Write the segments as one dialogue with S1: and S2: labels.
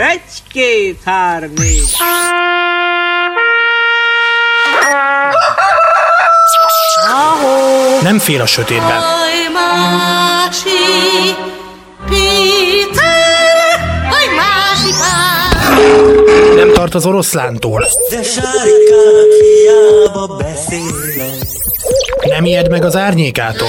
S1: Egy, két, három, négy.
S2: Nem fél a sötétben. Nem tart az oroszlántól.
S3: De sárkának hiába beszélek.
S2: Nem ijed meg az árnyékától.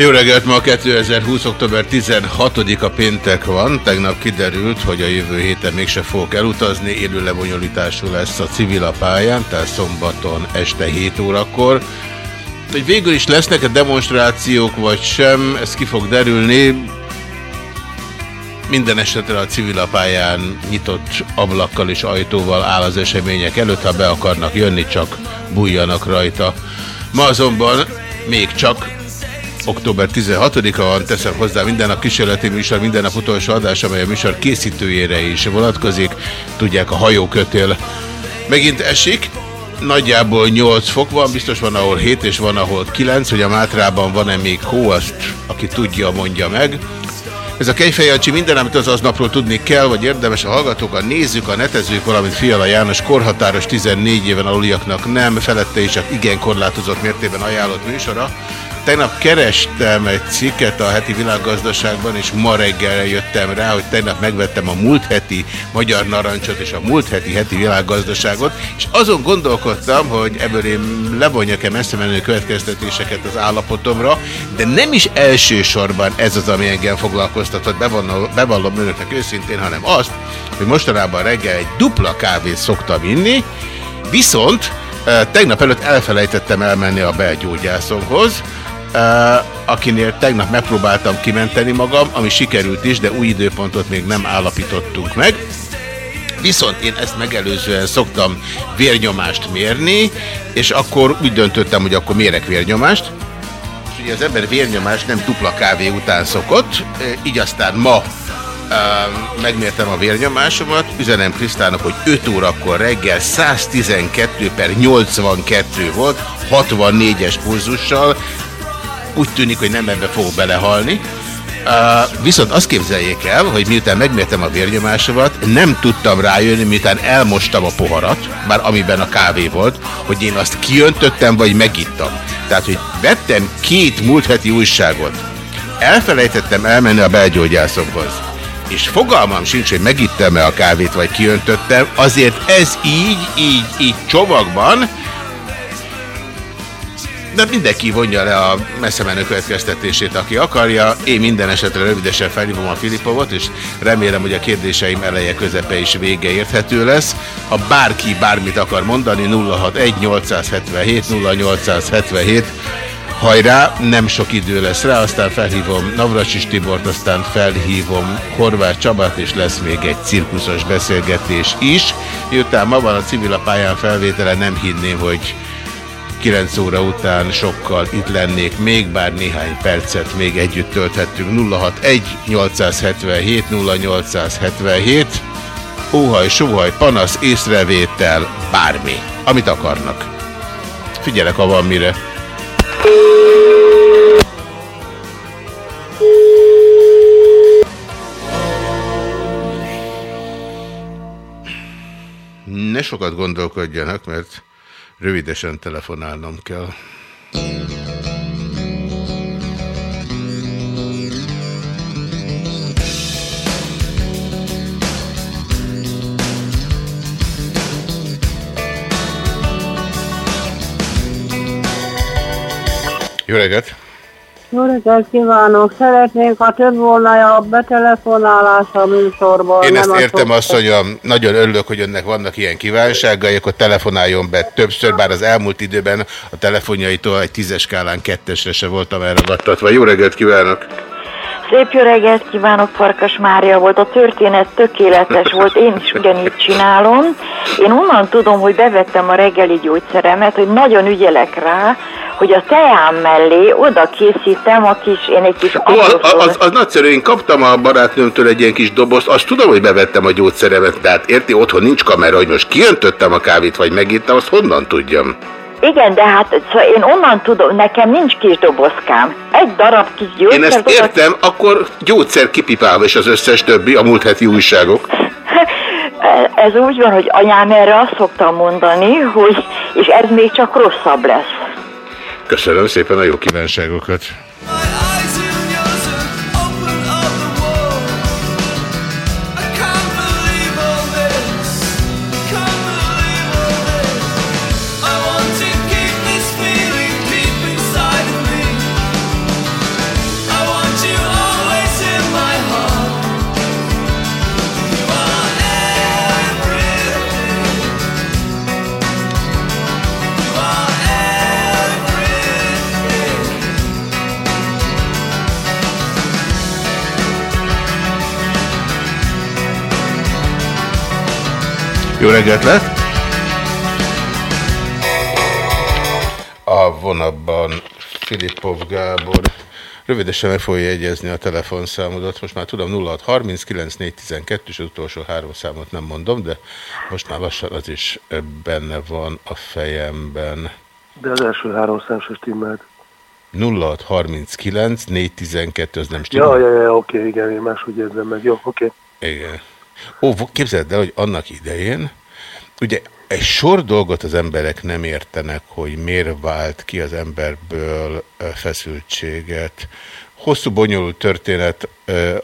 S4: Jó reggelt, ma 2020. október 16-a péntek van. Tegnap kiderült, hogy a jövő héten mégse fogok elutazni. Élő lebonyolítású lesz a civil a pályán, tehát szombaton este 7 órakor. Hogy végül is lesznek-e demonstrációk vagy sem, ez ki fog derülni. Minden esetre a civil pályán nyitott ablakkal és ajtóval áll az események előtt, ha be akarnak jönni, csak bújjanak rajta. Ma azonban még csak október 16-a van, teszem hozzá minden nap kísérleti műsor, minden nap utolsó adás, amely a műsor készítőjére is vonatkozik. Tudják, a hajókötél megint esik. Nagyjából 8 fok van, biztos van, ahol 7 és van, ahol 9, hogy a Mátrában van-e még hó, azt aki tudja, mondja meg. Ez a Kejfejancsi minden, amit az aznapról tudni kell, vagy érdemes a hallgatók, a nézzük, a netezők, valamint Fiala János korhatáros 14 éven aluliaknak nem, felette is csak igen korlátozott mértében ajánlott műsora. Tegnap kerestem egy cikket a heti világgazdaságban, és ma reggel jöttem rá, hogy tegnap megvettem a múlt heti Magyar Narancsot és a múlt heti heti világgazdaságot, és azon gondolkodtam, hogy ebből én levonjak-e messze menő következtetéseket az állapotomra, de nem is elsősorban ez az, ami engem foglalkoztatott, bevallom, bevallom önöknek őszintén, hanem azt, hogy mostanában reggel egy dupla kávét szoktam inni, viszont eh, Tegnap előtt elfelejtettem elmenni a belgyógyászomhoz, akinél tegnap megpróbáltam kimenteni magam, ami sikerült is, de új időpontot még nem állapítottunk meg. Viszont én ezt megelőzően szoktam vérnyomást mérni, és akkor úgy döntöttem, hogy akkor mérek vérnyomást. És ugye az ember vérnyomást nem dupla kávé után szokott, így aztán ma uh, megmértem a vérnyomásomat, üzenem Krisztának, hogy 5 órakor reggel 112 per 82 volt, 64-es pulzussal, úgy tűnik, hogy nem ebbe fog belehalni. Uh, viszont azt képzeljék el, hogy miután megmértem a vérnyomásomat, nem tudtam rájönni, miután elmostam a poharat, már amiben a kávé volt, hogy én azt kiöntöttem, vagy megittam. Tehát, hogy vettem két múlt heti újságot, elfelejtettem elmenni a belgyógyászokhoz, és fogalmam sincs, hogy megittem-e a kávét, vagy kiöntöttem, azért ez így, így, így csomagban, de mindenki vonja le a messze menő következtetését, aki akarja. Én minden esetre rövidesen felhívom a Filipovot, és remélem, hogy a kérdéseim eleje, közepe és vége érthető lesz. Ha bárki bármit akar mondani, 061 877 0877 hajrá, nem sok idő lesz rá, aztán felhívom Navracsis Tibort, aztán felhívom Horváth Csabát, és lesz még egy cirkuszos beszélgetés is. Miután ma van a civil a pályán felvétele, nem hinném, hogy 9 óra után sokkal itt lennék még, bár néhány percet még együtt tölthettünk. 061 877 0877 óhaj, sóhaj, panasz, észrevétel, bármi, amit akarnak. Figyelek, ha van mire. Ne sokat gondolkodjanak, mert Rövidesen telefonálnom kell. Jó reggelt!
S5: Jó reggelt kívánok! Szeretnénk, ha több volna a betelefonálás a műsorban.
S4: Én ezt értem azt, hogy a, nagyon örülök, hogy önnek vannak ilyen kívánságai, akkor telefonáljon be többször, bár az elmúlt időben a telefonjaitól egy tízes skálán kettesre se voltam elragadtatva. Jó reggelt kívánok!
S6: Szép jó reggelt kívánok, Farkas Mária volt. A történet tökéletes volt, én is ugyanígy csinálom. Én onnan tudom, hogy bevettem a reggeli gyógyszeremet, hogy nagyon ügyelek rá, hogy a teám mellé oda készítem a kis, én egy kis
S4: Ó, az, az, az nagyszerű, én kaptam a barátnőmtől egy ilyen kis dobozt, azt tudom, hogy bevettem a gyógyszeremet, tehát érti, otthon nincs kamera, hogy most kiöntöttem a kávét, vagy megittem, azt honnan tudjam?
S6: Igen, de hát szóval én onnan tudom, nekem nincs kis dobozkám. Egy darab kis gyógyszer.
S4: Én ezt értem, akkor gyógyszer kipipálva, és az összes többi, a múlt heti újságok.
S6: Ez úgy van, hogy anyám erre azt szokta mondani, hogy és ez még csak rosszabb lesz.
S4: Köszönöm szépen a jó kívánságokat. Jó reggelt lett! A vonatban Filipov Gábor. Rövidesen meg fogja jegyezni a telefonszámodat. Most már tudom 0639 és az utolsó három számot nem mondom, de most már lassan az is benne van a fejemben.
S7: De az első három szám se stimmelt.
S4: 0639 412, az nem stimmel.
S7: Ja, ja, ja, oké, igen, én máshogy érzem meg. Jó, oké.
S4: Igen. Ó, képzeld el, hogy annak idején, ugye egy sor dolgot az emberek nem értenek, hogy miért vált ki az emberből feszültséget. Hosszú, bonyolult történet,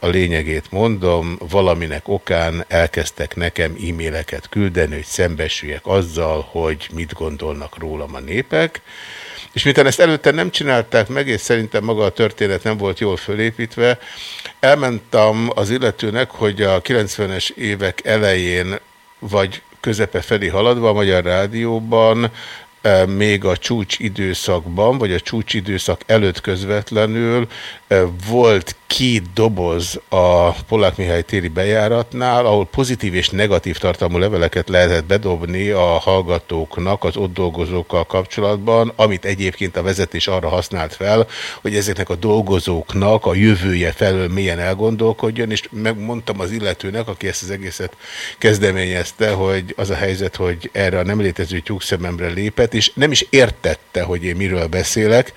S4: a lényegét mondom, valaminek okán elkezdtek nekem e-maileket küldeni, hogy szembesüljek azzal, hogy mit gondolnak rólam a népek, és miután ezt előtte nem csinálták meg, és szerintem maga a történet nem volt jól fölépítve, elmentem az illetőnek, hogy a 90-es évek elején, vagy közepe felé haladva a Magyar Rádióban, eh, még a csúcs időszakban, vagy a csúcs időszak előtt közvetlenül volt két doboz a Polák Mihály téri bejáratnál, ahol pozitív és negatív tartalmú leveleket lehetett bedobni a hallgatóknak az ott dolgozókkal kapcsolatban, amit egyébként a vezetés arra használt fel, hogy ezeknek a dolgozóknak a jövője felől mélyen elgondolkodjon, és megmondtam az illetőnek, aki ezt az egészet kezdeményezte, hogy az a helyzet, hogy erre a nem létező tyúkszememre lépett, és nem is értette, hogy én miről beszélek,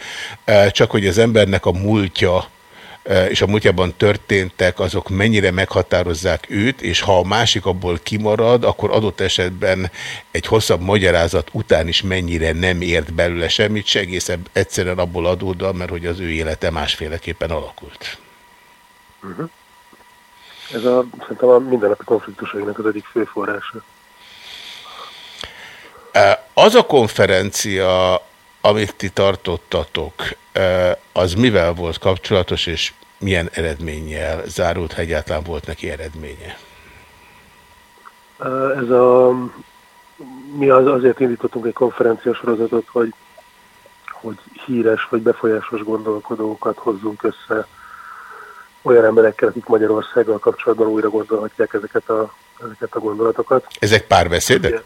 S4: csak hogy az embernek a múltja és a múltjában történtek, azok mennyire meghatározzák őt, és ha a másik abból kimarad, akkor adott esetben egy hosszabb magyarázat után is mennyire nem ért belőle semmit, se egészen egyszerűen abból adódva, mert hogy az ő élete másféleképpen alakult.
S7: Uh-huh. Ez a, szerintem a mindennapi konfliktusainak az egyik fő forrása.
S4: Eh, Az a konferencia, amit ti tartottatok, az mivel volt kapcsolatos, és milyen eredménnyel zárult, ha egyáltalán volt neki eredménye?
S7: Ez a, mi az, azért indítottunk egy konferencia sorozatot, hogy, hogy híres vagy befolyásos gondolkodókat hozzunk össze olyan emberekkel, akik Magyarországgal kapcsolatban újra gondolhatják ezeket a, ezeket a gondolatokat.
S4: Ezek párbeszédek?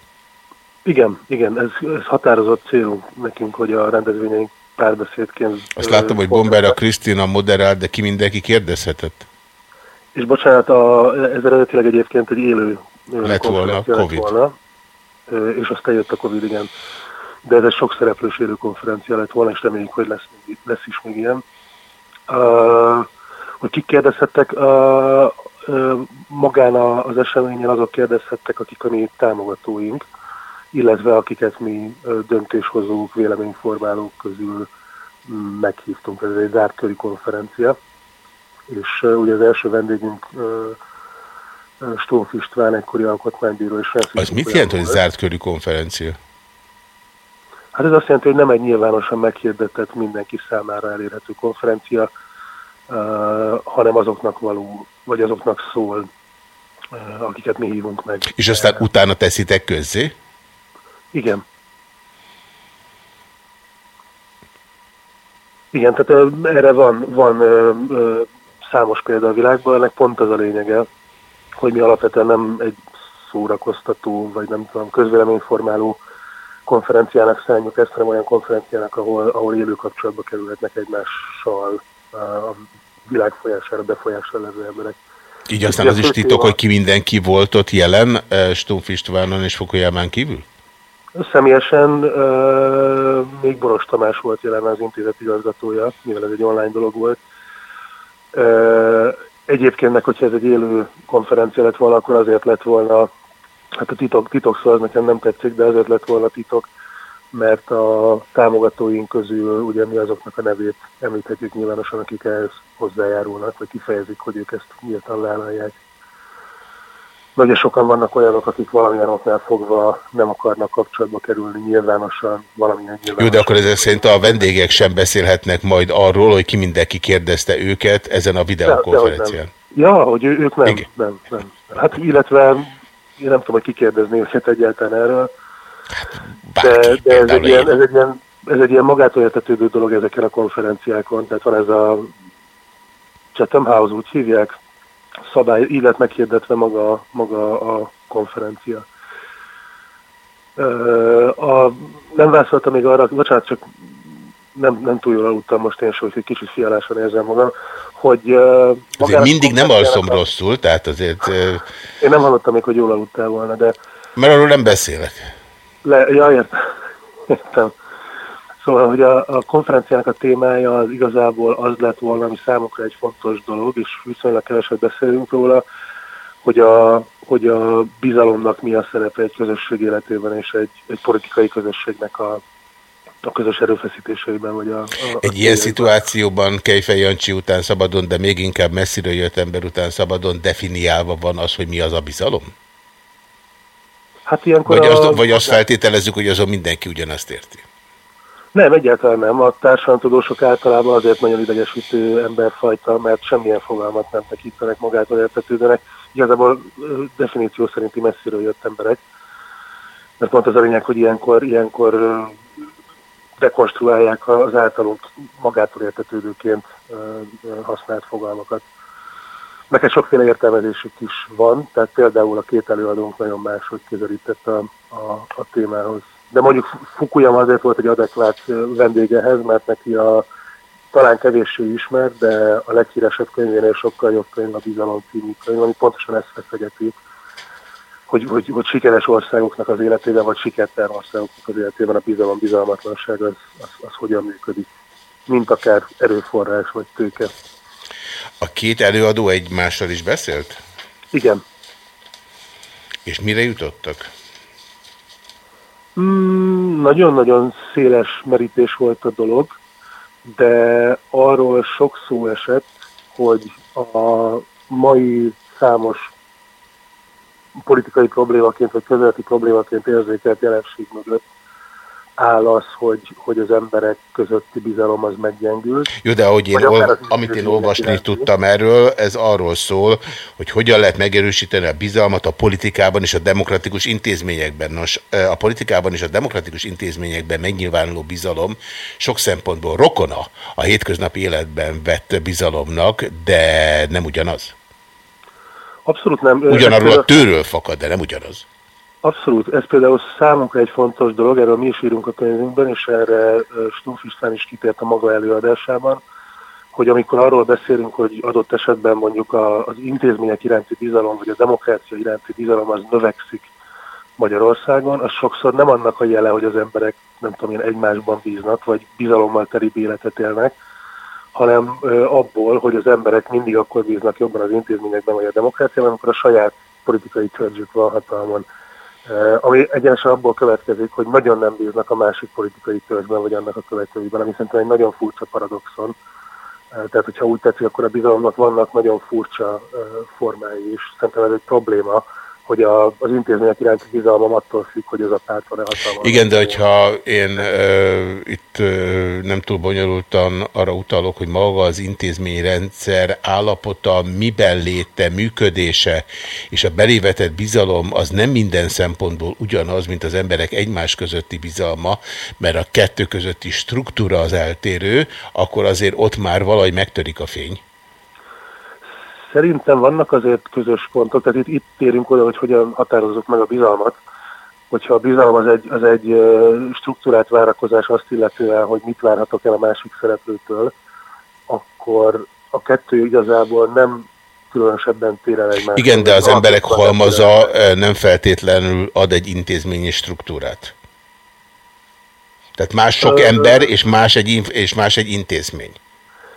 S7: Igen, igen, ez, ez határozott célunk nekünk, hogy a rendezvényeink párbeszédként...
S4: Azt láttam, hogy Bombera Krisztina moderált, de ki mindenki kérdezhetett.
S7: És bocsánat, a, ez eredetileg egyébként egy élő
S4: Lett volna,
S7: lett
S4: Covid.
S7: volna, és aztán jött a Covid, igen. De ez egy sok szereplős élő konferencia lett volna, és reméljük, hogy lesz, lesz is még ilyen. Uh, hogy kik kérdezhettek, uh, uh, magán az eseményen azok kérdezhettek, akik a mi támogatóink, illetve akiket mi döntéshozók, véleményformálók közül mm, meghívtunk. Ez egy zárt köri konferencia és ugye az első vendégünk Stóf István, egykori alkotmánybíró és
S4: Az
S7: felszínű
S4: mit jelent, hogy
S7: volt.
S4: zárt körű konferencia?
S7: Hát ez azt jelenti, hogy nem egy nyilvánosan meghirdetett mindenki számára elérhető konferencia, hanem azoknak való, vagy azoknak szól, akiket mi hívunk meg.
S4: És aztán utána teszitek közzé?
S7: Igen. Igen, tehát erre van, van ö, ö, számos példa a világban, ennek pont az a lényege, hogy mi alapvetően nem egy szórakoztató, vagy nem tudom, közvéleményformáló konferenciának szálljuk ezt, hanem olyan konferenciának, ahol, ahol élő kapcsolatba kerülhetnek egymással a világ folyására befolyással levő emberek.
S4: Így aztán az is titok, hogy ki mindenki volt ott jelen, Stumpf Istvánon és Fukuyamán kívül?
S7: Személyesen uh, még Boros Tamás volt jelen az intézet igazgatója, mivel ez egy online dolog volt. Uh, egyébként meg, hogyha ez egy élő konferencia lett volna, akkor azért lett volna, hát a titok, titok szó az nekem nem tetszik, de azért lett volna titok, mert a támogatóink közül ugye mi azoknak a nevét említhetjük nyilvánosan, akik ehhez hozzájárulnak, vagy kifejezik, hogy ők ezt nyíltan vállalják. Nagyon sokan vannak olyanok, akik valamilyen oknál fogva nem akarnak kapcsolatba kerülni nyilvánosan, valamilyen nyilvánosan.
S4: Jó, de akkor ezek szerint a vendégek sem beszélhetnek majd arról, hogy ki mindenki kérdezte őket ezen a videokonferencián.
S7: Ja, hogy ők nem, nem, nem. Hát illetve én nem tudom, hogy kikérdezné őket egyáltalán erről. Hát, de, de ez, egy ilyen, ez, egy ilyen, ez egy ilyen magától értetődő dolog ezeken a konferenciákon. Tehát van ez a Chatham House, úgy hívják, szabály, így lett meghirdetve maga, maga a konferencia. A, nem válaszoltam még arra, bocsánat, csak nem, nem túl jól aludtam most én hogy egy kicsit fialásan érzem magam, hogy... Uh,
S4: azért mindig nem alszom a... rosszul, tehát azért... Uh...
S7: Én nem hallottam még, hogy jól aludtál volna, de...
S4: Mert arról nem beszélek.
S7: Le, ja, értem. értem. Szóval, hogy a, a konferenciának a témája az igazából az lett volna, ami számukra egy fontos dolog, és viszonylag keveset beszélünk róla, hogy a, hogy a bizalomnak mi a szerepe egy közösség életében, és egy, egy politikai közösségnek a, a közös erőfeszítéseiben. Vagy a, a,
S4: egy a ilyen szituációban Kejfej Jancsi után szabadon, de még inkább messziről jött ember után szabadon definiálva van az, hogy mi az a bizalom?
S7: Hát ilyenkor
S4: vagy, a, vagy azt feltételezzük, hogy azon mindenki ugyanazt érti?
S7: Nem, egyáltalán nem. A társadalomtudósok általában azért nagyon idegesítő emberfajta, mert semmilyen fogalmat nem tekintenek magától értetődőnek. Igazából definíció szerinti messziről jött emberek. Mert pont az a lényeg, hogy ilyenkor, ilyenkor dekonstruálják az általunk magától értetődőként használt fogalmakat. Neked sokféle értelmezésük is van, tehát például a két előadónk nagyon máshogy közelített a, a, a témához de mondjuk Fukuyama azért volt egy adekvát vendégehez, mert neki a talán kevéssé ismert, de a leghíresebb könyvénél sokkal jobb könyv a Bizalom című könyv, ami pontosan ezt feszegeti, hogy, hogy, hogy sikeres országoknak az életében, vagy sikertelen országoknak az életében a bizalom, bizalmatlanság az, az, az hogyan működik, mint akár erőforrás vagy tőke.
S4: A két előadó egymással is beszélt?
S7: Igen.
S4: És mire jutottak?
S7: Mm, nagyon-nagyon széles merítés volt a dolog, de arról sok szó esett, hogy a mai számos politikai problémaként vagy közéleti problémaként érzékelt jelenség mögött áll az, hogy, hogy az emberek közötti bizalom az meggyengült.
S4: Jó, de ahogy én ol, amit én olvasni iránti. tudtam erről, ez arról szól, hogy hogyan lehet megerősíteni a bizalmat a politikában és a demokratikus intézményekben. Nos, a politikában és a demokratikus intézményekben megnyilvánuló bizalom sok szempontból rokona a hétköznapi életben vett bizalomnak, de nem ugyanaz.
S7: Abszolút nem.
S4: Ugyanarról a tőről fakad, de nem ugyanaz.
S7: Abszolút, ez például számunkra egy fontos dolog, erről mi is írunk a könyvünkben, és erre Stumpf István is kitért a maga előadásában, hogy amikor arról beszélünk, hogy adott esetben mondjuk az intézmények iránti bizalom, vagy a demokrácia iránti bizalom az növekszik Magyarországon, az sokszor nem annak a jele, hogy az emberek nem tudom én egymásban bíznak, vagy bizalommal teri életet élnek, hanem abból, hogy az emberek mindig akkor bíznak jobban az intézményekben, vagy a demokráciában, amikor a saját politikai törzsük van hatalmon. Ami egyenesen abból következik, hogy nagyon nem bíznak a másik politikai törzsben, vagy annak a követőiben, ami szerintem egy nagyon furcsa paradoxon. Eh, tehát, hogyha úgy tetszik, akkor a bizalomnak vannak nagyon furcsa formái is. Szerintem ez egy probléma, hogy a, az intézmények iránti bizalmam attól függ, hogy ez a párt van-e.
S4: Igen, de hogyha én ö, itt ö, nem túl bonyolultan arra utalok, hogy maga az intézményrendszer állapota, miben léte, működése és a belévetett bizalom az nem minden szempontból ugyanaz, mint az emberek egymás közötti bizalma, mert a kettő közötti struktúra az eltérő, akkor azért ott már valahogy megtörik a fény.
S7: Szerintem vannak azért közös pontok, tehát itt, itt térünk oda, hogy hogyan határozzuk meg a bizalmat. Hogyha a bizalom az egy, az egy ö, struktúrát várakozás azt illetően, hogy mit várhatok el a másik szereplőtől, akkor a kettő igazából nem különösebben tér el egymás.
S4: Igen, de az emberek halmaza nem feltétlenül ad egy intézményi struktúrát. Tehát más sok ember, és más egy, és más egy intézmény.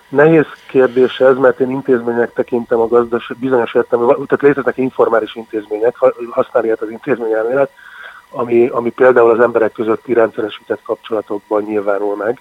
S7: Nehéz kérdés ez, mert én intézmények tekintem a gazdaság, bizonyos értelemben, tehát léteznek informális intézmények, ha- használja az intézmény elmélet, ami, ami például az emberek közötti rendszeresített kapcsolatokban nyilvánul meg.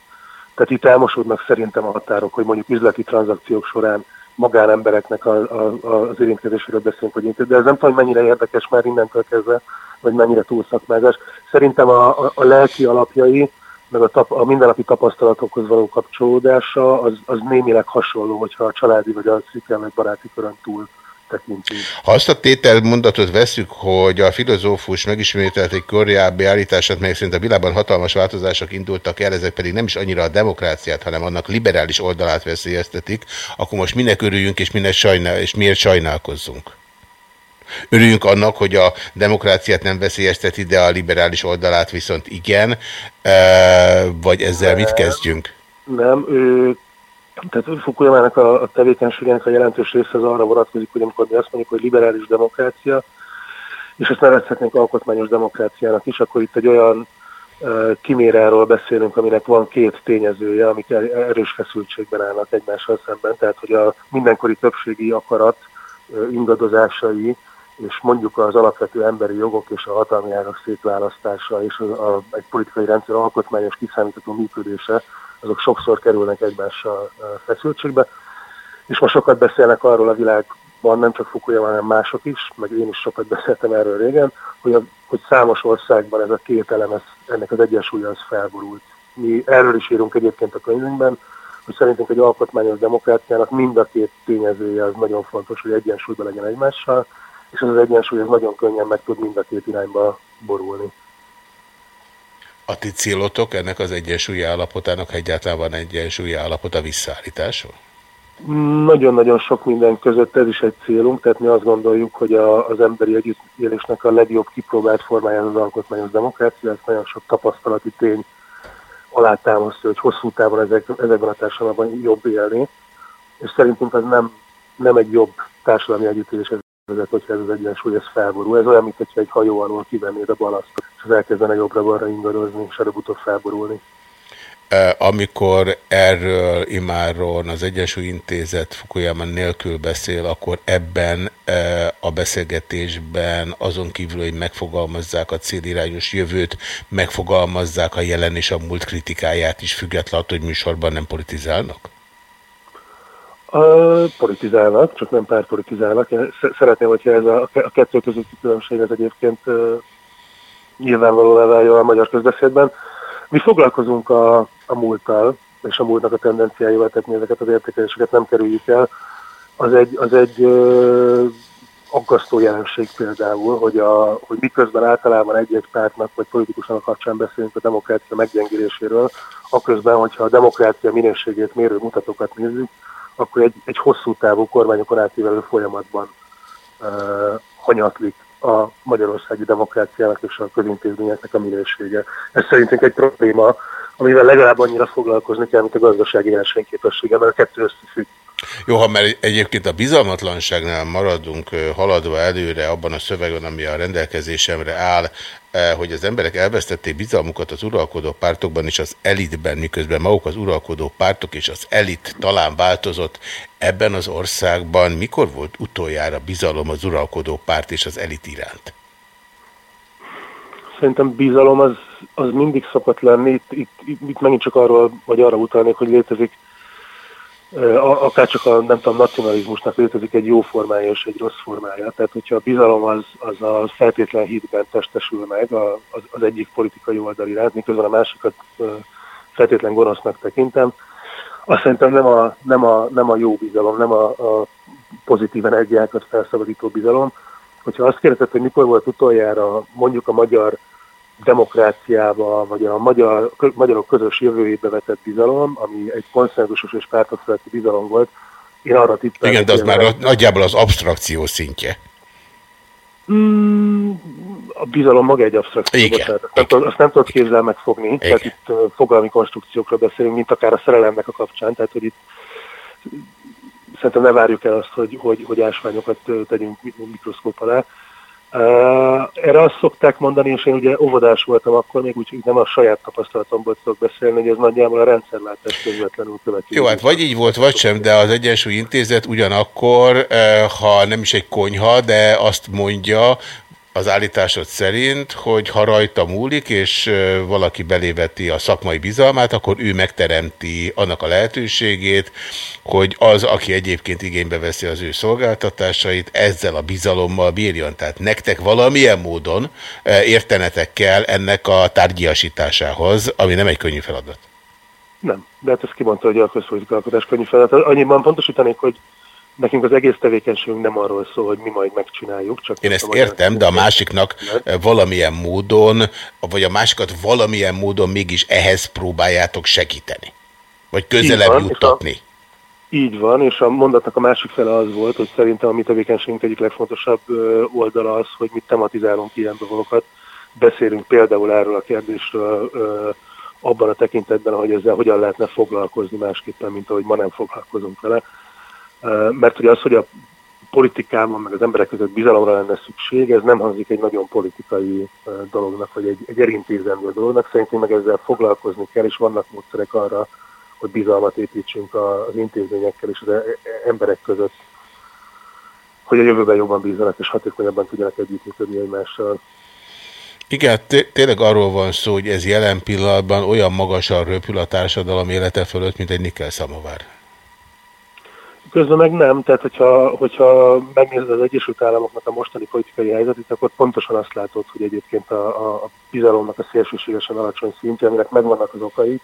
S7: Tehát itt elmosódnak szerintem a határok, hogy mondjuk üzleti tranzakciók során magánembereknek a, a, az érintkezéséről beszélünk, hogy intéz. De ez nem tudom, mennyire érdekes már innentől kezdve, vagy mennyire túl szakmázás. Szerintem a, a, a lelki alapjai, meg a, tap, a mindennapi tapasztalatokhoz való kapcsolódása, az, az némileg hasonló, hogyha a családi vagy a szűkkel meg baráti körön túl tekintünk.
S4: Ha azt a tételmondatot veszük, hogy a filozófus megismételt egy korábbi állítását, mely szerint a világban hatalmas változások indultak el, ezek pedig nem is annyira a demokráciát, hanem annak liberális oldalát veszélyeztetik, akkor most minek örüljünk, és, minek sajnál, és miért sajnálkozzunk? Örüljünk annak, hogy a demokráciát nem veszélyezteti, de a liberális oldalát viszont igen, vagy ezzel mit kezdjünk?
S7: Nem, ő, tehát Fukuyamának a, a tevékenységének a jelentős része az arra vonatkozik, hogy amikor mi azt mondjuk, hogy liberális demokrácia, és ezt nevezhetnénk alkotmányos demokráciának is, akkor itt egy olyan kiméráról beszélünk, aminek van két tényezője, amik er- erős feszültségben állnak egymással szemben, tehát hogy a mindenkori többségi akarat ingadozásai, és mondjuk az alapvető emberi jogok és a hatalmi ágak szétválasztása és a, a, egy politikai rendszer alkotmányos kiszámítható működése, azok sokszor kerülnek egymással feszültségbe. És most sokat beszélnek arról a világban, nem csak Fukuyama, hanem mások is, meg én is sokat beszéltem erről régen, hogy, a, hogy számos országban ez a két elem, ez, ennek az egyensúlya az felborult. Mi erről is írunk egyébként a könyvünkben, hogy szerintünk egy alkotmányos demokráciának mind a két tényezője az nagyon fontos, hogy egyensúlyban legyen egymással, és ez az egyensúly ez nagyon könnyen meg tud mind a két irányba borulni.
S4: A ti célotok ennek az egyensúlyi állapotának, ha egyáltalán van egyensúlyi állapota visszaállítása?
S7: Nagyon-nagyon sok minden között ez is egy célunk, tehát mi azt gondoljuk, hogy a, az emberi együttélésnek a legjobb kipróbált formája az alkotmányos demokrácia, ezt nagyon sok tapasztalati tény alátámasztja, hogy hosszú távon ezek, ezekben a társadalmakban jobb élni, és szerintünk az nem, nem egy jobb társadalmi együttélés vezet, hogyha ez az egyensúly ez felborul. Ez olyan, mint hogyha egy hajó alól kivennéd a balasztot, és az elkezdene jobbra-balra ingadozni, és előbb-utóbb felborulni.
S4: Amikor erről imáron az Egyensúly Intézet Fukuyama nélkül beszél, akkor ebben a beszélgetésben azon kívül, hogy megfogalmazzák a célirányos jövőt, megfogalmazzák a jelen és a múlt kritikáját is, függetlenül, hogy műsorban nem politizálnak?
S7: A, politizálnak, csak nem pártpolitizálnak. Én sz- szeretném, hogyha ez a, a kettő közötti különbség ez egyébként uh, nyilvánvalóan váljon a magyar közbeszédben. Mi foglalkozunk a, a múlttal, és a múltnak a tendenciáival, tehát mi ezeket az értékeléseket nem kerüljük el. Az egy, az egy uh, aggasztó jelenség például, hogy, a, hogy miközben általában egy-egy pártnak vagy politikusnak kapcsán beszélünk a demokrácia meggyengüléséről, aközben, hogyha a demokrácia minőségét mérő mutatókat nézzük, akkor egy, egy hosszú távú kormányokon átívelő folyamatban uh, hanyatlik a magyarországi demokráciának és a közintézményeknek a minősége. Ez szerintünk egy probléma, amivel legalább annyira foglalkozni kell, mint a gazdasági versenyképessége, mert a kettő összefügg.
S4: Jó, ha mert egyébként a bizalmatlanságnál maradunk haladva előre abban a szövegben, ami a rendelkezésemre áll, hogy az emberek elvesztették bizalmukat az uralkodó pártokban és az elitben, miközben maguk az uralkodó pártok és az elit talán változott. Ebben az országban mikor volt utoljára bizalom az uralkodó párt és az elit iránt?
S7: Szerintem bizalom az, az mindig szokott lenni. Itt, itt, itt megint csak arról, vagy arra utalnék, hogy létezik akár csak a nem tudom, nacionalizmusnak létezik egy jó formája és egy rossz formája. Tehát, hogyha a bizalom az, az a feltétlen hitben testesül meg az, az egyik politikai oldal iránt, miközben a másikat feltétlen gonosznak tekintem, azt szerintem nem a, nem a, nem a jó bizalom, nem a, a pozitív energiákat felszabadító bizalom. Hogyha azt kérdezett, hogy mikor volt utoljára mondjuk a magyar demokráciába, vagy a magyar, magyarok közös jövőjébe vetett bizalom, ami egy konszenzusos és pártok bizalom volt, Én arra tippelek.
S4: Igen, de az már nagyjából az abstrakció szintje.
S7: Mm, a bizalom maga egy abstrakció,
S4: Igen,
S7: azt nem, tudod, azt nem tudod kézzel megfogni, tehát itt fogalmi konstrukciókról beszélünk, mint akár a szerelemnek a kapcsán, tehát hogy itt szerintem ne várjuk el azt, hogy, hogy, hogy ásványokat tegyünk mi- mikroszkóp alá. Erre azt szokták mondani, és én ugye óvodás voltam akkor, még úgy, hogy nem a saját tapasztalatomból tudok beszélni, hogy ez nagyjából a rendszerváltás közvetlenül következik.
S4: Jó, hát vagy így volt, vagy sem, de az Egyensúly Intézet ugyanakkor, ha nem is egy konyha, de azt mondja, az állításod szerint, hogy ha rajta múlik, és valaki beléveti a szakmai bizalmát, akkor ő megteremti annak a lehetőségét, hogy az, aki egyébként igénybe veszi az ő szolgáltatásait, ezzel a bizalommal bírjon. Tehát nektek valamilyen módon értenetek kell ennek a tárgyiasításához, ami nem egy könnyű feladat.
S7: Nem, de hát ezt kimondta, hogy a közpolitikai alkotás könnyű feladat. Annyiban pontosítanék, hogy nekünk az egész tevékenységünk nem arról szól, hogy mi majd megcsináljuk. Csak
S4: Én ezt értem, de a másiknak valamilyen módon, vagy a másikat valamilyen módon mégis ehhez próbáljátok segíteni. Vagy
S7: Így
S4: közelebb
S7: van, és a-
S4: juttatni.
S7: Így van, és a mondatnak a másik fele az volt, hogy szerintem a mi tevékenységünk egyik legfontosabb oldala az, hogy mi tematizálunk ilyen dolgokat. Beszélünk például erről a kérdésről abban a tekintetben, hogy ezzel hogyan lehetne foglalkozni másképpen, mint ahogy ma nem foglalkozunk vele. Mert ugye az, hogy a politikában, meg az emberek között bizalomra lenne szükség, ez nem hangzik egy nagyon politikai dolognak, vagy egy, egy elintézendő dolognak. Szerintem meg ezzel foglalkozni kell, és vannak módszerek arra, hogy bizalmat építsünk az intézményekkel és az e- e- emberek között, hogy a jövőben jobban bízzanak és hatékonyabban tudjanak együttműködni egymással.
S4: Igen, té- tényleg arról van szó, hogy ez jelen pillanatban olyan magasan röpül a társadalom élete fölött, mint egy nikkel szamovár.
S7: Közben meg nem, tehát hogyha, hogyha megnézed az Egyesült Államoknak a mostani politikai helyzetét, akkor pontosan azt látod, hogy egyébként a, a, a bizalomnak a szélsőségesen alacsony szintje, aminek megvannak az okai,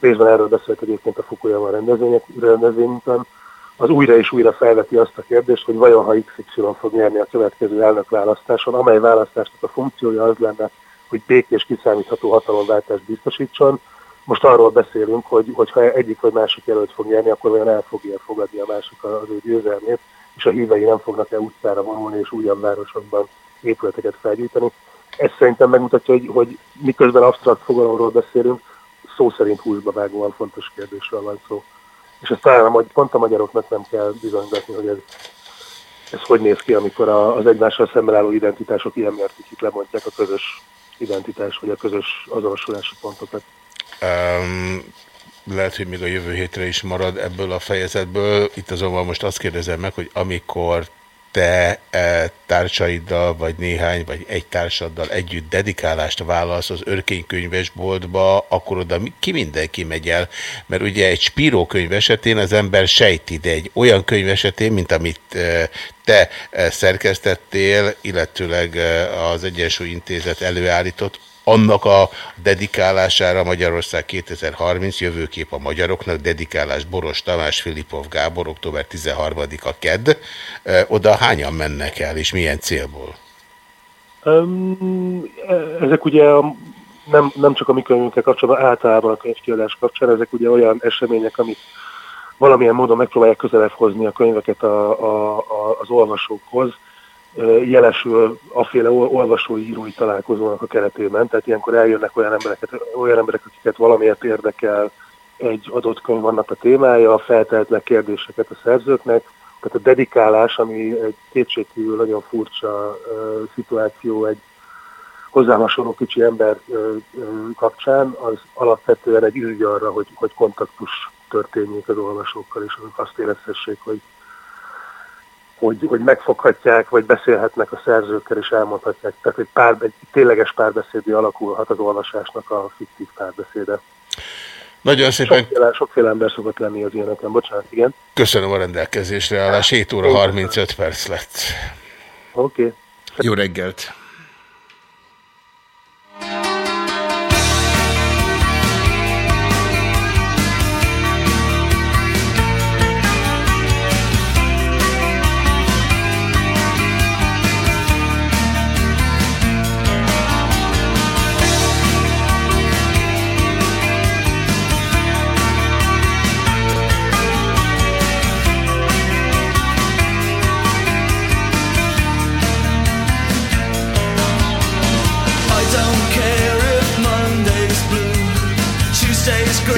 S7: részben erről beszélt egyébként a Fukuyama rendezvények, rendezvényünkön, az újra és újra felveti azt a kérdést, hogy vajon ha XY fog nyerni a következő elnökválasztáson, amely választásnak a funkciója az lenne, hogy békés, kiszámítható hatalomváltást biztosítson. Most arról beszélünk, hogy, hogy ha egyik vagy másik jelölt fog nyerni, akkor olyan el fogja fogadni a másik az ő győzelmét, és a hívei nem fognak-e utcára vonulni és újabb városokban épületeket felgyújtani. Ez szerintem megmutatja, hogy, hogy miközben absztrakt fogalomról beszélünk, szó szerint húsba vágóan fontos kérdésről van szó. És ezt talán a, pont a magyaroknak nem kell bizonygatni, hogy ez, ez hogy néz ki, amikor az egymással szemben álló identitások ilyen mértékig lemondják a közös identitás, vagy a közös azonosulási pontokat.
S4: Um, lehet, hogy még a jövő hétre is marad ebből a fejezetből. Itt azonban most azt kérdezem meg, hogy amikor te e, társaiddal, vagy néhány, vagy egy társaddal együtt dedikálást válasz az örkénykönyvesboltba, akkor oda ki mindenki megy el? Mert ugye egy Spiró könyv esetén az ember sejti, de egy olyan könyv esetén, mint amit e, te e, szerkesztettél, illetőleg e, az Egyensúly Intézet előállított, annak a dedikálására Magyarország 2030 jövőkép a magyaroknak, dedikálás Boros Tamás, Filipov Gábor, október 13-a kedd. Ö, Oda hányan mennek el, és milyen célból?
S7: Um, ezek ugye a, nem, nem csak a mi könyvünkkel kapcsolatban, általában a könyvkiadás kapcsán, ezek ugye olyan események, amik valamilyen módon megpróbálják közelebb hozni a könyveket a, a, a, az olvasókhoz, jelesül aféle ol- olvasói-írói találkozónak a keretében, tehát ilyenkor eljönnek olyan, embereket, olyan emberek, akiket valamiért érdekel egy adott könyv, vannak a témája, feltehetnek kérdéseket a szerzőknek, tehát a dedikálás, ami egy kétségkívül nagyon furcsa ö, szituáció egy hozzám hasonló kicsi ember kapcsán, az alapvetően egy ürügy arra, hogy, hogy kontaktus történjék az olvasókkal, és azok azt érezhessék, hogy, hogy, hogy megfoghatják, vagy beszélhetnek a szerzőkkel, és elmondhatják. Tehát egy, pár, egy tényleges párbeszédé alakulhat az olvasásnak a fiktív párbeszéde.
S4: Nagyon szépen
S7: Sokféle, sokféle ember szokott lenni az ilyeneken. Bocsánat, igen.
S4: köszönöm a rendelkezésre állás. 7 óra 35 perc lett.
S7: Oké. Okay.
S4: Jó reggelt!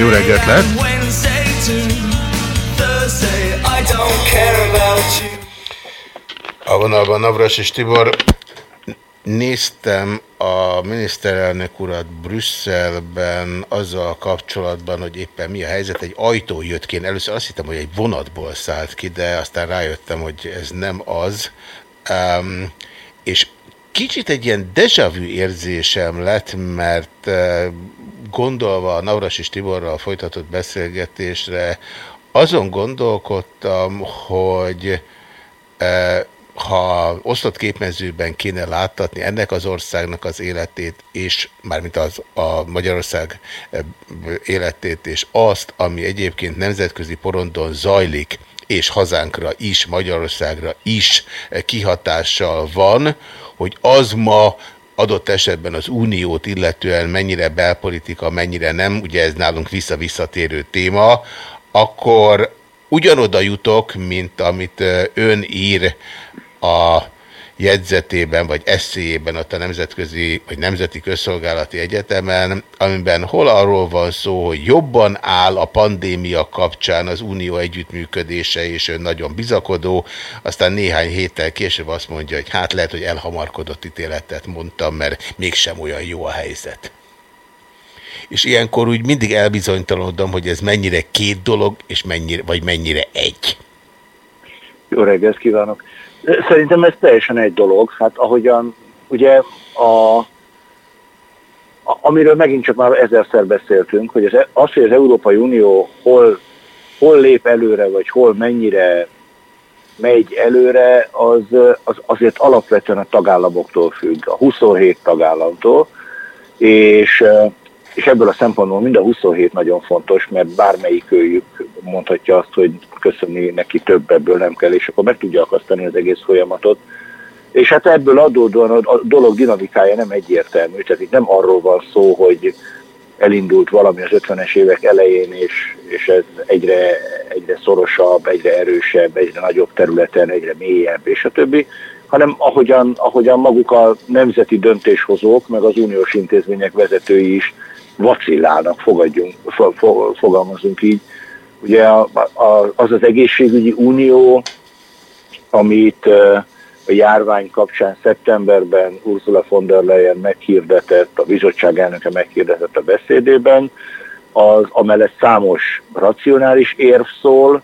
S4: Jó reggelt lehet! A vonalban Navras és Tibor. Néztem a miniszterelnök urat Brüsszelben azzal kapcsolatban, hogy éppen mi a helyzet. Egy ajtó jött ki. Én először azt hittem, hogy egy vonatból szállt ki, de aztán rájöttem, hogy ez nem az. Um, és kicsit egy ilyen déjà vu érzésem lett, mert gondolva a Navras és Tiborral folytatott beszélgetésre, azon gondolkodtam, hogy uh, ha osztott képmezőben kéne láttatni ennek az országnak az életét, és mármint az, a Magyarország életét, és azt, ami egyébként nemzetközi porondon zajlik, és hazánkra is, Magyarországra is kihatással van, hogy az ma adott esetben az uniót illetően mennyire belpolitika, mennyire nem, ugye ez nálunk vissza-visszatérő téma, akkor ugyanoda jutok, mint amit ön ír a jegyzetében, vagy eszéjében ott a Nemzetközi, vagy Nemzeti Közszolgálati Egyetemen, amiben hol arról van szó, hogy jobban áll a pandémia kapcsán az unió együttműködése, és ön nagyon bizakodó, aztán néhány héttel később azt mondja, hogy hát lehet, hogy elhamarkodott ítéletet mondtam, mert mégsem olyan jó a helyzet. És ilyenkor úgy mindig elbizonytalanodom, hogy ez mennyire két dolog, és mennyire, vagy mennyire egy.
S8: Jó reggelt kívánok! Szerintem ez teljesen egy dolog. Hát ahogyan ugye a, a amiről megint csak már ezerszer beszéltünk, hogy az, az hogy az Európai Unió hol, hol lép előre, vagy hol mennyire megy előre, az, az azért alapvetően a tagállamoktól függ, a 27 tagállamtól, és és ebből a szempontból mind a 27 nagyon fontos, mert bármelyik őjük mondhatja azt, hogy köszönni neki több ebből nem kell, és akkor meg tudja akasztani az egész folyamatot. És hát ebből adódóan a dolog dinamikája nem egyértelmű, tehát itt nem arról van szó, hogy elindult valami az 50-es évek elején, és, és ez egyre, egyre szorosabb, egyre erősebb, egyre nagyobb területen, egyre mélyebb, és a többi, hanem ahogyan, ahogyan maguk a nemzeti döntéshozók, meg az uniós intézmények vezetői is vacillálnak, fogadjunk, fo, fo, fogalmazunk így. Ugye a, a, az az egészségügyi unió, amit a járvány kapcsán szeptemberben Ursula von der Leyen meghirdetett, a bizottság elnöke meghirdetett a beszédében, az amellett számos racionális érv szól,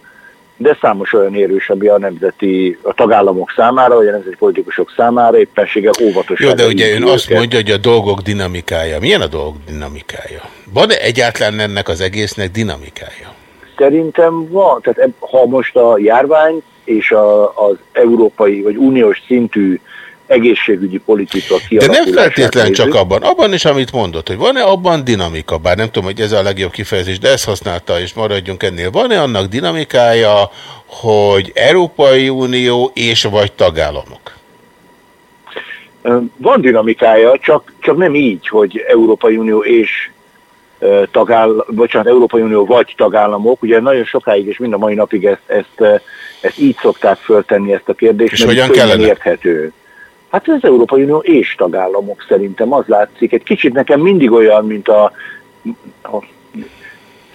S8: de számos olyan érős, ami a nemzeti, a tagállamok számára, vagy a nemzeti politikusok számára éppenséggel óvatosan.
S4: Jó, de ugye ön azt mondja, hogy a dolgok dinamikája. Milyen a dolgok dinamikája? Van-e egyáltalán ennek az egésznek dinamikája?
S8: Szerintem van. Tehát ha most a járvány és a, az európai vagy uniós szintű egészségügyi politika
S4: De nem feltétlen csak abban. Abban is, amit mondott, hogy van-e abban dinamika, bár nem tudom, hogy ez a legjobb kifejezés, de ezt használta, és maradjunk ennél. Van-e annak dinamikája, hogy Európai Unió és vagy tagállamok?
S8: Van dinamikája, csak, csak nem így, hogy Európai Unió és tagállam, bocsánat, Európai Unió vagy tagállamok, ugye nagyon sokáig és mind a mai napig ezt, ezt, ezt így szokták föltenni ezt a kérdést,
S4: és hogyan kellene?
S8: érthető. Hát az Európai Unió és tagállamok szerintem az látszik. Egy kicsit nekem mindig olyan, mint a, a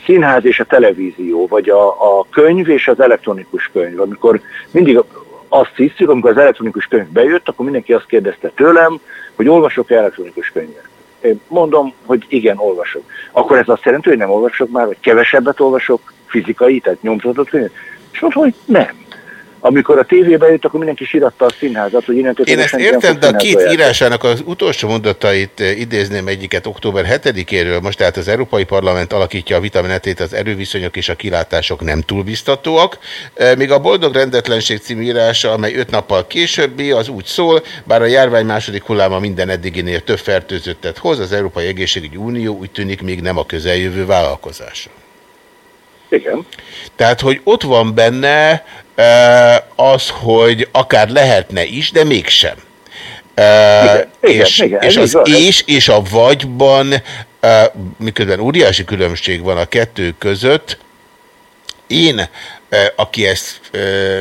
S8: színház és a televízió, vagy a, a könyv és az elektronikus könyv. Amikor mindig azt hiszük, amikor az elektronikus könyv bejött, akkor mindenki azt kérdezte tőlem, hogy olvasok -e elektronikus könyvet. Én mondom, hogy igen, olvasok. Akkor ez azt jelenti, hogy nem olvasok már, vagy kevesebbet olvasok fizikai, tehát nyomtatott könyvet? És mondom, hogy nem amikor a tévébe jött, akkor mindenki síratta a színházat, hogy innentől
S4: Én ezt értem, de a két járni. írásának az utolsó mondatait eh, idézném egyiket október 7-éről, most tehát az Európai Parlament alakítja a vitamenetét, az erőviszonyok és a kilátások nem túl biztatóak, eh, míg a Boldog Rendetlenség című írása, amely öt nappal későbbi, az úgy szól, bár a járvány második hulláma minden eddiginél több fertőzöttet hoz, az Európai Egészségügyi Unió úgy tűnik még nem a közeljövő vállalkozása.
S8: Igen.
S4: Tehát, hogy ott van benne az, hogy akár lehetne is, de mégsem.
S8: Igen,
S4: és,
S8: igen,
S4: és az és és a vagyban, miközben óriási különbség van a kettő között, én, aki ezt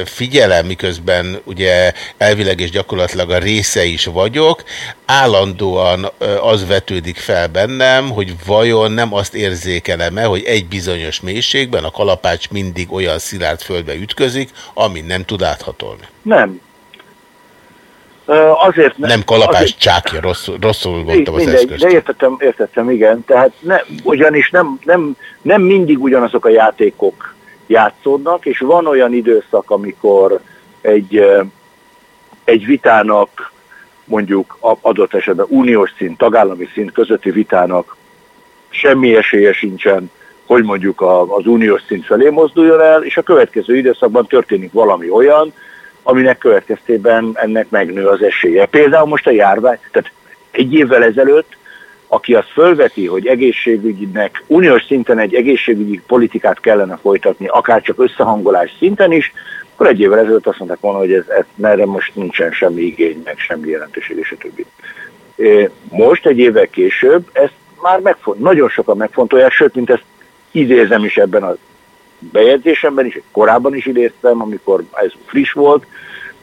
S4: figyelem, miközben ugye elvileg és gyakorlatilag a része is vagyok, állandóan az vetődik fel bennem, hogy vajon nem azt érzékelem-e, hogy egy bizonyos mélységben a kalapács mindig olyan szilárd földbe ütközik, ami nem tud áthatolni.
S8: Nem. Azért
S4: Nem kalapács
S8: azért-
S4: csákja, rosszul, rosszul mondtam az
S8: Mindegy,
S4: eszközt.
S8: de értettem, értettem, igen. Tehát ne, ugyanis nem, nem, nem mindig ugyanazok a játékok játszódnak, és van olyan időszak, amikor egy, egy vitának, mondjuk adott esetben uniós szint, tagállami szint közötti vitának semmi esélye sincsen, hogy mondjuk az uniós szint felé mozduljon el, és a következő időszakban történik valami olyan, aminek következtében ennek megnő az esélye. Például most a járvány, tehát egy évvel ezelőtt, aki azt fölveti, hogy egészségügynek, uniós szinten egy egészségügyi politikát kellene folytatni, akár csak összehangolás szinten is, akkor egy évvel ezelőtt azt mondták volna, hogy ez, ez erre most nincsen semmi igény, meg semmi jelentőség, és a többi. Most, egy évvel később, ezt már megfont, nagyon sokan megfontolják, sőt, mint ezt idézem is ebben a bejegyzésemben is, korábban is idéztem, amikor ez friss volt,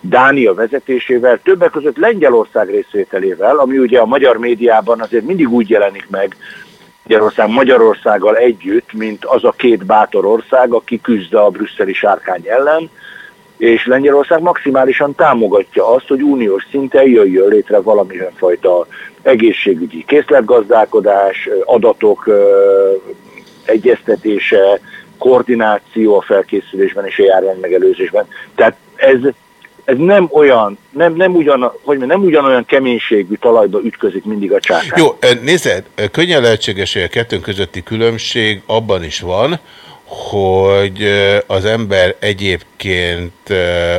S8: Dánia vezetésével, többek között Lengyelország részvételével, ami ugye a magyar médiában azért mindig úgy jelenik meg, Magyarország Magyarországgal együtt, mint az a két bátor ország, aki küzd a brüsszeli sárkány ellen, és Lengyelország maximálisan támogatja azt, hogy uniós szinten jöjjön létre valamilyen fajta egészségügyi készletgazdálkodás, adatok egyeztetése, koordináció a felkészülésben és a járvány megelőzésben. Tehát ez, ez nem olyan, nem, nem, ugyan, hogy nem ugyanolyan keménységű talajba ütközik mindig a csákán.
S4: Jó, nézed, könnyen lehetséges, hogy a kettőnk közötti különbség abban is van, hogy az ember egyébként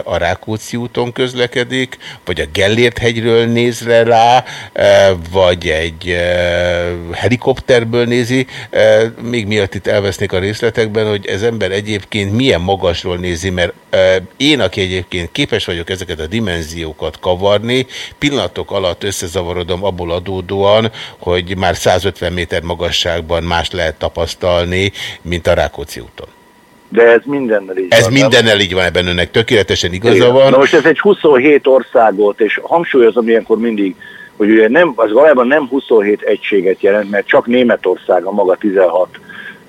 S4: a Rákóczi úton közlekedik, vagy a Gellért hegyről néz le rá, vagy egy helikopterből nézi, még miatt itt elvesznék a részletekben, hogy ez ember egyébként milyen magasról nézi, mert én, aki egyébként képes vagyok ezeket a dimenziókat kavarni, pillanatok alatt összezavarodom abból adódóan, hogy már 150 méter magasságban más lehet tapasztalni, mint a Rákóczi úton.
S8: De ez mindennel így
S4: Ez
S8: van. nem?
S4: mindennel így van, ebben önnek tökéletesen igaza
S8: Igen.
S4: van.
S8: Na most ez egy 27 országot, és hangsúlyozom ilyenkor mindig, hogy ugye nem, az valójában nem 27 egységet jelent, mert csak Németország a maga 16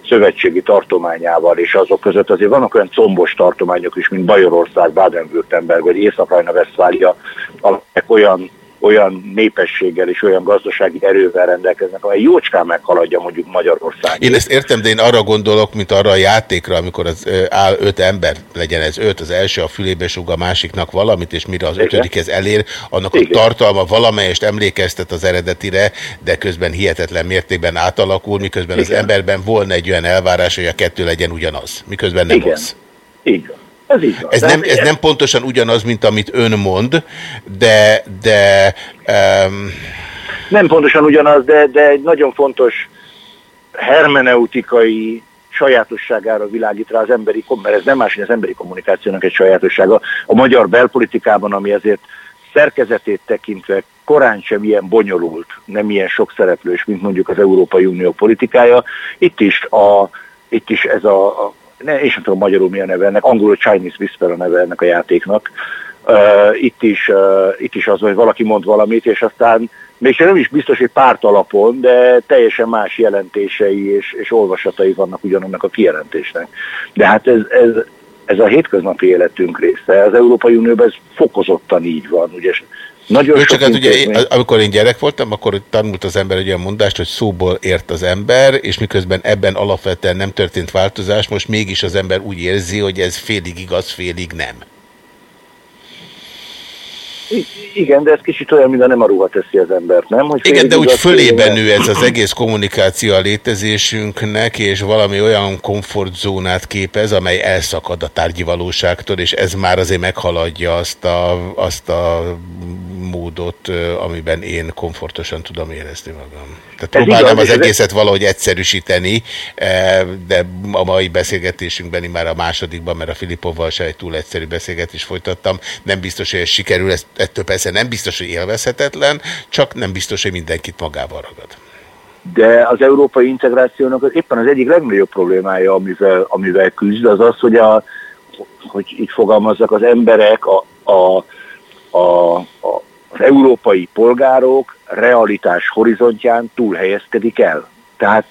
S8: szövetségi tartományával, és azok között azért vannak olyan combos tartományok is, mint Bajorország, Baden-Württemberg vagy Észak-Rajna-Veszfália, amelyek olyan olyan népességgel és olyan gazdasági erővel rendelkeznek, amely jócskán meghaladja mondjuk Magyarország.
S4: Én ezt értem, de én arra gondolok, mint arra a játékra, amikor az áll öt ember, legyen ez öt, az első a fülébe sug a másiknak valamit, és mire az
S8: Igen.
S4: ötödik ez elér, annak
S8: Igen.
S4: a tartalma valamelyest emlékeztet az eredetire, de közben hihetetlen mértékben átalakul, miközben az
S8: Igen.
S4: emberben volna egy olyan elvárás, hogy a kettő legyen ugyanaz, miközben nem
S8: Igen.
S4: az.
S8: Van. Ez így van.
S4: Ez nem, ez nem pontosan ugyanaz, mint amit ön mond, de, de um,
S8: Nem pontosan ugyanaz, de, de egy nagyon fontos hermeneutikai sajátosságára világít rá az emberi, mert ez nem más, mint az emberi kommunikációnak egy sajátossága. A magyar belpolitikában, ami azért szerkezetét tekintve korán sem ilyen bonyolult, nem ilyen sok szereplős, mint mondjuk az Európai Unió politikája. Itt is, a, itt is ez a, a ne, én sem tudom magyarul mi a neve ennek, angolul Chinese Whisper a neve ennek a játéknak. Uh, itt, is, uh, itt is az, hogy valaki mond valamit, és aztán még nem is biztos, hogy párt alapon, de teljesen más jelentései és, és olvasatai vannak ugyanannak a kijelentésnek. De hát ez, ez, ez a hétköznapi életünk része. Az Európai Unióban ez fokozottan így van. Ugye nagyon
S4: Jó, csak hát ugye, én- amikor én gyerek voltam, akkor tanult az ember egy olyan mondást, hogy szóból ért az ember, és miközben ebben alapvetően nem történt változás, most mégis az ember úgy érzi, hogy ez félig igaz, félig nem.
S8: I- Igen, de ez kicsit olyan, mint a nem a ruha teszi az embert, nem? Hogy
S4: Igen, de úgy fölében nő ez az egész kommunikáció a létezésünknek, és valami olyan komfortzónát képez, amely elszakad a tárgyi valóságtól, és ez már azért meghaladja azt a, azt a módot, amiben én komfortosan tudom érezni magam. Tehát
S8: Ez
S4: próbálnám
S8: igaz,
S4: az egészet valahogy egyszerűsíteni, de a mai beszélgetésünkben, már a másodikban, mert a Filipovval se egy túl egyszerű beszélgetést folytattam, nem biztos, hogy ez sikerül, ez, ettől persze nem biztos, hogy élvezhetetlen, csak nem biztos, hogy mindenkit magával ragad.
S8: de az európai integrációnak az éppen az egyik legnagyobb problémája, amivel, amivel küzd, az az, hogy, a, hogy így fogalmazzak, az emberek, a, a, a, a, az európai polgárok realitás horizontján túl helyezkedik el. Tehát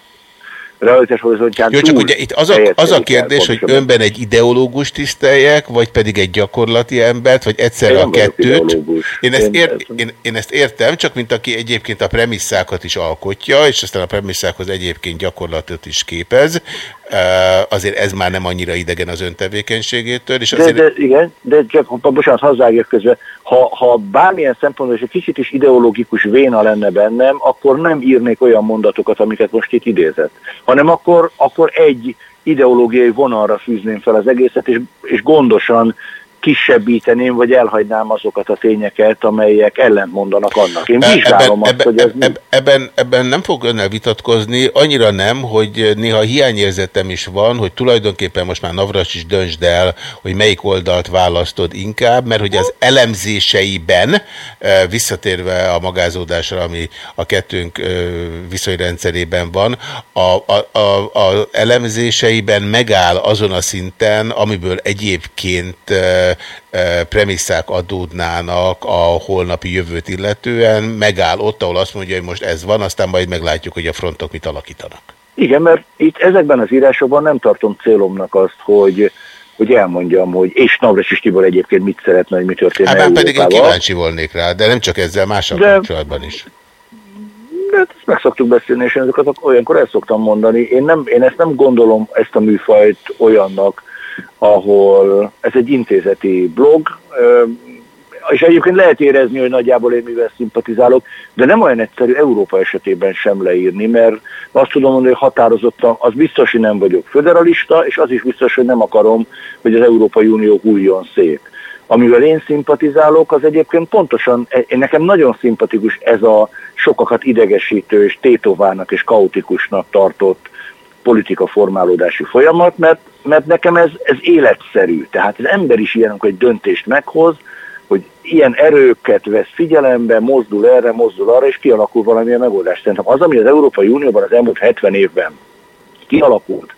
S8: realitás horizontján
S4: Jó, csak ugye itt az a, az a
S8: el,
S4: kérdés, hogy
S8: pontosan.
S4: önben egy ideológust tiszteljek, vagy pedig egy gyakorlati embert, vagy egyszerre
S8: Én
S4: a kettőt.
S8: ideológus.
S4: Én ezt, ér, én, én ezt értem, csak mint aki egyébként a premisszákat is alkotja, és aztán a premisszákhoz egyébként gyakorlatot is képez, azért ez már nem annyira idegen az ön tevékenységétől, és
S8: De,
S4: azért...
S8: de, igen, de csak bocsánat, hazzágják közben, ha, ha bármilyen szempontból is egy kicsit is ideológikus véna lenne bennem, akkor nem írnék olyan mondatokat, amiket most itt idézett, hanem akkor, akkor egy ideológiai vonalra fűzném fel az egészet, és, és gondosan kisebbíteném, vagy elhagynám azokat a tényeket, amelyek ellentmondanak annak. Én vizsgálom azt, hogy ez mi.
S4: eb, ebben, ebben nem fog önnel vitatkozni, annyira nem, hogy néha hiányérzetem is van, hogy tulajdonképpen most már Navras is döntsd el, hogy melyik oldalt választod inkább, mert hogy az elemzéseiben, eh, visszatérve a magázódásra, ami a kettőnk viszonyrendszerében van, a, a, a, a elemzéseiben megáll azon a szinten, amiből egyébként premisszák adódnának a holnapi jövőt illetően, megáll ott, ahol azt mondja, hogy most ez van, aztán majd meglátjuk, hogy a frontok mit alakítanak.
S8: Igen, mert itt ezekben az írásokban nem tartom célomnak azt, hogy, hogy elmondjam, hogy és Navras Tibor egyébként mit szeretne, hogy mi történne
S4: Hát pedig én kíváncsi volnék rá, de nem csak ezzel, mással
S8: De-
S4: kapcsolatban is.
S8: De hát ezt meg szoktuk beszélni, és ezeket olyankor el szoktam mondani. Én, nem, én ezt nem gondolom, ezt a műfajt olyannak, ahol ez egy intézeti blog, és egyébként lehet érezni, hogy nagyjából én mivel szimpatizálok, de nem olyan egyszerű Európa esetében sem leírni, mert azt tudom mondani, hogy határozottan, az biztos, hogy nem vagyok föderalista, és az is biztos, hogy nem akarom, hogy az Európai Unió hulljon szét. Amivel én szimpatizálok, az egyébként pontosan, én nekem nagyon szimpatikus ez a sokakat idegesítő és tétovának és kaotikusnak tartott politika formálódási folyamat, mert, mert nekem ez, ez életszerű. Tehát az ember is ilyen, amikor egy döntést meghoz, hogy ilyen erőket vesz figyelembe, mozdul erre, mozdul arra, és kialakul valamilyen megoldás. Szerintem az, ami az Európai Unióban az elmúlt 70 évben kialakult,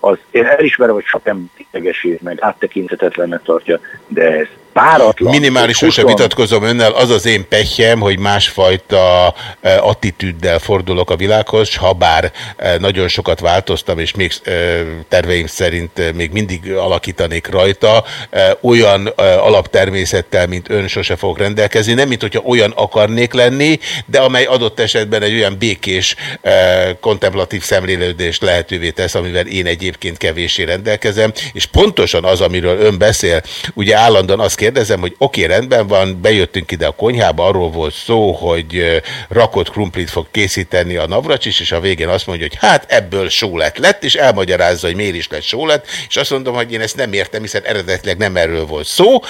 S8: az én elismerem, hogy sok ember idegesít meg, áttekinthetetlennek tartja, de ez páratlan.
S4: Minimálisan
S8: 20
S4: vitatkozom önnel, az az én pehjem, hogy másfajta eh, attitűddel fordulok a világhoz, ha bár eh, nagyon sokat változtam, és még eh, terveim szerint még mindig alakítanék rajta, olyan alaptermészettel, mint ön sose fog rendelkezni, nem mint hogyha olyan akarnék lenni, de amely adott esetben egy olyan békés, kontemplatív szemlélődést lehetővé tesz, amivel én egyébként kevéssé rendelkezem, és pontosan az, amiről ön beszél, ugye állandóan azt kérdezem, hogy oké, okay, rendben van, bejöttünk ide a konyhába, arról volt szó, hogy rakott krumplit fog készíteni a Navracsis, és a végén azt mondja, hogy hát ebből sólet lett, és elmagyarázza, hogy miért is lett sólet, és azt mondom, hogy én ezt nem értem, hiszen eredetileg nem erről volt szó,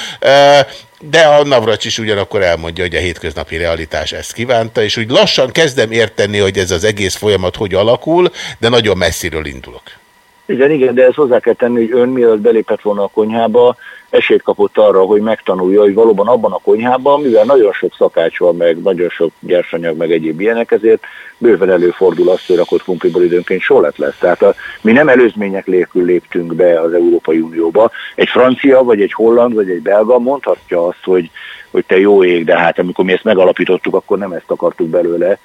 S4: de a Navracsis ugyanakkor elmondja, hogy a hétköznapi realitás ezt kívánta, és úgy lassan kezdem érteni, hogy ez az egész folyamat hogy alakul, de nagyon messziről indulok.
S8: Igen, igen, de ezt hozzá kell tenni, hogy ön mielőtt belépett volna a konyhába, esélyt kapott arra, hogy megtanulja, hogy valóban abban a konyhában, mivel nagyon sok szakács van, meg nagyon sok nyersanyag, meg egyéb ilyenek, ezért bőven előfordul az, hogy rakott kumpliból időnként solet lesz. Tehát a, mi nem előzmények nélkül léptünk be az Európai Unióba. Egy francia, vagy egy holland, vagy egy belga mondhatja azt, hogy, hogy te jó ég, de hát amikor mi ezt megalapítottuk, akkor nem ezt akartuk belőle,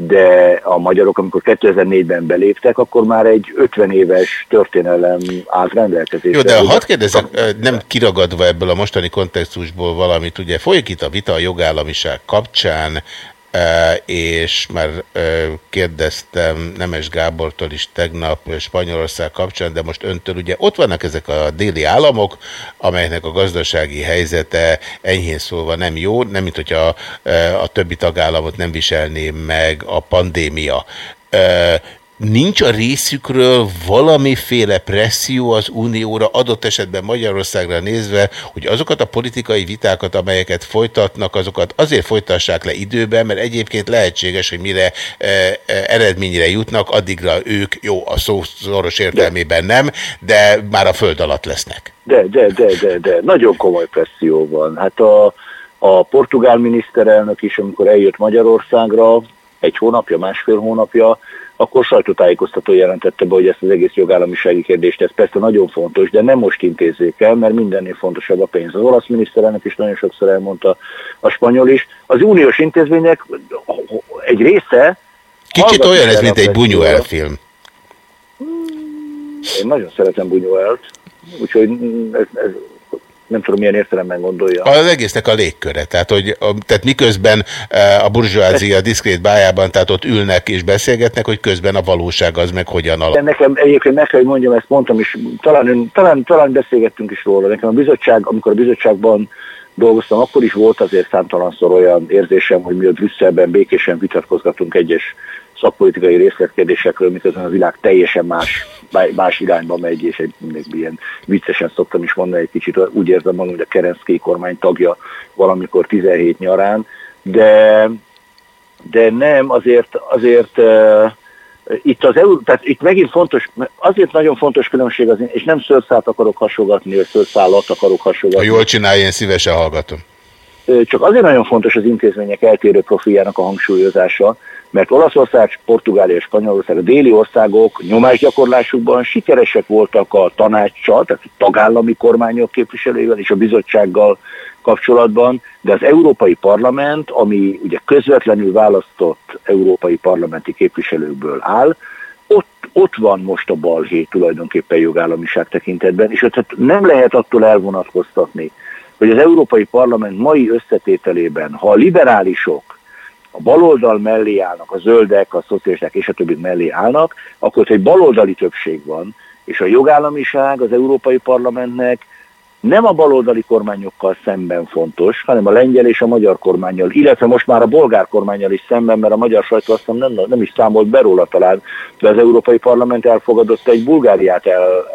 S8: de a magyarok, amikor 2004-ben beléptek, akkor már egy 50 éves történelem állt rendelkezésre.
S4: Jó, de hadd kérdezek, nem kiragadva ebből a mostani kontextusból valamit, ugye folyik itt a vita a jogállamiság kapcsán, és már kérdeztem Nemes Gábortól is tegnap Spanyolország kapcsán, de most öntől ugye ott vannak ezek a déli államok, amelynek a gazdasági helyzete enyhén szólva nem jó, nem mint hogyha a többi tagállamot nem viselné meg a pandémia nincs a részükről valamiféle presszió az Unióra, adott esetben Magyarországra nézve, hogy azokat a politikai vitákat, amelyeket folytatnak, azokat azért folytassák le időben, mert egyébként lehetséges, hogy mire e, e, eredményre jutnak, addigra ők, jó, a szó szoros értelmében nem, de már a föld alatt lesznek.
S8: De, de, de, de, de. Nagyon komoly presszió van. Hát a, a portugál miniszterelnök is, amikor eljött Magyarországra, egy hónapja, másfél hónapja, akkor sajtótájékoztató jelentette be, hogy ezt az egész jogállamisági kérdést, ez persze nagyon fontos, de nem most intézzék el, mert mindennél fontosabb a pénz. Az olasz miniszterelnök is nagyon sokszor elmondta, a spanyol is. Az uniós intézmények egy része...
S4: Kicsit olyan ez, mint egy. Buñuel film.
S8: Én nagyon szeretem Buñuelt, úgyhogy ez, ez, nem tudom, milyen értelemben gondolja.
S4: Az egésznek a légköre. Tehát, hogy, a, tehát miközben eh, a burzsóázia diszkrét bájában, tehát ott ülnek és beszélgetnek, hogy közben a valóság az meg hogyan alakul.
S8: nekem egyébként meg kell, hogy mondjam, ezt mondtam is, talán, talán, talán beszélgettünk is róla. Nekem a bizottság, amikor a bizottságban dolgoztam, akkor is volt azért számtalanszor olyan érzésem, hogy mi a Brüsszelben békésen vitatkozgatunk egyes szakpolitikai részletkérdésekről, miközben a világ teljesen más, más irányba megy, és egy mindig ilyen viccesen szoktam is mondani, egy kicsit úgy érzem magam, hogy a Kerenszki kormány tagja valamikor 17 nyarán, de, de nem, azért, azért uh, itt az EU, tehát itt megint fontos, azért nagyon fontos különbség az, és nem szőrszát akarok hasogatni, vagy szőrszálat akarok
S4: Ha
S8: hasogatni.
S4: jól csinálja, én szívesen hallgatom.
S8: Csak azért nagyon fontos az intézmények eltérő profiljának a hangsúlyozása, mert Olaszország, Portugália és Spanyolország, a déli országok nyomásgyakorlásukban sikeresek voltak a tanácssal, tehát a tagállami kormányok képviselőivel és a bizottsággal kapcsolatban, de az Európai Parlament, ami ugye közvetlenül választott európai parlamenti képviselőkből áll, ott, ott van most a balhé tulajdonképpen jogállamiság tekintetben, és ott hát nem lehet attól elvonatkoztatni, hogy az Európai Parlament mai összetételében, ha a liberálisok a baloldal mellé állnak, a zöldek, a szocialisták és a többi mellé állnak, akkor egy baloldali többség van, és a jogállamiság az Európai Parlamentnek nem a baloldali kormányokkal szemben fontos, hanem a lengyel és a magyar kormányjal, illetve most már a bolgár kormányjal is szemben, mert a magyar sajtó azt nem, nem is számolt be róla talán, de az Európai Parlament elfogadott egy Bulgáriát el,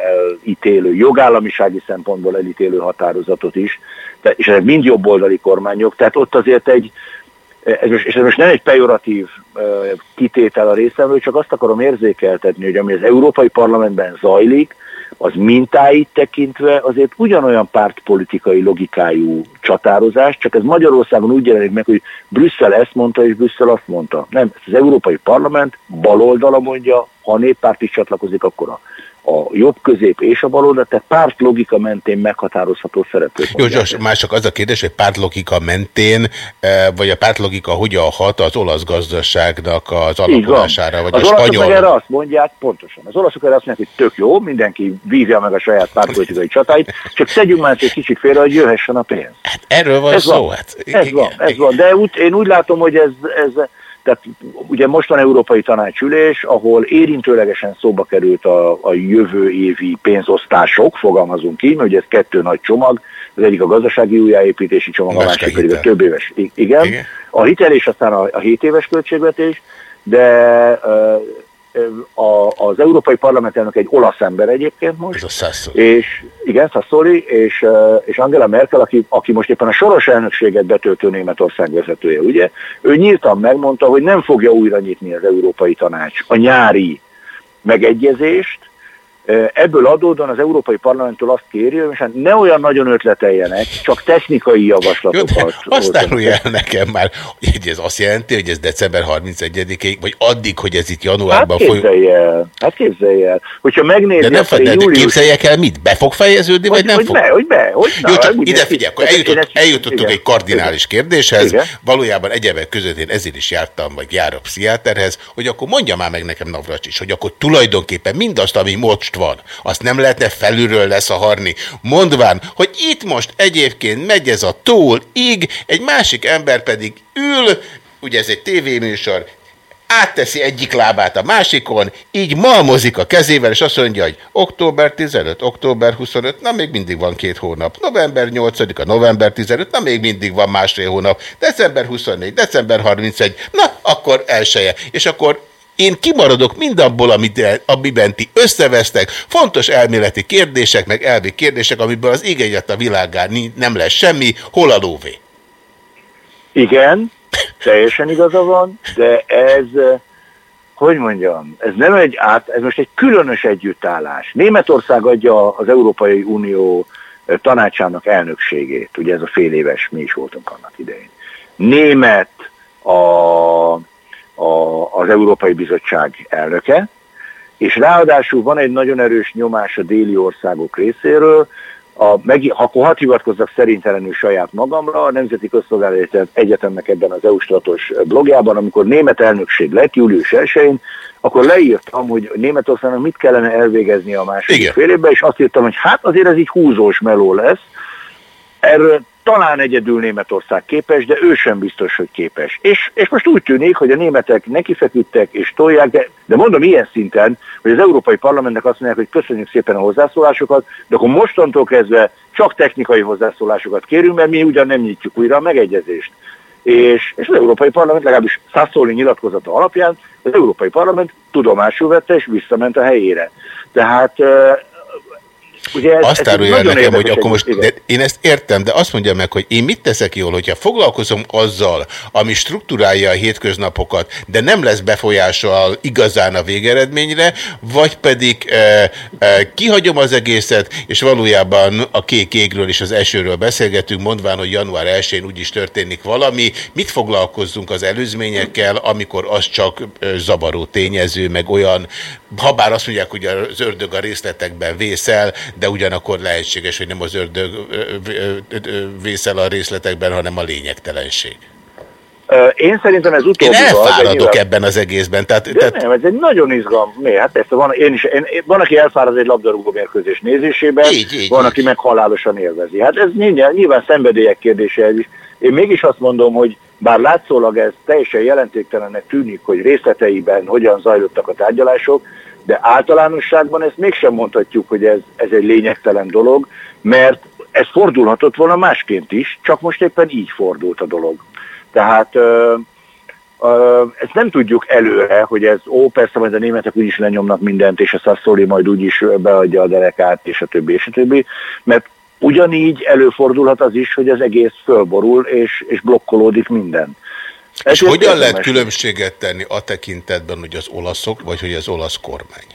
S8: elítélő, jogállamisági szempontból elítélő határozatot is, de, és ezek mind jobboldali kormányok, tehát ott azért egy, ez most, és ez most nem egy pejoratív kitétel a részemről, csak azt akarom érzékeltetni, hogy ami az Európai Parlamentben zajlik, az mintáit tekintve azért ugyanolyan pártpolitikai logikájú csatározás, csak ez Magyarországon úgy jelenik meg, hogy Brüsszel ezt mondta, és Brüsszel azt mondta. Nem, ez az Európai Parlament baloldala mondja, ha a néppárt is csatlakozik, akkor a, a jobb közép és a baloldal, tehát párt logika mentén meghatározható szereplők.
S4: Jó, Zsas, már csak az a kérdés, hogy pártlogika mentén, eh, vagy a pártlogika hogyan hat az olasz gazdaságnak az alakulására, vagy
S8: az
S4: a spanyol...
S8: erre azt mondják, pontosan, az olaszok erre azt mondják, hogy tök jó, mindenki vívja meg a saját pártpolitikai csatáit, csak szedjünk már egy kicsit félre, hogy jöhessen a pénz.
S4: Erről van
S8: ez
S4: szó,
S8: van.
S4: hát.
S8: Ez van, ez van, de úgy, én úgy látom, hogy ez, ez tehát ugye most van Európai Tanácsülés, ahol érintőlegesen szóba került a, a jövő évi pénzosztások, fogalmazunk így, mert ugye ez kettő nagy csomag, az egyik a gazdasági újjáépítési csomag,
S4: Másik a
S8: másik pedig a több éves, igen,
S4: Igen.
S8: a hitel és aztán a, a 7 éves költségvetés, de a, az Európai Parlament elnök egy olasz ember egyébként most,
S4: Ez a Sassoli.
S8: és igen, Sassoli, és, és Angela Merkel, aki, aki most éppen a soros elnökséget betöltő Németország vezetője, ugye, ő nyíltan megmondta, hogy nem fogja újra nyitni az Európai Tanács a nyári megegyezést, Ebből adódóan az Európai Parlamenttől azt kéri, hogy hát ne olyan nagyon ötleteljenek, csak technikai
S4: Jó,
S8: javaslatokat.
S4: azt
S8: hozzanak.
S4: árulja el nekem már, hogy ez azt jelenti, hogy ez december 31-ig, vagy addig, hogy ez itt
S8: Hát
S4: januárban folyik.
S8: képzelj el, hát képzelj el. Hogyha megnézi,
S4: De nem
S8: azt, július...
S4: képzeljek el, mit? Be fog fejeződni, vagy
S8: hogy,
S4: nem
S8: hogy
S4: fog?
S8: be, hogy be, hogy
S4: Jó,
S8: na,
S4: csak ide figyelj, akkor eljutott, eljutottunk
S8: igen,
S4: egy kardinális
S8: igen.
S4: kérdéshez.
S8: Igen.
S4: Valójában egyebek között én ezért is jártam, vagy járok pszichiáterhez, hogy akkor mondja már meg nekem Navracsics, hogy akkor tulajdonképpen mindazt, ami most van, azt nem lehetne felülről leszaharni. Mondván, hogy itt most egyébként megy ez a tól, íg, egy másik ember pedig ül, ugye ez egy tévéműsor, átteszi egyik lábát a másikon, így malmozik a kezével, és azt mondja, hogy október 15, október 25, na még mindig van két hónap, november 8 a november 15, na még mindig van másfél hónap, december 24, december 31, na akkor elseje, és akkor én kimaradok mindabból, amit, amiben ti összevesztek, fontos elméleti kérdések, meg elvi kérdések, amiből az ég egyet a világán nem lesz semmi, hol a lóvé?
S8: Igen, teljesen igaza van, de ez, eh, hogy mondjam, ez nem egy át, ez most egy különös együttállás. Németország adja az Európai Unió eh, tanácsának elnökségét, ugye ez a fél éves, mi is voltunk annak idején. Német a a, az Európai Bizottság elnöke, és ráadásul van egy nagyon erős nyomás a déli országok részéről, a, meg, ha hadd hivatkozzak szerintelenül saját magamra, a Nemzeti Közszolgálati Egyetemnek ebben az EU-stratos blogjában, amikor német elnökség lett július 1-én, akkor leírtam, hogy Németországnak mit kellene elvégezni a második fél évben, és azt írtam, hogy hát azért ez így húzós meló lesz. Erről talán egyedül Németország képes, de ő sem biztos, hogy képes. És, és most úgy tűnik, hogy a németek nekifeküdtek és tolják, de, de mondom ilyen szinten, hogy az Európai Parlamentnek azt mondják, hogy köszönjük szépen a hozzászólásokat, de akkor mostantól kezdve csak technikai hozzászólásokat kérünk, mert mi ugyan nem nyitjuk újra a megegyezést. És, és az Európai Parlament legalábbis Sassoli nyilatkozata alapján az Európai Parlament tudomásul vette és visszament a helyére. Tehát ugye ez,
S4: Azt
S8: ez
S4: árulja nekem, hogy akkor most, de én ezt értem, de azt mondja meg, hogy én mit teszek jól, hogyha foglalkozom azzal, ami struktúrálja a hétköznapokat, de nem lesz befolyással igazán a végeredményre, vagy pedig e, e, kihagyom az egészet, és valójában a kék égről és az esőről beszélgetünk, mondván, hogy január 1-én úgyis történik valami. Mit foglalkozzunk az előzményekkel, amikor az csak ö, zavaró tényező, meg olyan, ha bár azt mondják, hogy az ördög a részletekben vészel, de ugyanakkor lehetséges, hogy nem az ördög vészel a részletekben, hanem a lényegtelenség.
S8: Én szerintem ez
S4: Én
S8: utóbbi
S4: elfáradok ebben az egészben. Tehát,
S8: De
S4: tehát
S8: nem, ez egy nagyon izgalmas. Mi? Hát persze van, én is, én, van, aki elfárad egy labdarúgó mérkőzés nézésében,
S4: Így, így,
S8: van,
S4: így.
S8: aki meg halálosan élvezi. Hát ez nyilván, nyilván szenvedélyek kérdése. Én mégis azt mondom, hogy bár látszólag ez teljesen jelentéktelennek tűnik, hogy részleteiben hogyan zajlottak a tárgyalások, de általánosságban ezt mégsem mondhatjuk, hogy ez, ez egy lényegtelen dolog, mert ez fordulhatott volna másként is, csak most éppen így fordult a dolog. Tehát ö, ö, ezt nem tudjuk előre, hogy ez, ó, persze majd a németek úgyis lenyomnak mindent, és a Sassoli majd úgyis beadja a derekát, és a többi, és a többi, mert ugyanígy előfordulhat az is, hogy az egész fölborul, és, és blokkolódik minden.
S4: És
S8: Ezért
S4: hogyan lehet különbséget tenni a tekintetben, hogy az olaszok, vagy hogy az olasz kormány?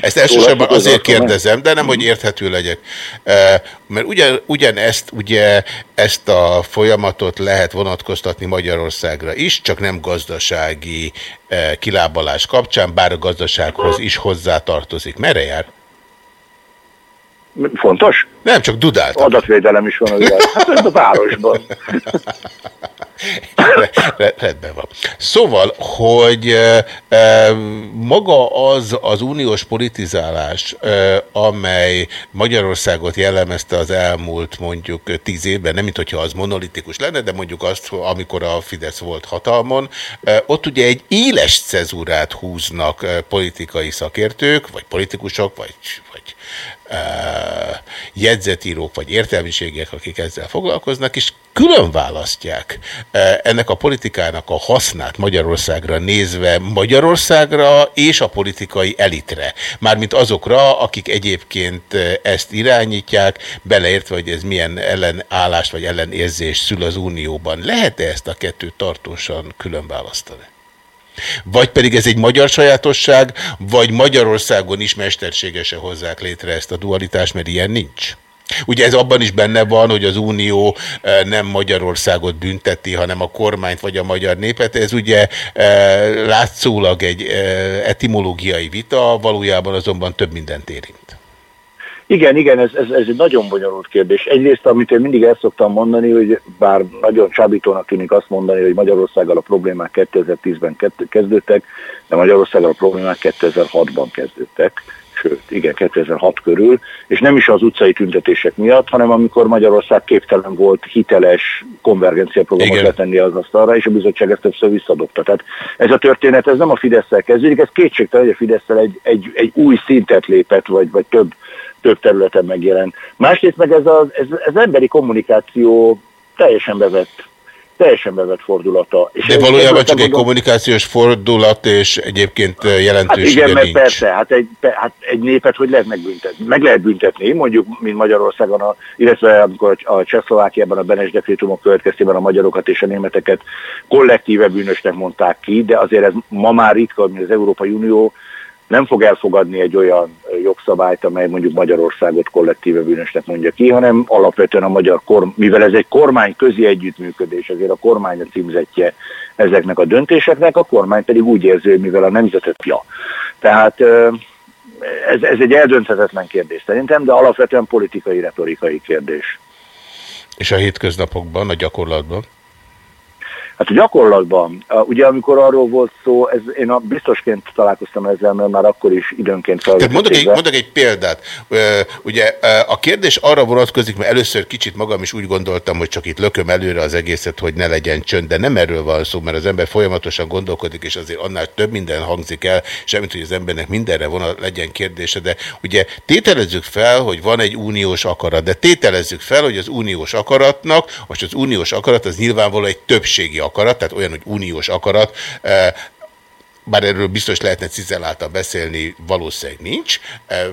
S4: Ezt elsősorban azért kérdezem, de nem, hogy érthető legyek. Mert ugyan, ugyanezt, ugye ezt a folyamatot lehet vonatkoztatni Magyarországra is, csak nem gazdasági kilábalás kapcsán, bár a gazdasághoz is hozzátartozik. Merre jár?
S8: Fontos?
S4: Nem, csak dudáltam.
S8: Adatvédelem is van a világ. Hát ez a városban.
S4: Re- Rendben van. Szóval, hogy e, e, maga az az uniós politizálás, e, amely Magyarországot jellemezte az elmúlt mondjuk tíz évben, nem mint hogyha az monolitikus lenne, de mondjuk azt, amikor a Fidesz volt hatalmon, ott ugye egy éles cezúrát húznak politikai szakértők, vagy politikusok, vagy, jegyzetírók vagy értelmiségek, akik ezzel foglalkoznak, és külön választják ennek a politikának a hasznát Magyarországra nézve Magyarországra és a politikai elitre. Mármint azokra, akik egyébként ezt irányítják, beleértve, hogy ez milyen ellenállást vagy ellenérzés szül az Unióban. Lehet-e ezt a kettőt tartósan külön választani? Vagy pedig ez egy magyar sajátosság, vagy Magyarországon is mesterségesen hozzák létre ezt a dualitást, mert ilyen nincs. Ugye ez abban is benne van, hogy az Unió eh, nem Magyarországot bünteti, hanem a kormányt vagy a magyar népet. Ez ugye eh, látszólag egy eh, etimológiai vita, valójában azonban több mindent érint.
S8: Igen, igen, ez, ez, ez egy nagyon bonyolult kérdés. Egyrészt, amit én mindig el szoktam mondani, hogy bár nagyon csábítónak tűnik azt mondani, hogy Magyarországgal a problémák 2010-ben kett- kezdődtek, de Magyarországgal a problémák 2006-ban kezdődtek, sőt, igen, 2006 körül, és nem is az utcai tüntetések miatt, hanem amikor Magyarország képtelen volt hiteles konvergenciaprogramot letenni az asztalra, és a bizottság ezt többször visszadobta. Tehát ez a történet, ez nem a Fidesz-szel kezdődik, ez kétségtelen, hogy a fidesz egy, egy, egy új szintet lépett, vagy, vagy több több területen megjelent. Másrészt meg ez az, ez, ez emberi kommunikáció teljesen bevett, teljesen bevett fordulata. És
S4: De valójában csak egy kommunikációs fordulat, és egyébként eh,
S8: Hát
S4: jelentősége
S8: igen, mert
S4: nincs.
S8: persze, hát egy, hát egy népet hogy lehet megbüntetni? Meg lehet büntetni, mondjuk, mint Magyarországon, a, illetve amikor a, a Csehszlovákiában a Benes dekrétumok következtében a magyarokat és a németeket kollektíve bűnösnek mondták ki, de azért ez ma már ritka, mint az Európai Unió nem fog elfogadni egy olyan jogszabályt, amely mondjuk Magyarországot kollektíve bűnösnek mondja ki, hanem alapvetően a magyar kormány, mivel ez egy kormány közi együttműködés, ezért a kormány a címzetje ezeknek a döntéseknek, a kormány pedig úgy hogy mivel a nemzetet ja. Tehát ez, ez egy eldönthetetlen kérdés szerintem, de alapvetően politikai, retorikai kérdés.
S4: És a hétköznapokban, a gyakorlatban?
S8: Hát a gyakorlatban, ugye amikor arról volt szó, ez, én a, biztosként találkoztam ezzel, mert már akkor is időnként
S4: Tehát mondok egy, mondok egy példát. Ugye a kérdés arra vonatkozik, mert először kicsit magam is úgy gondoltam, hogy csak itt lököm előre az egészet, hogy ne legyen csönd, de nem erről van szó, mert az ember folyamatosan gondolkodik, és azért annál több minden hangzik el, semmit, hogy az embernek mindenre vonat legyen kérdése, de ugye tételezzük fel, hogy van egy uniós akarat, de tételezzük fel, hogy az uniós akaratnak, most az uniós akarat az nyilvánvalóan egy többségi akarat, tehát olyan, hogy uniós akarat, eh, bár erről biztos lehetne cizelláltan beszélni, valószínűleg nincs, Eh,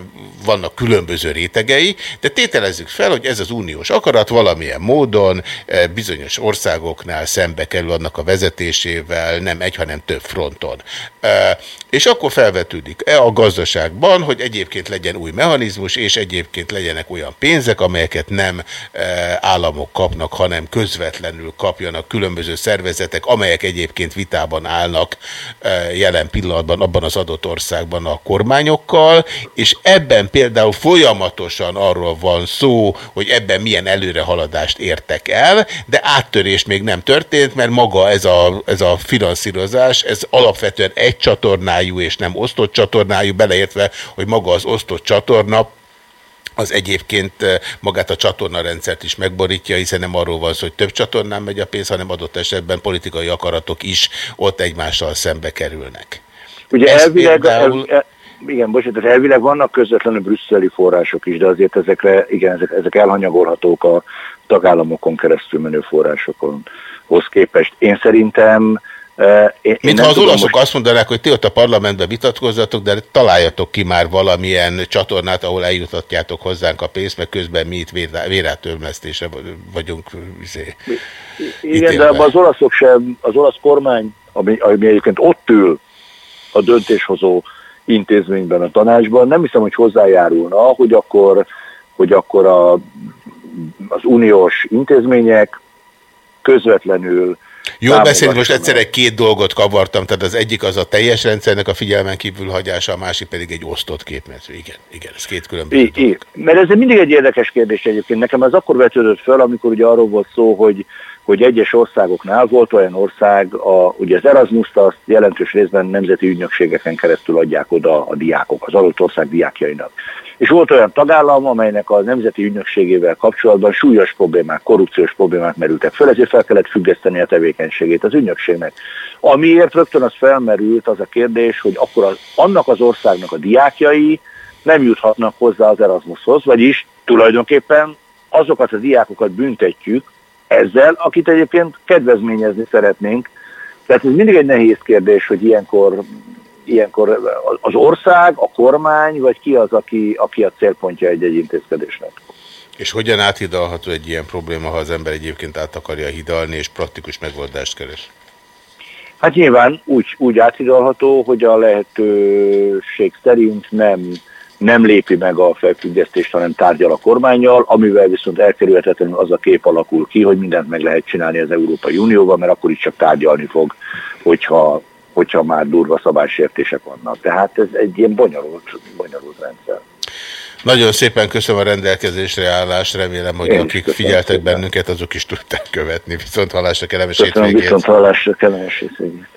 S4: vannak különböző rétegei, de tételezzük fel, hogy ez az uniós akarat valamilyen módon eh, bizonyos országoknál szembe kerül annak a vezetésével, nem egy, hanem több fronton. Eh, És akkor felvetődik-e a gazdaságban, hogy egyébként legyen új mechanizmus, és egyébként legyenek olyan pénzek, amelyeket nem államok kapnak, hanem közvetlenül kapjanak különböző szervezetek, amelyek egyébként vitában állnak jelen pillanatban abban az adott országban a kormányokkal, és ebben például folyamatosan arról van szó, hogy ebben milyen előrehaladást értek el, de áttörés még nem történt, mert maga ez a, ez a finanszírozás, ez alapvetően egy csatornájú és nem osztott csatornájú, beleértve, hogy maga az osztott csatorna az egyébként eh, magát a csatornarendszert is megborítja, hiszen nem arról van szó, hogy több csatornán megy a pénz, hanem adott esetben politikai akaratok is ott egymással szembe kerülnek.
S8: Ugye
S4: Ez
S8: elvileg,
S4: például-
S8: el, igen, bocsánat, elvileg vannak közvetlenül brüsszeli források is, de azért ezekre, igen, ezek, ezek elhanyagolhatók a tagállamokon keresztül menő forrásokon hoz képest. Én szerintem én,
S4: Mintha az olaszok
S8: most-
S4: azt mondanák, hogy ti ott a parlamentben vitatkozzatok, de találjatok ki már valamilyen csatornát, ahol eljutatjátok hozzánk a pénzt, mert közben mi itt vérá- vérátörmesztésre vagyunk. Izé.
S8: Igen, de az olaszok sem, az olasz kormány, ami, ami egyébként ott ül a döntéshozó intézményben, a tanácsban, nem hiszem, hogy hozzájárulna, hogy akkor, hogy akkor a, az uniós intézmények közvetlenül
S4: Jól beszélni, most egyszerre két dolgot kavartam, tehát az egyik az a teljes rendszernek a figyelmen kívül hagyása, a másik pedig egy osztott képmező. Igen, igen, ez két különböző.
S8: I, I, mert ez mindig egy érdekes kérdés egyébként. Nekem ez akkor vetődött föl, amikor ugye arról volt szó, hogy, hogy egyes országoknál volt olyan ország, a, ugye az Erasmus-t azt jelentős részben nemzeti ügynökségeken keresztül adják oda a diákok, az adott ország diákjainak. És volt olyan tagállam, amelynek a nemzeti ügynökségével kapcsolatban súlyos problémák, korrupciós problémák merültek föl, ezért fel kellett függeszteni a tevékenységét az ügynökségnek. Amiért rögtön az felmerült az a kérdés, hogy akkor az, annak az országnak a diákjai nem juthatnak hozzá az Erasmushoz, vagyis tulajdonképpen azokat a diákokat büntetjük ezzel, akit egyébként kedvezményezni szeretnénk. Tehát ez mindig egy nehéz kérdés, hogy ilyenkor, ilyenkor az ország, a kormány, vagy ki az, aki, aki a célpontja egy-egy intézkedésnek.
S4: És hogyan áthidalható egy ilyen probléma, ha az ember egyébként át akarja hidalni, és praktikus megoldást keres?
S8: Hát nyilván úgy, úgy áthidalható, hogy a lehetőség szerint nem, nem lépi meg a felfüggesztést, hanem tárgyal a kormányjal, amivel viszont elkerülhetetlenül az a kép alakul ki, hogy mindent meg lehet csinálni az Európai Unióval, mert akkor is csak tárgyalni fog, hogyha, hogyha már durva szabálysértések vannak. Tehát ez egy ilyen bonyolult, bonyolult rendszer.
S4: Nagyon szépen köszönöm a rendelkezésre állást, remélem, hogy
S8: Én
S4: akik figyeltek
S8: szépen.
S4: bennünket, azok is tudták követni. Viszont hallásra kellemes
S8: Köszönöm
S4: hétvégét.
S8: viszont hallásra, kellemes hétvégét.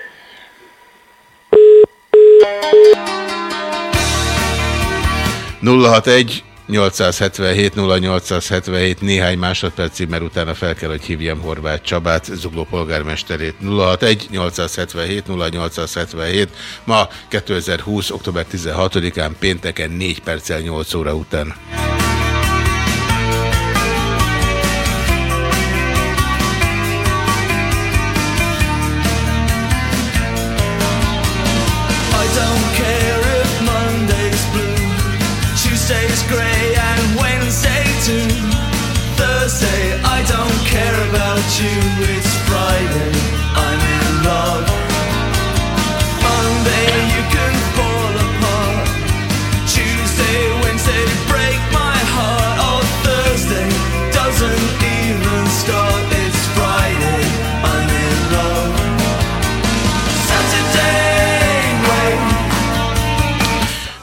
S4: egy 877 0877 néhány másodperc mert utána fel kell, hogy hívjam Horváth Csabát, Zugló polgármesterét. 061 877 0877 ma 2020. október 16-án pénteken 4 perccel 8 óra után.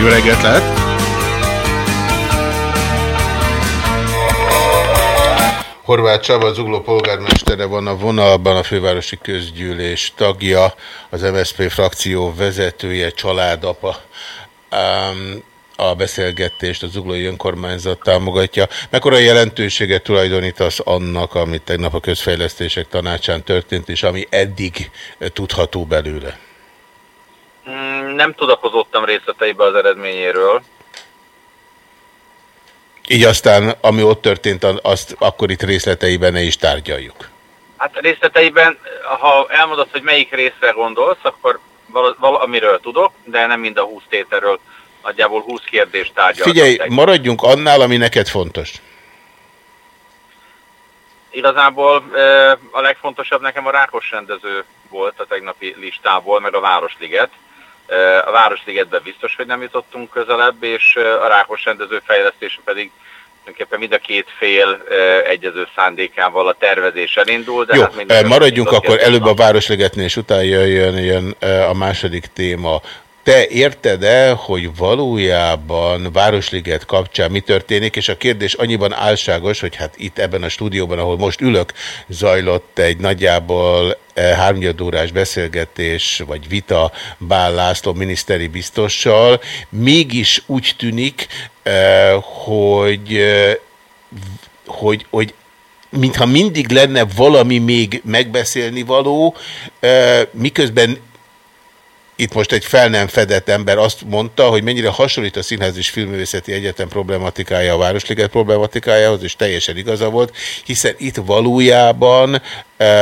S4: Jó reggelt lehet! Horváth Csaba, Zugló polgármestere van a vonalban, a fővárosi közgyűlés tagja, az MSZP frakció vezetője, családapa. Um, a beszélgetést a Zuglói Önkormányzat támogatja. Mekkora jelentőséget tulajdonítasz annak, amit tegnap a közfejlesztések tanácsán történt, és ami eddig tudható belőle?
S9: Mm, Nem tudakozottam részleteibe az eredményéről.
S4: Így aztán, ami ott történt, azt akkor itt részleteiben ne is tárgyaljuk.
S9: Hát részleteiben, ha elmondod, hogy melyik részre gondolsz, akkor val- valamiről tudok, de nem mind a 20 tételről. Nagyjából 20 kérdést tárgyaltam.
S4: Figyelj,
S9: tegnap.
S4: maradjunk annál, ami neked fontos.
S9: Igazából a legfontosabb nekem a Rákos rendező volt a tegnapi listából, meg a Városliget. A Városligetben biztos, hogy nem jutottunk közelebb, és a Rákos rendező fejlesztése pedig tulajdonképpen mind a két fél egyező szándékával a tervezés elindul. De
S4: Jó,
S9: hát
S4: maradjunk akkor előbb a Városligetnél, és utána jön, jön a második téma. Te érted-e, hogy valójában Városliget kapcsán mi történik, és a kérdés annyiban álságos, hogy hát itt ebben a stúdióban, ahol most ülök, zajlott egy nagyjából eh, háromnyed órás beszélgetés, vagy vita Bál László miniszteri biztossal, mégis úgy tűnik, eh, hogy eh, hogy, hogy mintha mindig lenne valami még megbeszélni való, miközben itt most egy fel nem fedett ember azt mondta, hogy mennyire hasonlít a Színház és Filmművészeti Egyetem problematikája a Városliget problematikájához, és teljesen igaza volt, hiszen itt valójában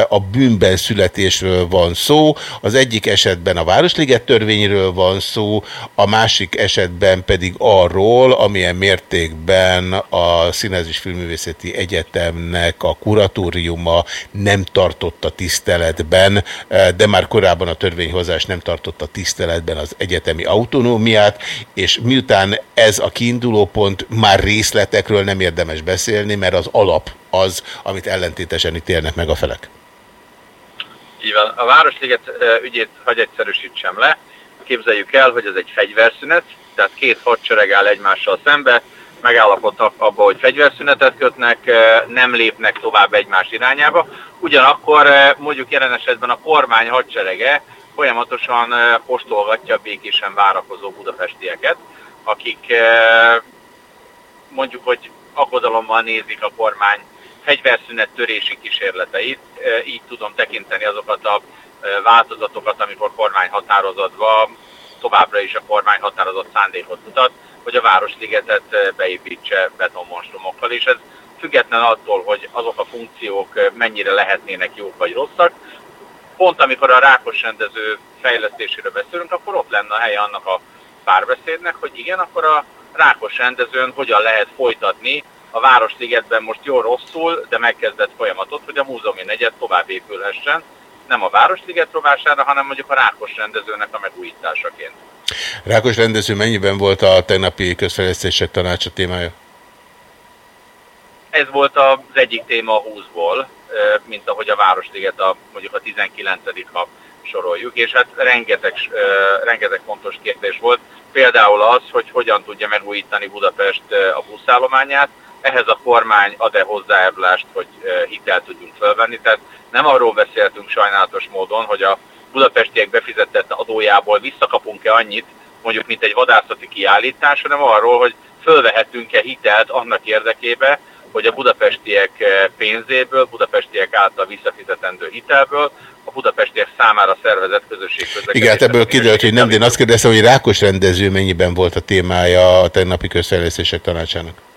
S4: a bűnben születésről van szó, az egyik esetben a Városliget törvényről van szó, a másik esetben pedig arról, amilyen mértékben a Színház és Filmművészeti Egyetemnek a kuratóriuma nem tartotta tiszteletben, de már korábban a törvényhozás nem tartotta tiszteletben az egyetemi autonómiát, és miután ez a kiinduló pont, már részletekről nem érdemes beszélni, mert az alap az, amit ellentétesen ítélnek meg a felek.
S9: Így van. A Városliget ügyét hagy egyszerűsítsem le. Képzeljük el, hogy ez egy fegyverszünet, tehát két hadsereg áll egymással szembe, megállapodtak abba, hogy fegyverszünetet kötnek, nem lépnek tovább egymás irányába. Ugyanakkor mondjuk jelen esetben a kormány hadserege folyamatosan postolgatja békésen várakozó budapestieket, akik mondjuk, hogy aggodalommal nézik a kormány fegyverszünet törési kísérleteit. Így tudom tekinteni azokat a változatokat, amikor kormány határozatban továbbra is a kormány határozott szándékot mutat, hogy a Városligetet beépítse betonmonstrumokkal, és ez független attól, hogy azok a funkciók mennyire lehetnének jók vagy rosszak. Pont amikor a rákos rendező fejlesztéséről beszélünk, akkor ott lenne a helye annak a párbeszédnek, hogy igen, akkor a rákos rendezőn hogyan lehet folytatni a Városligetben most jó rosszul, de megkezdett folyamatot, hogy a múzeumi negyed tovább épülhessen, nem a Városliget rovására, hanem mondjuk a rákos rendezőnek a megújításaként.
S4: Rákos rendező mennyiben volt a tegnapi közfejlesztések tanácsa témája?
S9: Ez volt az egyik téma a 20-ból, ö, mint ahogy a Városliget a, mondjuk a 19 ha soroljuk, és hát rengeteg, rengeteg fontos kérdés volt. Például az, hogy hogyan tudja megújítani Budapest a buszállományát, ehhez a kormány ad-e hozzájárulást, hogy hitelt tudjunk fölvenni. Tehát nem arról beszéltünk sajnálatos módon, hogy a budapestiek befizetett adójából visszakapunk-e annyit, mondjuk mint egy vadászati kiállítás, hanem arról, hogy fölvehetünk-e hitelt annak érdekébe, hogy a budapestiek pénzéből, budapestiek által visszafizetendő hitelből, a budapestiek számára szervezett közösség
S4: Igen, hát ebből kiderült, hogy nem, de én azt kérdeztem, hogy Rákos rendező mennyiben volt a témája a tegnapi közfejlesztések tanácsának?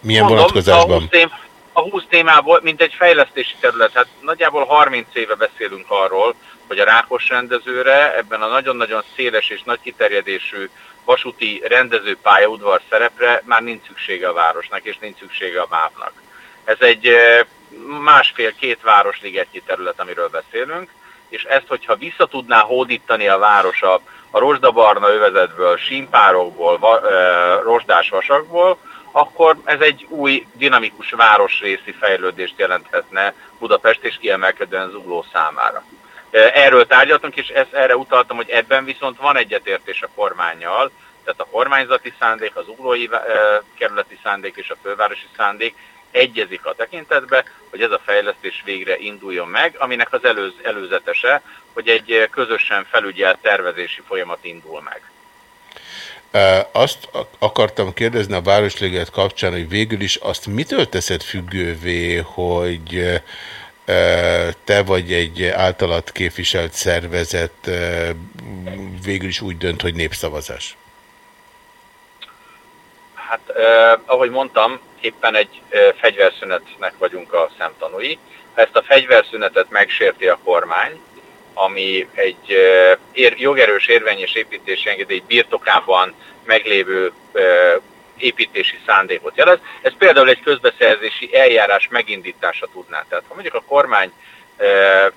S4: Milyen
S9: Mondom, A
S4: vonatkozásban?
S9: 20, tém, a 20 témából, mint egy fejlesztési terület, hát nagyjából 30 éve beszélünk arról, hogy a rákos rendezőre ebben a nagyon-nagyon széles és nagy kiterjedésű vasúti rendező pályaudvar szerepre már nincs szüksége a városnak, és nincs szüksége a mávnak. Ez egy eh, másfél-két városligetnyi terület, amiről beszélünk, és ezt, hogyha vissza tudná hódítani a város a, a rozsdabarna övezetből, símpárokból, va, e, rozsdás vasakból, akkor ez egy új dinamikus városrészi fejlődést jelenthetne Budapest és kiemelkedően Zugló számára. Erről tárgyaltunk, és ezt, erre utaltam, hogy ebben viszont van egyetértés a kormányjal, tehát a kormányzati szándék, az uglói kerületi szándék és a fővárosi szándék egyezik a tekintetbe, hogy ez a fejlesztés végre induljon meg, aminek az előz, előzetese, hogy egy közösen felügyelt tervezési folyamat indul meg.
S4: Azt akartam kérdezni a Városliget kapcsán, hogy végül is azt mitől teszed függővé, hogy te vagy egy általat képviselt szervezet végül is úgy dönt, hogy népszavazás?
S9: Hát, eh, ahogy mondtam, éppen egy eh, fegyverszünetnek vagyunk a szemtanúi. Ha ezt a fegyverszünetet megsérti a kormány, ami egy ér, jogerős érvényes építési engedély birtokában meglévő építési szándékot jelez. Ez például egy közbeszerzési eljárás megindítása tudná. Tehát ha mondjuk a kormány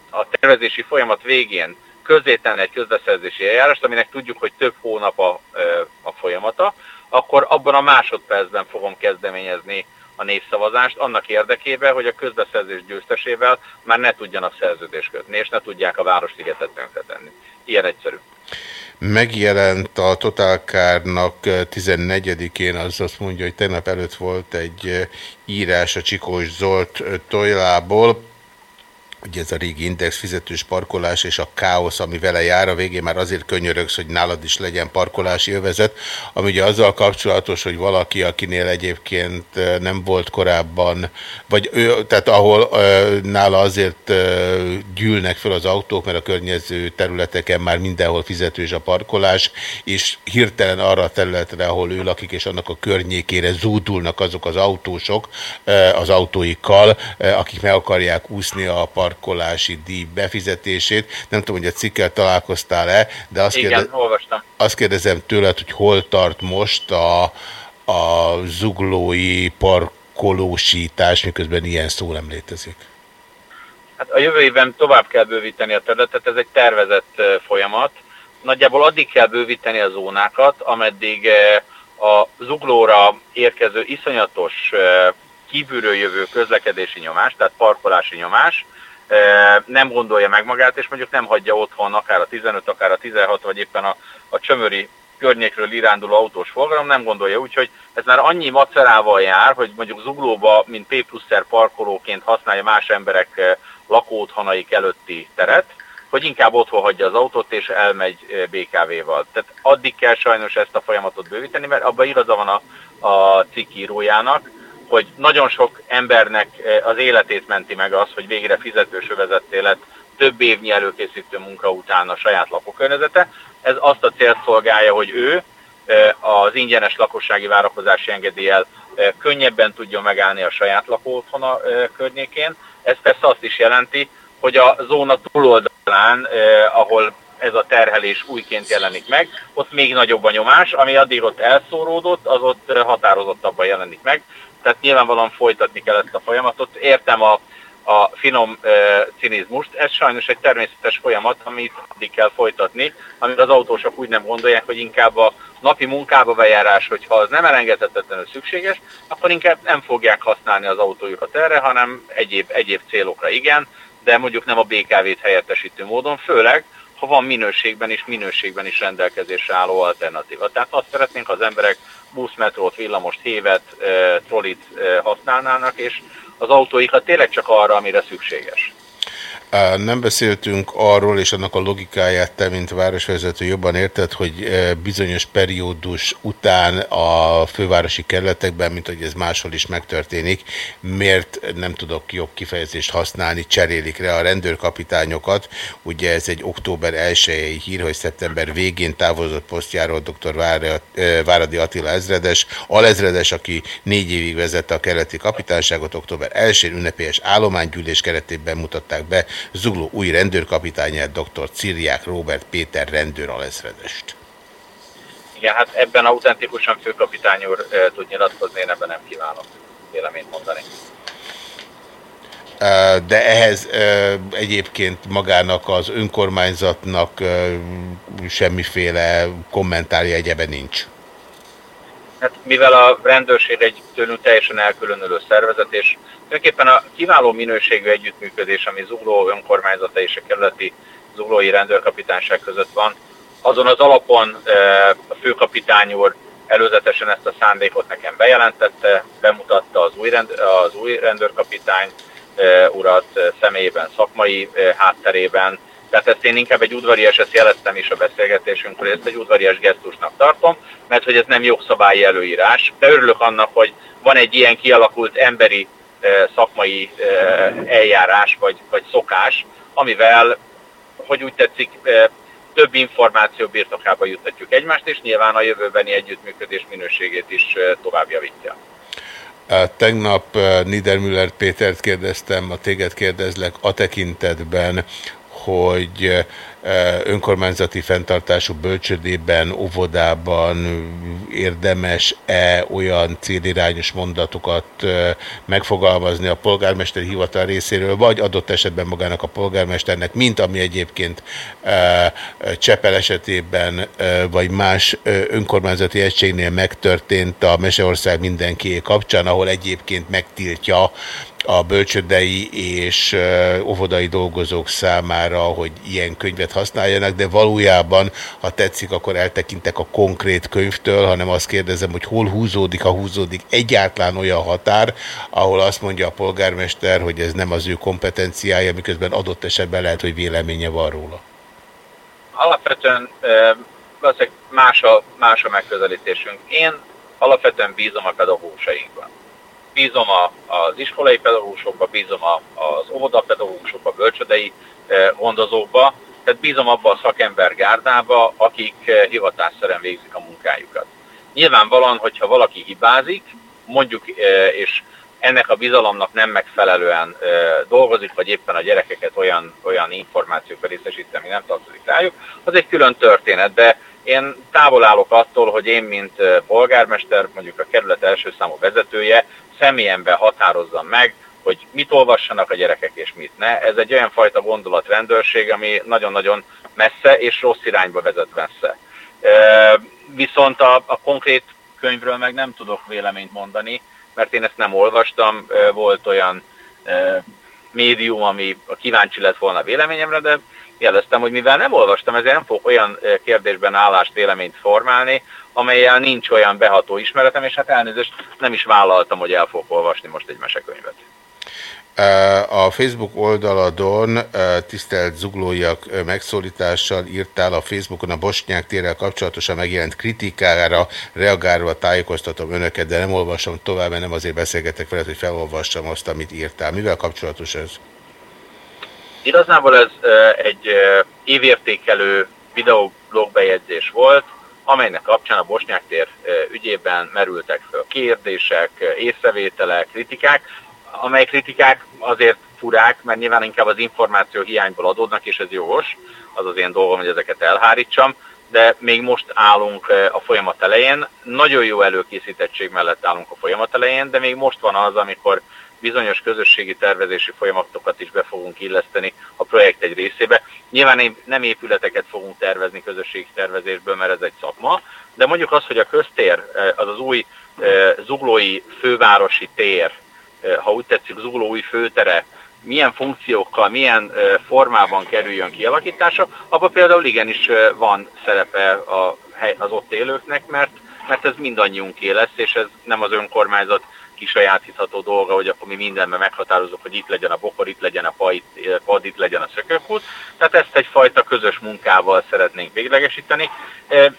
S9: a tervezési folyamat végén közzétenne egy közbeszerzési eljárást, aminek tudjuk, hogy több hónap a, a folyamata, akkor abban a másodpercben fogom kezdeményezni a népszavazást annak érdekében, hogy a közbeszerzés győztesével már ne tudjanak szerződést kötni, és ne tudják a Városligetet tönkretenni. Ilyen egyszerű.
S4: Megjelent a Totálkárnak 14-én, az azt mondja, hogy tegnap előtt volt egy írás a Csikós Zolt Tojlából, ugye ez a régi index fizetős parkolás és a káosz, ami vele jár, a végén már azért könyörögsz, hogy nálad is legyen parkolási övezet, ami ugye azzal kapcsolatos, hogy valaki, akinél egyébként nem volt korábban, vagy ő, tehát ahol nála azért gyűlnek fel az autók, mert a környező területeken már mindenhol fizetős a parkolás, és hirtelen arra a területre, ahol ő lakik, és annak a környékére zúdulnak azok az autósok az autóikkal, akik meg akarják úszni a parkolást, parkolási díj befizetését. Nem tudom, hogy a cikkel találkoztál-e, de azt,
S9: Igen, olvastam.
S4: azt kérdezem tőled, hogy hol tart most a, a zuglói parkolósítás, miközben ilyen szó nem létezik.
S9: Hát a jövő évben tovább kell bővíteni a területet, ez egy tervezett folyamat. Nagyjából addig kell bővíteni a zónákat, ameddig a zuglóra érkező iszonyatos kívülről jövő közlekedési nyomás, tehát parkolási nyomás, nem gondolja meg magát, és mondjuk nem hagyja otthon akár a 15, akár a 16, vagy éppen a, a csömöri környékről iránduló autós forgalom, nem gondolja úgy, hogy ez már annyi macerával jár, hogy mondjuk Zuglóba, mint P pluszer parkolóként használja más emberek lakóotthonaik előtti teret, hogy inkább otthon hagyja az autót, és elmegy BKV-val. Tehát addig kell sajnos ezt a folyamatot bővíteni, mert abban igaza van a, a cikkírójának, hogy nagyon sok embernek eh, az életét menti meg az, hogy végre fizetős övezetté lett több évnyi előkészítő munka után a saját lakókörnyezete. Ez azt a célt szolgálja, hogy ő eh, az ingyenes lakossági várakozási engedéllyel eh, könnyebben tudjon megállni a saját lakóotthona környékén. Ez persze azt is jelenti, hogy a zóna túloldalán, ahol ez a terhelés újként jelenik meg, ott még nagyobb a nyomás, ami addig ott elszóródott, az ott határozottabban jelenik meg tehát nyilvánvalóan folytatni kell ezt a folyamatot. Értem a, a finom e, cinizmust, ez sajnos egy természetes folyamat, amit addig kell folytatni, amíg az autósok úgy nem gondolják, hogy inkább a napi munkába bejárás, hogyha az nem elengedhetetlenül szükséges, akkor inkább nem fogják használni az autójukat erre, hanem egyéb, egyéb célokra igen, de mondjuk nem a BKV-t helyettesítő módon, főleg, ha van minőségben és minőségben is rendelkezésre álló alternatíva. Tehát azt szeretnénk, ha az emberek busz, metrót, villamost, hévet, trollit használnának, és az autóikat tényleg csak arra, amire szükséges.
S4: Nem beszéltünk arról, és annak a logikáját te, mint városvezető jobban érted, hogy bizonyos periódus után a fővárosi kerületekben, mint hogy ez máshol is megtörténik, miért nem tudok jobb kifejezést használni, cserélik le a rendőrkapitányokat. Ugye ez egy október 1 hír, hogy szeptember végén távozott posztjáról dr. Váradi Attila ezredes, alezredes, aki négy évig vezette a kerületi kapitányságot, október 1-én ünnepélyes állománygyűlés keretében mutatták be Zugló új rendőrkapitányát, dr. Ciriák Robert Péter rendőr alezredest.
S9: Igen, hát ebben autentikusan főkapitány úr eh, tud nyilatkozni, én ebben nem kívánok véleményt mondani.
S4: De ehhez ö, egyébként magának az önkormányzatnak ö, semmiféle kommentárja egyebe nincs.
S9: Hát mivel a rendőrség egy tőlünk teljesen elkülönülő szervezet, és tulajdonképpen a kiváló minőségű együttműködés, ami Zugló önkormányzata és a kerületi zuglói rendőrkapitányság között van, azon az alapon eh, a főkapitány úr előzetesen ezt a szándékot nekem bejelentette, bemutatta az új, rend, az új rendőrkapitány eh, urat eh, személyében, szakmai hátterében, tehát ezt én inkább egy udvarias, ezt jeleztem is a beszélgetésünkről, ezt egy udvarias gesztusnak tartom, mert hogy ez nem jogszabályi előírás, de örülök annak, hogy van egy ilyen kialakult emberi eh, szakmai eh, eljárás vagy, vagy szokás, amivel, hogy úgy tetszik, eh, több információ birtokába juttatjuk egymást, és nyilván a jövőbeni együttműködés minőségét is tovább javítja.
S4: Tegnap Niedermüller Pétert kérdeztem, a téged kérdezlek a tekintetben, hogy ö, önkormányzati fenntartású bölcsödében, óvodában érdemes-e olyan célirányos mondatokat ö, megfogalmazni a polgármesteri hivatal részéről, vagy adott esetben magának a polgármesternek, mint ami egyébként Csepel esetében, vagy más önkormányzati egységnél megtörtént a Meseország mindenkié kapcsán, ahol egyébként megtiltja a bölcsödei és óvodai dolgozók számára, hogy ilyen könyvet használjanak, de valójában, ha tetszik, akkor eltekintek a konkrét könyvtől, hanem azt kérdezem, hogy hol húzódik, ha húzódik egyáltalán olyan határ, ahol azt mondja a polgármester, hogy ez nem az ő kompetenciája, miközben adott esetben lehet, hogy véleménye van róla.
S9: Alapvetően valószínűleg más a, más a megközelítésünk. Én alapvetően bízom a pedagógusainkban. Bízom a, az iskolai pedagógusokba, bízom a, az óvodapedagógusokba, bölcsödei eh, gondozókba, tehát bízom abba a szakember gárdába, akik eh, hivatásszerűen végzik a munkájukat. Nyilvánvalóan, hogyha valaki hibázik, mondjuk, eh, és ennek a bizalomnak nem megfelelően e, dolgozik, vagy éppen a gyerekeket olyan, olyan információkkal részesít, ami nem tartozik rájuk, az egy külön történet, de én távol állok attól, hogy én, mint e, polgármester, mondjuk a kerület első számú vezetője, személyemben határozzam meg, hogy mit olvassanak a gyerekek és mit ne. Ez egy olyan fajta gondolatrendőrség, ami nagyon-nagyon messze és rossz irányba vezet messze. Viszont a, a konkrét könyvről meg nem tudok véleményt mondani, mert én ezt nem olvastam, volt olyan médium, ami kíváncsi lett volna a véleményemre, de jeleztem, hogy mivel nem olvastam, ezért nem fogok olyan kérdésben állást, véleményt formálni, amelyel nincs olyan beható ismeretem, és hát elnézést nem is vállaltam, hogy el fogok olvasni most egy mesekönyvet.
S4: A Facebook oldaladon tisztelt zuglóiak megszólítással írtál a Facebookon a Bosnyák térrel kapcsolatosan megjelent kritikára, reagálva tájékoztatom önöket, de nem olvasom tovább, mert nem azért beszélgetek veled, hogy felolvassam azt, amit írtál. Mivel kapcsolatos ez?
S9: Igazából ez egy évértékelő videoblogbejegyzés volt, amelynek kapcsán a Bosnyák tér ügyében merültek fel kérdések, észrevételek, kritikák, amely kritikák azért furák, mert nyilván inkább az információ hiányból adódnak, és ez jogos, az az én dolgom, hogy ezeket elhárítsam, de még most állunk a folyamat elején. Nagyon jó előkészítettség mellett állunk a folyamat elején, de még most van az, amikor bizonyos közösségi tervezési folyamatokat is be fogunk illeszteni a projekt egy részébe. Nyilván nem épületeket fogunk tervezni közösségi tervezésből, mert ez egy szakma, de mondjuk az, hogy a köztér, az az új zuglói fővárosi tér, ha úgy tetszik, Zugló új főtere, milyen funkciókkal, milyen formában kerüljön kialakításra, abban például igenis van szerepe a, az ott élőknek, mert, mert ez mindannyiunké lesz, és ez nem az önkormányzat kisajátítható dolga, hogy akkor mi mindenben meghatározunk, hogy itt legyen a bokor, itt legyen a pad, itt legyen a szökőkút. Tehát ezt egyfajta közös munkával szeretnénk véglegesíteni,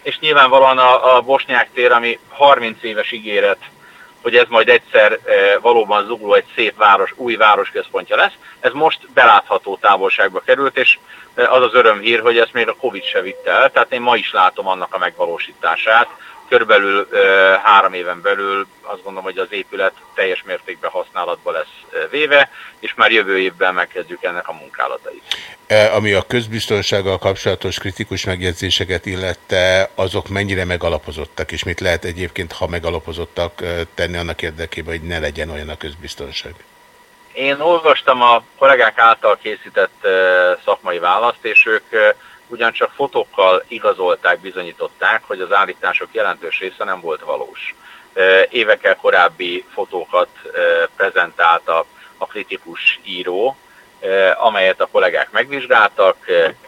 S9: és nyilvánvalóan a, a Bosnyák tér, ami 30 éves ígéret hogy ez majd egyszer valóban Zugló egy szép város, új városközpontja lesz. Ez most belátható távolságba került, és az az örömhír, hogy ezt még a Covid se vitte el, tehát én ma is látom annak a megvalósítását, körülbelül három éven belül azt gondolom, hogy az épület teljes mértékben használatba lesz véve, és már jövő évben megkezdjük ennek a munkálatait.
S4: E, Ami a közbiztonsággal kapcsolatos kritikus megjegyzéseket illette, azok mennyire megalapozottak, és mit lehet egyébként, ha megalapozottak tenni annak érdekében, hogy ne legyen olyan a közbiztonság?
S9: Én olvastam a kollégák által készített szakmai választ, és ők ugyancsak fotókkal igazolták, bizonyították, hogy az állítások jelentős része nem volt valós. Évekkel korábbi fotókat ö, prezentált a, kritikus író, amelyet a kollégák megvizsgáltak,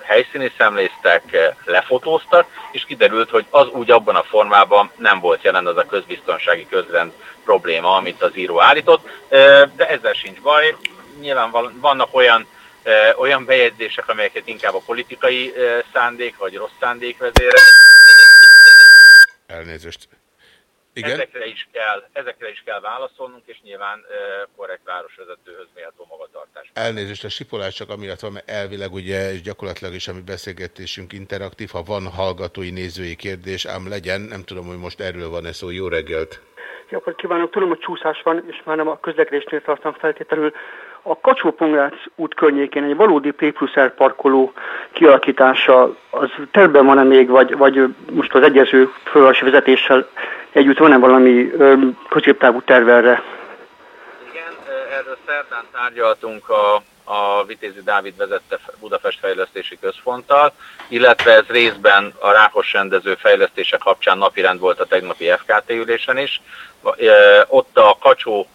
S9: helyszíni szemléztek, lefotóztak, és kiderült, hogy az úgy abban a formában nem volt jelen az a közbiztonsági közrend probléma, amit az író állított, de ezzel sincs baj. Nyilván vannak olyan olyan bejegyzések, amelyeket inkább a politikai szándék vagy rossz szándék vezére.
S4: Elnézést. Igen?
S9: Ezekre is, kell, ezekre is kell válaszolnunk, és nyilván ö, korrekt városvezetőhöz méltó magatartás.
S4: Elnézést, a sipolás csak amiatt van, mert elvileg ugye, és gyakorlatilag is a mi beszélgetésünk interaktív, ha van hallgatói, nézői kérdés, ám legyen, nem tudom, hogy most erről van-e szó. Jó reggelt!
S10: Jó, akkor kívánok, tudom, hogy csúszás van, és már nem a közlekedésnél tartom feltételül. A kacsó út környékén egy valódi P plusz parkoló kialakítása, az tervben van-e még, vagy, vagy most az egyező fővárosi vezetéssel együtt van-e valami középtávú terve erre?
S9: Erről szerdán tárgyaltunk a, a Vitézi Dávid vezette Budapest Fejlesztési Központtal, illetve ez részben a Rákos rendező fejlesztése kapcsán napirend volt a tegnapi FKT ülésen is. Ott a Kacsó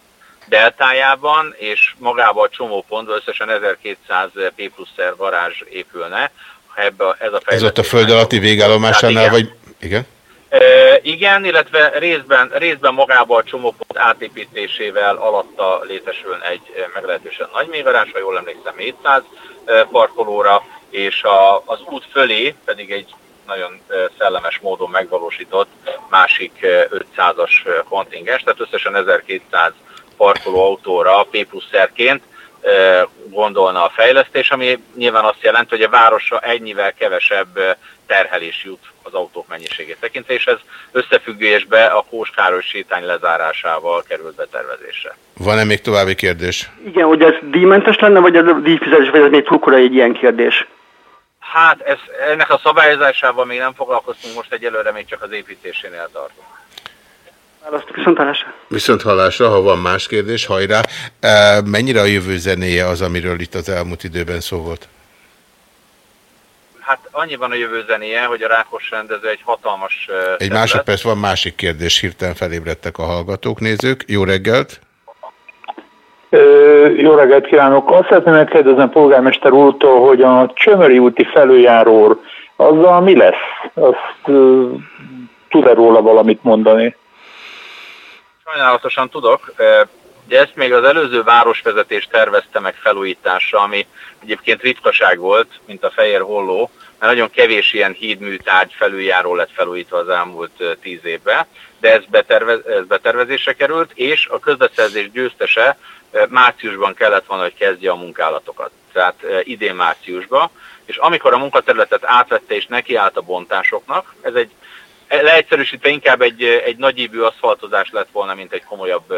S9: deltájában és magában a csomópontban összesen 1200 P plusz R garázs épülne. Ha Ebbe, a- ez a
S4: Ez ott a föld alatti végállomásánál,
S9: Hát igen.
S4: vagy... Igen?
S9: E, igen, illetve részben, részben magában a csomópont átépítésével alatta létesül egy meglehetősen nagy mélygarázs, ha jól emlékszem 700 e, parkolóra, és a, az út fölé pedig egy nagyon szellemes módon megvalósított másik e, 500-as e, kontingens, tehát összesen 1200 parkolóautóra P plusz szerként e, gondolna a fejlesztés, ami nyilván azt jelenti, hogy a városra ennyivel kevesebb terhelés jut az autók mennyiségét tekintve, és ez összefüggésbe a Kóskároly sétány lezárásával került betervezésre.
S4: Van-e még további kérdés?
S10: Igen, hogy ez díjmentes lenne, vagy ez díjfizetés, vagy ez még túl egy ilyen kérdés?
S9: Hát ez, ennek a szabályozásával még nem foglalkoztunk, most egyelőre még csak az építésénél tartunk.
S10: Választok viszontlátásra.
S4: Viszont hallásra, ha van más kérdés, hajrá. E, Mennyire a jövő zenéje az, amiről itt az elmúlt időben szó volt?
S9: Hát annyiban a jövő zenéje, hogy a Rákos rendező egy hatalmas
S4: Egy
S9: terület.
S4: másodperc van másik kérdés, hirtelen felébredtek a hallgatók, nézők. Jó reggelt!
S11: Ö, Jó reggelt kívánok! Azt szeretném megkérdezni a polgármester úrtól, hogy a Csömöri úti felüljáról azzal mi lesz? Azt tud-e róla valamit mondani?
S9: Sajnálatosan tudok. Ugye ezt még az előző városvezetés tervezte meg felújításra, ami egyébként ritkaság volt, mint a Fehér Holló, mert nagyon kevés ilyen hídműtárgy felüljáró lett felújítva az elmúlt tíz évben, de ez, betervez, ez betervezésre került, és a közbeszerzés győztese márciusban kellett volna, hogy kezdje a munkálatokat. Tehát idén márciusban, és amikor a munkaterületet átvette és nekiállt a bontásoknak, ez egy leegyszerűsítve inkább egy, egy nagyívű aszfaltozás lett volna, mint egy komolyabb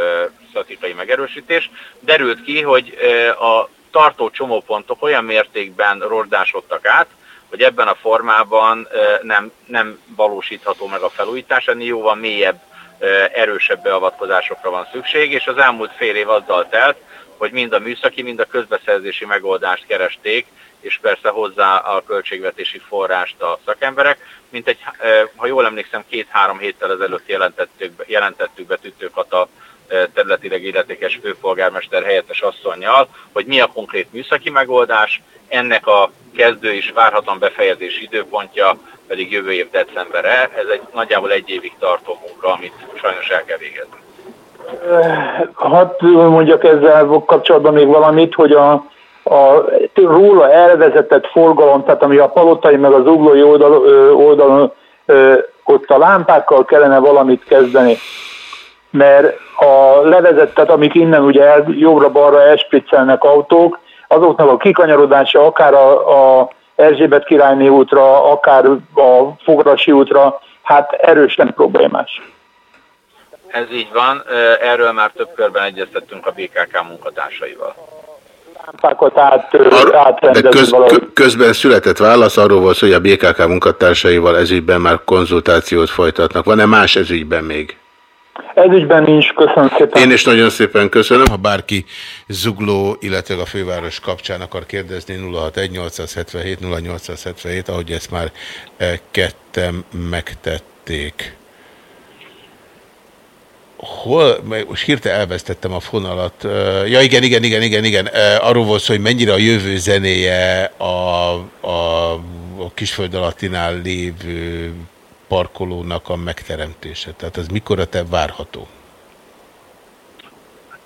S9: statikai megerősítés. Derült ki, hogy a tartó csomópontok olyan mértékben rordásodtak át, hogy ebben a formában nem, nem valósítható meg a felújítás, ennél jóval mélyebb, erősebb beavatkozásokra van szükség, és az elmúlt fél év azzal telt, hogy mind a műszaki, mind a közbeszerzési megoldást keresték, és persze hozzá a költségvetési forrást a szakemberek. Mint egy, ha jól emlékszem, két-három héttel ezelőtt jelentettük, jelentettük be Tüttőkata területileg illetékes főpolgármester helyettes asszonynal, hogy mi a konkrét műszaki megoldás, ennek a kezdő és várhatóan befejezés időpontja pedig jövő év decemberre. Ez egy nagyjából egy évig tartó munka, amit sajnos el kell végezni.
S11: Hát mondjak ezzel kapcsolatban még valamit, hogy a, a róla elvezetett forgalom, tehát ami a palotai meg az uglói oldal, oldalon ott a lámpákkal kellene valamit kezdeni. Mert a levezett, amik innen ugye jobbra-balra elspriccelnek autók, azoknak a kikanyarodása akár a, a Erzsébet királyné útra, akár a Fogarasi útra hát erősen problémás.
S9: Ez így van, erről már több körben egyeztettünk a BKK munkatársaival.
S11: Lámpákat át,
S4: Ar- köz, közben született válasz, arról volt hogy a BKK munkatársaival ezügyben már konzultációt folytatnak. Van-e más ezügyben még?
S11: Ezügyben nincs, köszönöm szépen.
S4: Én is nagyon szépen köszönöm. Ha bárki zugló, illetve a főváros kapcsán akar kérdezni 061-877 0877, ahogy ezt már ketten megtették. Hol, most hirtelen elvesztettem a fonalat. Ja igen, igen, igen, igen, igen. Arról volt szó, hogy mennyire a jövő zenéje a, a, a Kisföld alattinál lévő parkolónak a megteremtése. Tehát ez mikor te várható?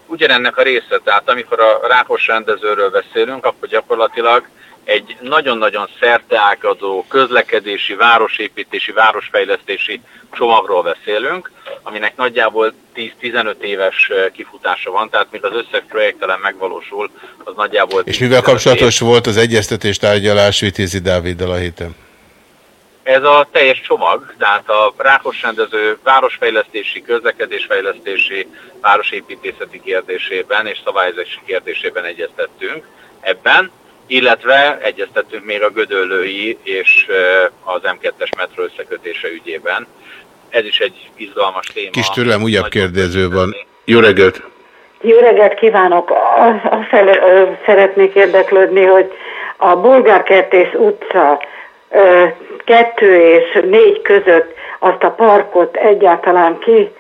S9: ugyanennek a része, tehát amikor a rákos rendezőről beszélünk, akkor gyakorlatilag egy nagyon-nagyon szerteágazó közlekedési, városépítési, városfejlesztési csomagról beszélünk, aminek nagyjából 10-15 éves eh, kifutása van, tehát míg az összes projektelen megvalósul, az nagyjából...
S4: És mivel
S9: 10-15
S4: kapcsolatos volt az egyeztetés tárgyalás Vitézi Dáviddal a héten?
S9: Ez a teljes csomag, tehát a rákos rendező városfejlesztési, közlekedésfejlesztési, városépítészeti kérdésében és szabályozási kérdésében egyeztettünk. Ebben, illetve egyeztettünk még a Gödöllői és eh, az M2-es metró összekötése ügyében. Ez is egy izgalmas téma.
S4: Kis türelem, újabb kérdező van. Jó reggelt!
S12: Jó reggelt kívánok! A, a fel, ö, szeretnék érdeklődni, hogy a Bolgárkertész utca kettő és négy között azt a parkot egyáltalán ki,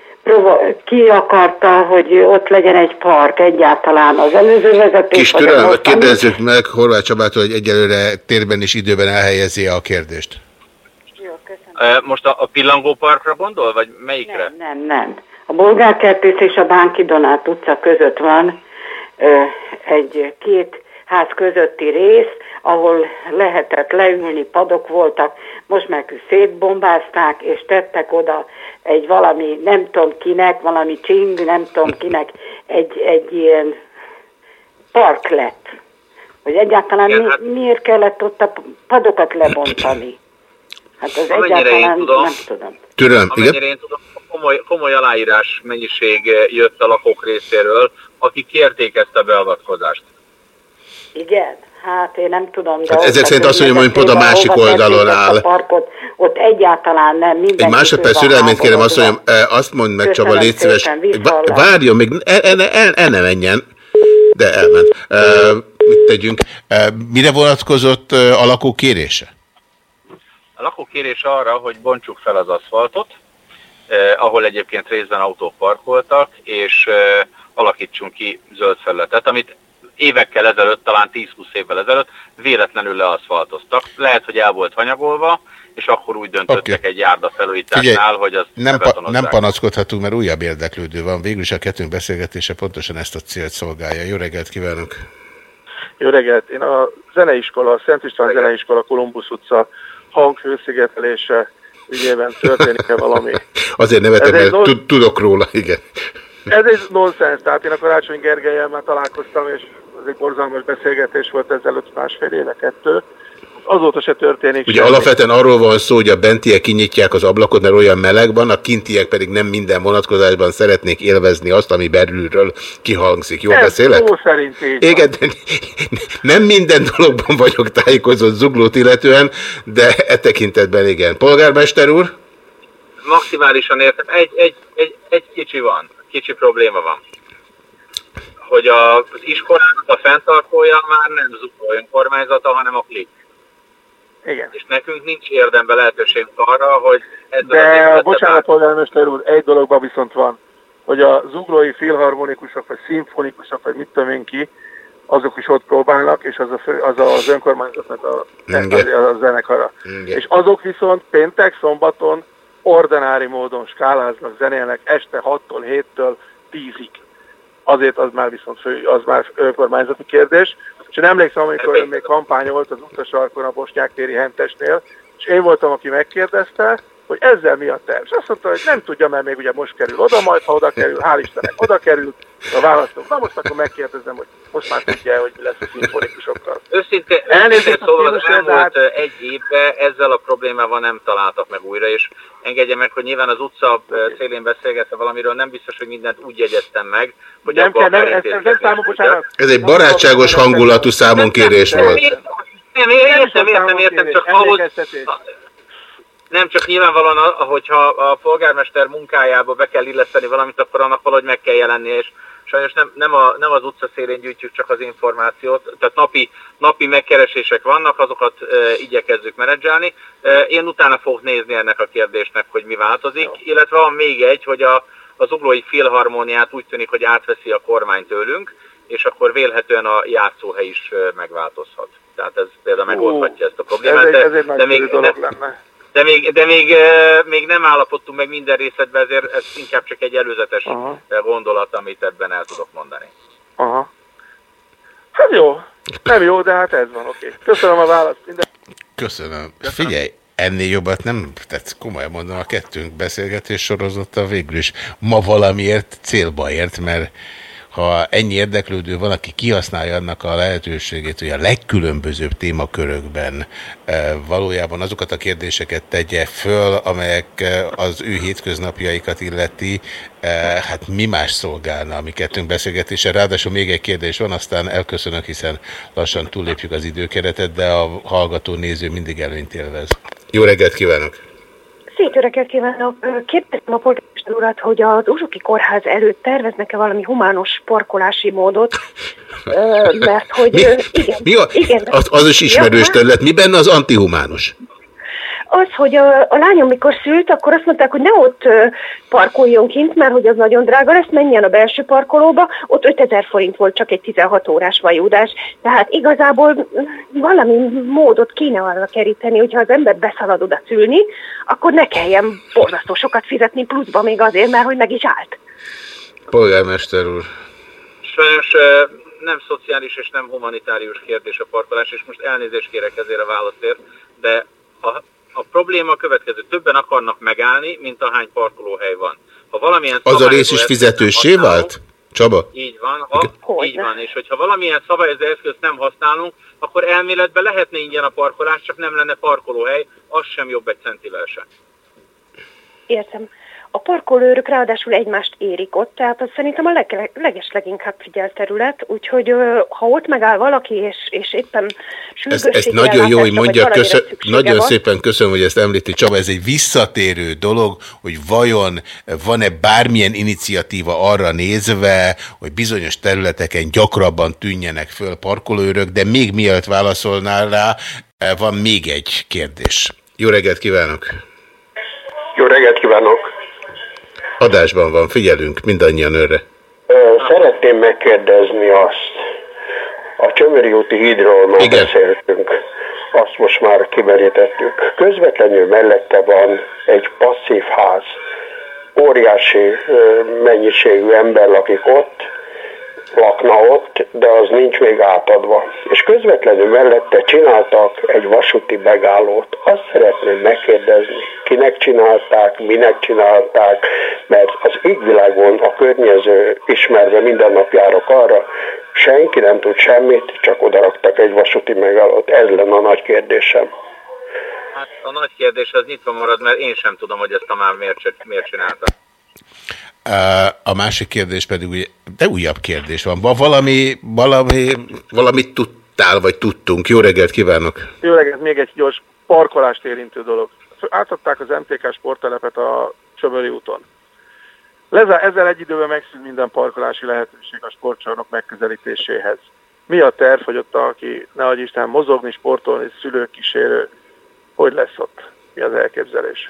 S12: ki akarta, hogy ott legyen egy park egyáltalán az előző vezetés?
S4: Kis
S12: mostani?
S4: kérdezzük meg Horváth Csabától, hogy egyelőre térben és időben elhelyezi a kérdést.
S9: Eh, Most a, a Pillangó Parkra gondol, vagy melyikre?
S12: Nem, nem. A Bolgárkertész és a Bánki Donát utca között van egy két ház közötti rész, ahol lehetett leülni, padok voltak, most meg szétbombázták, és tettek oda egy valami, nem tudom kinek, valami csing, nem tudom kinek, egy, egy ilyen park lett. Hogy egyáltalán mi, miért kellett ott a padokat lebontani? Hát az
S9: Amennyire
S12: egyáltalán
S9: tudom,
S12: nem tudom.
S4: Türelem,
S9: Amennyire én tudom, komoly, komoly aláírás mennyiség eh, jött a lakók részéről, akik kérték ezt a beavatkozást.
S12: Igen, hát én nem tudom. De
S4: Hát
S12: ott
S4: ezek szerint
S12: az
S4: azt mondja, hogy pont a másik oldalon áll.
S12: A parkot, ott egyáltalán nem. Minden
S4: Egy másodperc türelmét kérem, azt mondjam, eh, azt mondd meg Csaba, légy szíves. Várjon még, el, el, el, el ne menjen, de elment. Eh, Mit tegyünk? Eh, Mire vonatkozott a lakó kérése?
S9: A lakók kérés arra, hogy bontsuk fel az aszfaltot, eh, ahol egyébként részben autók parkoltak, és eh, alakítsunk ki zöld felületet, amit évekkel ezelőtt, talán 10-20 évvel ezelőtt véletlenül leaszfaltoztak. Lehet, hogy el volt hanyagolva, és akkor úgy döntöttek egy járda felújításnál, hogy az
S4: nem, pa, nem panaszkodhatunk, mert újabb érdeklődő van. Végül is a kettőnk beszélgetése pontosan ezt a célt szolgálja. Jó reggelt kívánok!
S13: Jó reggelt! Én a zeneiskola, a Szent István Zeneiskola, Kolumbusz utca hanghőszigetelése ügyében történik-e valami?
S4: Azért nevetem, mert tud- tudok róla, igen.
S13: Ez egy nonsens, tehát én a Karácsony Gergelyel már találkoztam, és ez egy borzalmas beszélgetés volt ezelőtt másfél éve, kettő. Azóta se történik
S4: Ugye
S13: semmi.
S4: alapvetően arról van szó, hogy a bentiek kinyitják az ablakot, mert olyan meleg van, a kintiek pedig nem minden vonatkozásban szeretnék élvezni azt, ami belülről kihangzik. Jól
S13: Ez
S4: beszélek?
S13: szó szerint így.
S4: Igen, de nem minden dologban vagyok tájékozott zuglót illetően, de e tekintetben igen. Polgármester úr?
S9: maximálisan értem. Egy, egy, egy, egy kicsi van, kicsi probléma van. Hogy a, az iskolának a fenntartója már nem Zugló önkormányzata, hanem a klik.
S13: Igen.
S9: És nekünk nincs érdembe lehetőségünk arra, hogy ezzel az
S13: De, bocsánat, polgármester úr, egy dologban viszont van, hogy a zuglói filharmonikusok, vagy szimfonikusok, vagy mit tudom én ki, azok is ott próbálnak, és az a fő, az, az önkormányzatnak a, a, a zenekara. És azok viszont péntek, szombaton ordinári módon skáláznak, zenélnek este 6-tól 7-től 10-ig. Azért az már viszont fő, az már önkormányzati kérdés. És én emlékszem, amikor még kampány volt az utasarkon a Bosnyák téri hentesnél, és én voltam, aki megkérdezte, hogy ezzel mi a terv. És azt mondta, hogy nem tudja, mert még ugye most kerül oda, majd ha oda kerül, hál' Istennek oda kerül, a választók. Na most akkor megkérdezem, hogy most már tudja, hogy mi lesz a szimfonikusokkal.
S9: Őszintén,
S13: Elnézést
S9: szóval az elmúlt
S13: hát-
S9: egy évben ezzel a problémával nem találtak meg újra, és engedje meg, hogy nyilván az utca szélén beszélgetve valamiről nem biztos, hogy mindent úgy jegyeztem meg, hogy
S13: Nem kell, nem, ez, ez nem számom, bocsánat.
S4: Ez egy barátságos hangulatú számonkérés volt.
S9: Nem, én értem, értem, értem, csak ahhoz, nem csak nyilvánvalóan, hogyha a polgármester munkájába be kell illeszteni valamit, akkor annak valahogy meg kell jelennie, és sajnos nem, nem, a, nem az utca szélén gyűjtjük csak az információt, tehát napi, napi megkeresések vannak, azokat e, igyekezzük menedzselni. E, én utána fogok nézni ennek a kérdésnek, hogy mi változik, illetve van még egy, hogy a, az uglói filharmóniát úgy tűnik, hogy átveszi a kormány tőlünk, és akkor vélhetően a játszóhely is megváltozhat. Tehát ez például megoldhatja ezt a problémát.
S13: Ez egy,
S9: de-
S13: ez egy
S9: de
S13: nagyszerű
S9: még ne-
S13: lenne.
S9: De még, de még, eh, még nem állapodtunk meg minden részletben, ezért ez inkább csak egy előzetes
S13: Aha.
S9: eh, gondolat, amit ebben el tudok mondani.
S13: Aha. Hát jó. Nem jó, de hát ez van, oké. Köszönöm a választ. Minden...
S4: Köszönöm. Figyelj, ennél jobbat nem, tehát komolyan mondom, a kettőnk beszélgetés sorozata végül is ma valamiért célba ért, mert ha ennyi érdeklődő van, aki kihasználja annak a lehetőségét, hogy a legkülönbözőbb témakörökben eh, valójában azokat a kérdéseket tegye föl, amelyek eh, az ő hétköznapjaikat illeti, eh, hát mi más szolgálna a mi kettőnk beszélgetése. Ráadásul még egy kérdés van, aztán elköszönök, hiszen lassan túllépjük az időkeretet, de a hallgató néző mindig előnyt élvez. Jó reggelt kívánok!
S14: Szép jó reggelt kívánok! Ö, Kérdeztem a polgármester urat, hogy az Uzsuki Kórház előtt terveznek-e valami humános parkolási módot, mert hogy
S4: Mi,
S14: igen,
S4: mi a,
S14: igen.
S4: az, az is ismerős terület. Mi benne az antihumánus?
S14: Az, hogy a, a lányom mikor szült, akkor azt mondták, hogy ne ott parkoljon kint, mert hogy az nagyon drága lesz, menjen a belső parkolóba, ott 5000 forint volt csak egy 16 órás vajúdás. Tehát igazából valami módot kéne arra keríteni, hogyha az ember beszalad oda szülni, akkor ne kelljen borzasztó sokat fizetni pluszba még azért, mert hogy meg is állt.
S4: Polgármester úr.
S9: Sajnos nem szociális és nem humanitárius kérdés a parkolás, és most elnézést kérek ezért a válaszért, de a, a probléma a következő. Többen akarnak megállni, mint ahány parkolóhely van. Ha valamilyen
S4: Az a rész is fizetősé vált? Csaba?
S9: Így van, ha, így van, és hogyha valamilyen szabályozó eszközt nem használunk, akkor elméletben lehetne ingyen a parkolás, csak nem lenne parkolóhely, az sem jobb egy centivel sem.
S14: Értem. A parkolőrök ráadásul egymást érik ott, tehát az szerintem a leg, leges leginkább figyelt terület, úgyhogy ha ott megáll valaki, és, és éppen
S4: Ez, ezt nagyon jó, hogy mondja, köszön, nagyon
S14: van.
S4: szépen köszönöm, hogy ezt említi Csaba, ez egy visszatérő dolog, hogy vajon van-e bármilyen iniciatíva arra nézve, hogy bizonyos területeken gyakrabban tűnjenek föl parkolőrök, de még mielőtt válaszolnál rá, van még egy kérdés. Jó reggelt kívánok!
S15: Jó reggelt kívánok!
S4: Adásban van, figyelünk mindannyian önre.
S15: Szeretném megkérdezni azt, a Csömöri úti hídról már
S4: Igen.
S15: beszéltünk, azt most már kimerítettük. Közvetlenül mellette van egy passzív ház, óriási mennyiségű ember lakik ott, lakna ott, de az nincs még átadva. És közvetlenül mellette csináltak egy vasúti megállót. Azt szeretném megkérdezni, kinek csinálták, minek csinálták, mert az égvilágon a környező ismerve minden nap járok arra, senki nem tud semmit, csak odaraktak egy vasúti megállót. Ez lenne a nagy kérdésem.
S9: Hát a nagy kérdés az nyitva marad, mert én sem tudom, hogy ezt a már miért, miért csinálta.
S4: A másik kérdés pedig, de újabb kérdés van. Van valami, valami, valamit tudtál, vagy tudtunk. Jó reggelt kívánok!
S13: Jó reggelt, még egy gyors parkolást érintő dolog. Átadták az MTK sporttelepet a Csömöri úton. Lezá, ezzel egy időben megszűnt minden parkolási lehetőség a sportcsarnok megközelítéséhez. Mi a terv, hogy ott, aki ne Isten, mozogni, sportolni, szülők, kísérő, hogy lesz ott? Mi az elképzelés?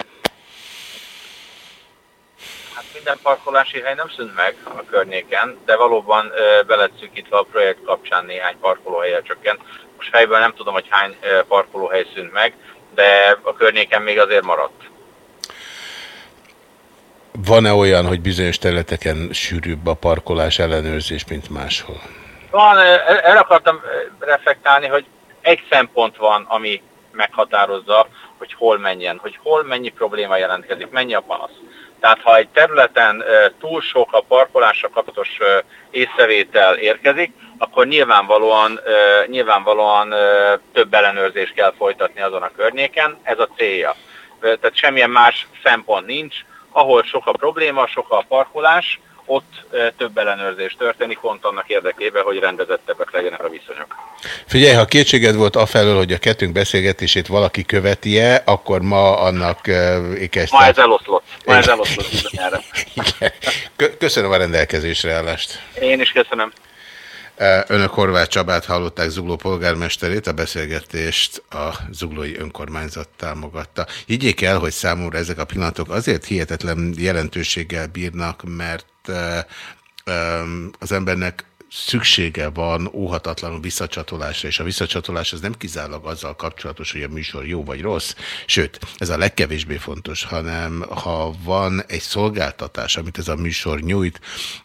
S9: Hát minden parkolási hely nem szűnt meg a környéken, de valóban ö, be lett szűkítve a projekt kapcsán néhány parkolóhelyet csökkent. Most fejből nem tudom, hogy hány parkolóhely szűnt meg, de a környéken még azért maradt.
S4: Van-e olyan, hogy bizonyos területeken sűrűbb a parkolás ellenőrzés, mint máshol?
S9: Van, el akartam reflektálni, hogy egy szempont van, ami meghatározza, hogy hol menjen, hogy hol mennyi probléma jelentkezik, mennyi a panasz. Tehát ha egy területen túl sok a parkolással kapcsolatos észrevétel érkezik, akkor nyilvánvalóan, nyilvánvalóan több ellenőrzést kell folytatni azon a környéken, ez a célja. Tehát semmilyen más szempont nincs, ahol sok a probléma, sok a parkolás, ott több ellenőrzés történik, pont annak érdekében, hogy rendezettebbek legyenek a viszonyok.
S4: Figyelj, ha kétséged volt afelől, hogy a kettőnk beszélgetését valaki követi-e, akkor ma annak ékes.
S9: Ma ez eloszlott. Ma ez eloszlott.
S4: Köszönöm a rendelkezésre állást.
S9: Én is köszönöm.
S4: Önök Horváth Csabát hallották Zugló polgármesterét, a beszélgetést a Zuglói Önkormányzat támogatta. Higgyék el, hogy számomra ezek a pillanatok azért hihetetlen jelentőséggel bírnak, mert az embernek szüksége van óhatatlanul visszacsatolásra, és a visszacsatolás az nem kizárólag azzal kapcsolatos, hogy a műsor jó vagy rossz, sőt, ez a legkevésbé fontos, hanem ha van egy szolgáltatás, amit ez a műsor nyújt,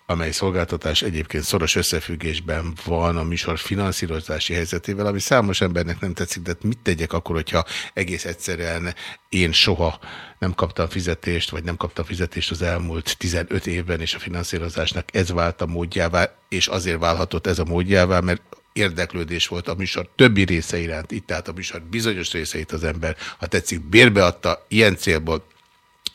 S4: amely szolgáltatás egyébként szoros összefüggésben van a műsor finanszírozási helyzetével, ami számos embernek nem tetszik, de mit tegyek akkor, hogyha egész egyszerűen én soha nem kaptam fizetést, vagy nem kaptam fizetést az elmúlt 15 évben, és a finanszírozásnak ez vált a módjává, és azért válhatott ez a módjává, mert érdeklődés volt a műsor többi része iránt, itt tehát a műsor bizonyos részeit az ember, ha tetszik, bérbeadta ilyen célból,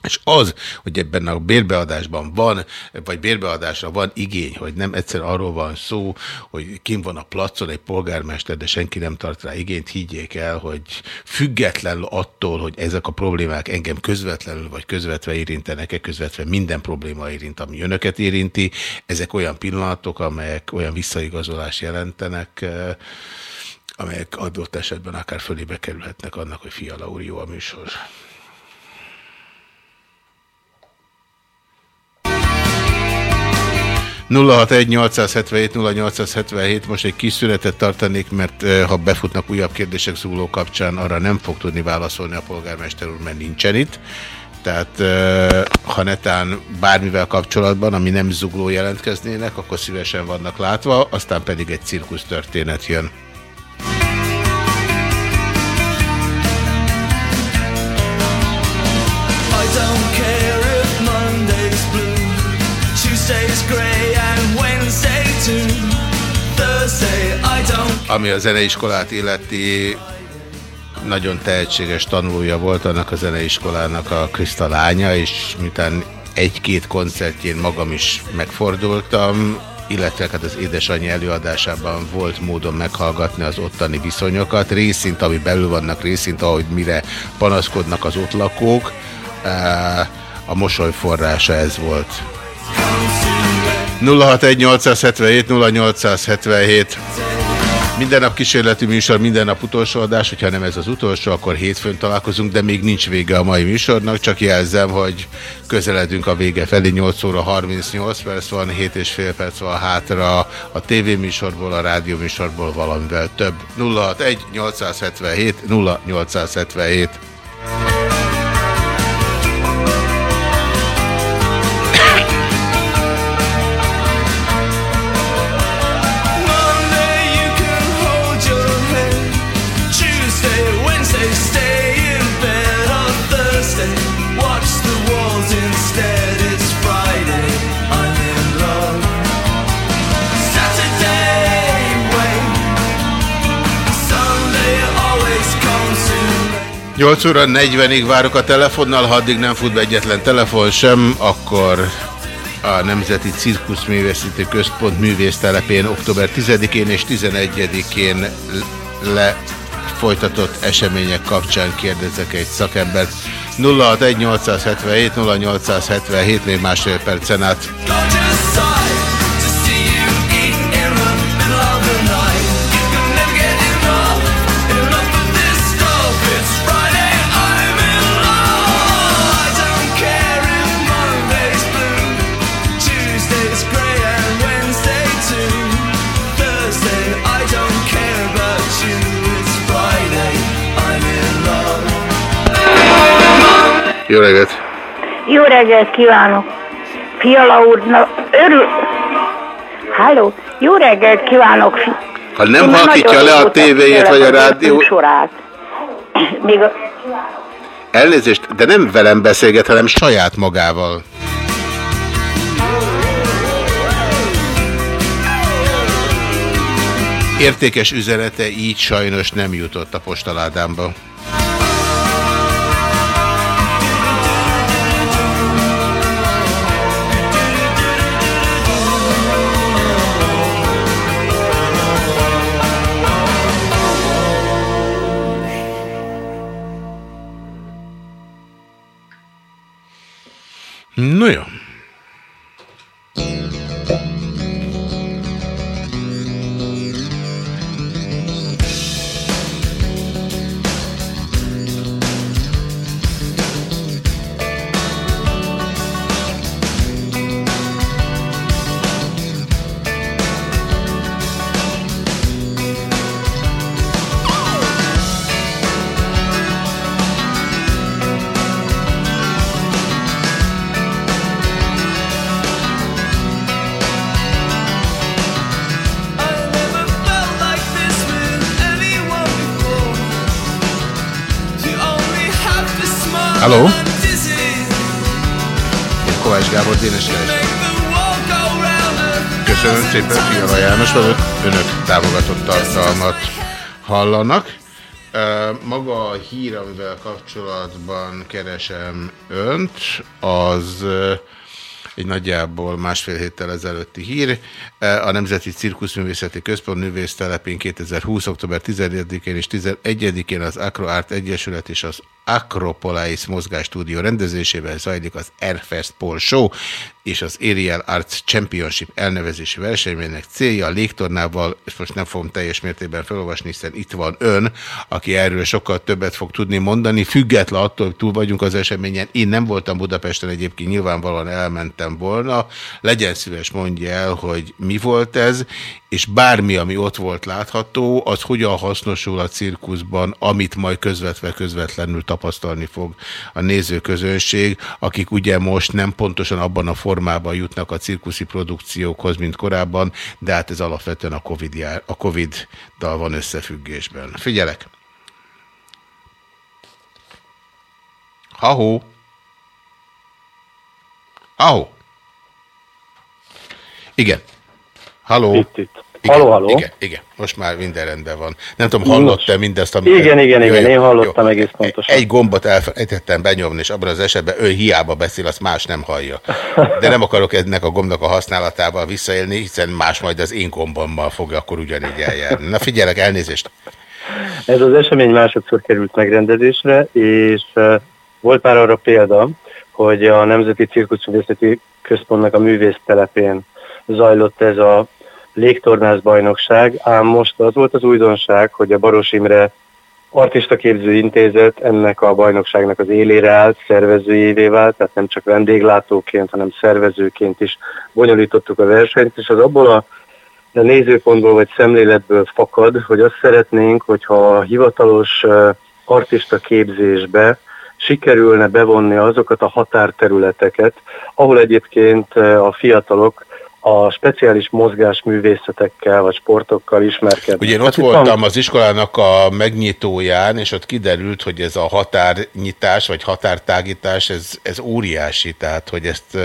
S4: és az, hogy ebben a bérbeadásban van, vagy bérbeadásra van igény, hogy nem egyszer arról van szó, hogy kim van a placon egy polgármester, de senki nem tart rá igényt, higgyék el, hogy függetlenül attól, hogy ezek a problémák engem közvetlenül vagy közvetve érintenek-e, közvetve minden probléma érint, ami önöket érinti, ezek olyan pillanatok, amelyek olyan visszaigazolást jelentenek, eh, amelyek adott esetben akár fölébe kerülhetnek annak, hogy Fiala úr jó a műsor. 061-877-0877, most egy kis szünetet tartanék, mert ha befutnak újabb kérdések zugló kapcsán, arra nem fog tudni válaszolni a polgármester úr, mert nincsen itt. Tehát ha netán bármivel kapcsolatban, ami nem zugló jelentkeznének, akkor szívesen vannak látva, aztán pedig egy cirkusz történet jön. Ami a zeneiskolát illeti, nagyon tehetséges tanulója volt annak a zeneiskolának a Krista lánya, és miután egy-két koncertjén magam is megfordultam, illetve hát az édesanyja előadásában volt módon meghallgatni az ottani viszonyokat, részint, ami belül vannak, részint, ahogy mire panaszkodnak az ott lakók. A mosoly forrása ez volt. 061 877 0877 minden nap kísérleti műsor, minden nap utolsó adás, hogyha nem ez az utolsó, akkor hétfőn találkozunk, de még nincs vége a mai műsornak, csak jelzem, hogy közeledünk a vége felé, 8 óra 38 perc van, 7 és fél perc van hátra a tévéműsorból, a rádióműsorból valamivel több. 061 877 0877 8 óra 40-ig várok a telefonnal, ha addig nem fut be egyetlen telefon sem, akkor a Nemzeti Cirkusz Művészeti Központ művésztelepén október 10-én és 11-én lefolytatott események kapcsán kérdezek egy szakembert. 061 877 0877 még másfél percen át. Jó reggelt!
S6: Jó reggelt kívánok! Fiala úr, na, örül... Halló, jó reggelt kívánok!
S4: Ha nem halkítja le a tévéjét vagy a rádió...
S6: Sorát. még a...
S4: Elnézést, de nem velem beszélget, hanem saját magával. Értékes üzenete így sajnos nem jutott a postaládámba. No jó. Önök támogatott tartalmat hallanak. Maga a hír, amivel kapcsolatban keresem önt, az egy nagyjából másfél héttel ezelőtti hír. A Nemzeti Cirkuszművészeti Központ művésztelepén 2020. október 10-én és 11-én az Acroart Egyesület és az Acropolis Mozgástúdió rendezésében zajlik az Airfest Pol Show és az Aerial Arts Championship elnevezési versenyének célja a légtornával, és most nem fogom teljes mértékben felolvasni, hiszen itt van ön, aki erről sokkal többet fog tudni mondani, független attól, hogy túl vagyunk az eseményen. Én nem voltam Budapesten egyébként, nyilvánvalóan elmentem volna. Legyen szíves, mondja el, hogy mi volt ez, és bármi, ami ott volt látható, az hogyan hasznosul a cirkuszban, amit majd közvetve közvetlenül tapasztalni fog a nézőközönség, akik ugye most nem pontosan abban a formában jutnak a cirkuszi produkciókhoz, mint korábban, de hát ez alapvetően a Covid jár, a Covid-dal van összefüggésben. Figyelek! Ha-hó! Ha-hó! Igen. Halló?
S16: Itt, itt.
S4: Igen,
S16: Halló, halló.
S4: Igen, igen, most már minden rendben van. Nem tudom, hallott-e mindezt, amit...
S16: Igen, igen, igen,
S4: jó,
S16: én hallottam
S4: jó.
S16: egész pontosan.
S4: Egy gombot elfelejtettem benyomni, és abban az esetben ő hiába beszél, azt más nem hallja. De nem akarok ennek a gombnak a használatával visszaélni, hiszen más majd az én gombommal fog akkor ugyanígy eljárni. Na figyelek, elnézést!
S16: Ez az esemény másodszor került megrendezésre, és volt már arra példa, hogy a Nemzeti Cirkuszművészeti Központnak a művésztelepén zajlott ez a légtornász bajnokság, ám most az volt az újdonság, hogy a Baros Imre Artista Képző Intézet ennek a bajnokságnak az élére állt, szervezőjévé vált, tehát nem csak vendéglátóként, hanem szervezőként is bonyolítottuk a versenyt, és az abból a de nézőpontból vagy szemléletből fakad, hogy azt szeretnénk, hogyha a hivatalos artista képzésbe sikerülne bevonni azokat a határterületeket, ahol egyébként a fiatalok a speciális mozgásművészetekkel vagy sportokkal ismerkednek.
S4: Ugye én ott
S16: Hát itt van-
S4: voltam az iskolának a megnyitóján, és ott kiderült, hogy ez a határnyitás, vagy határtágítás, ez, ez óriási, tehát hogy ezt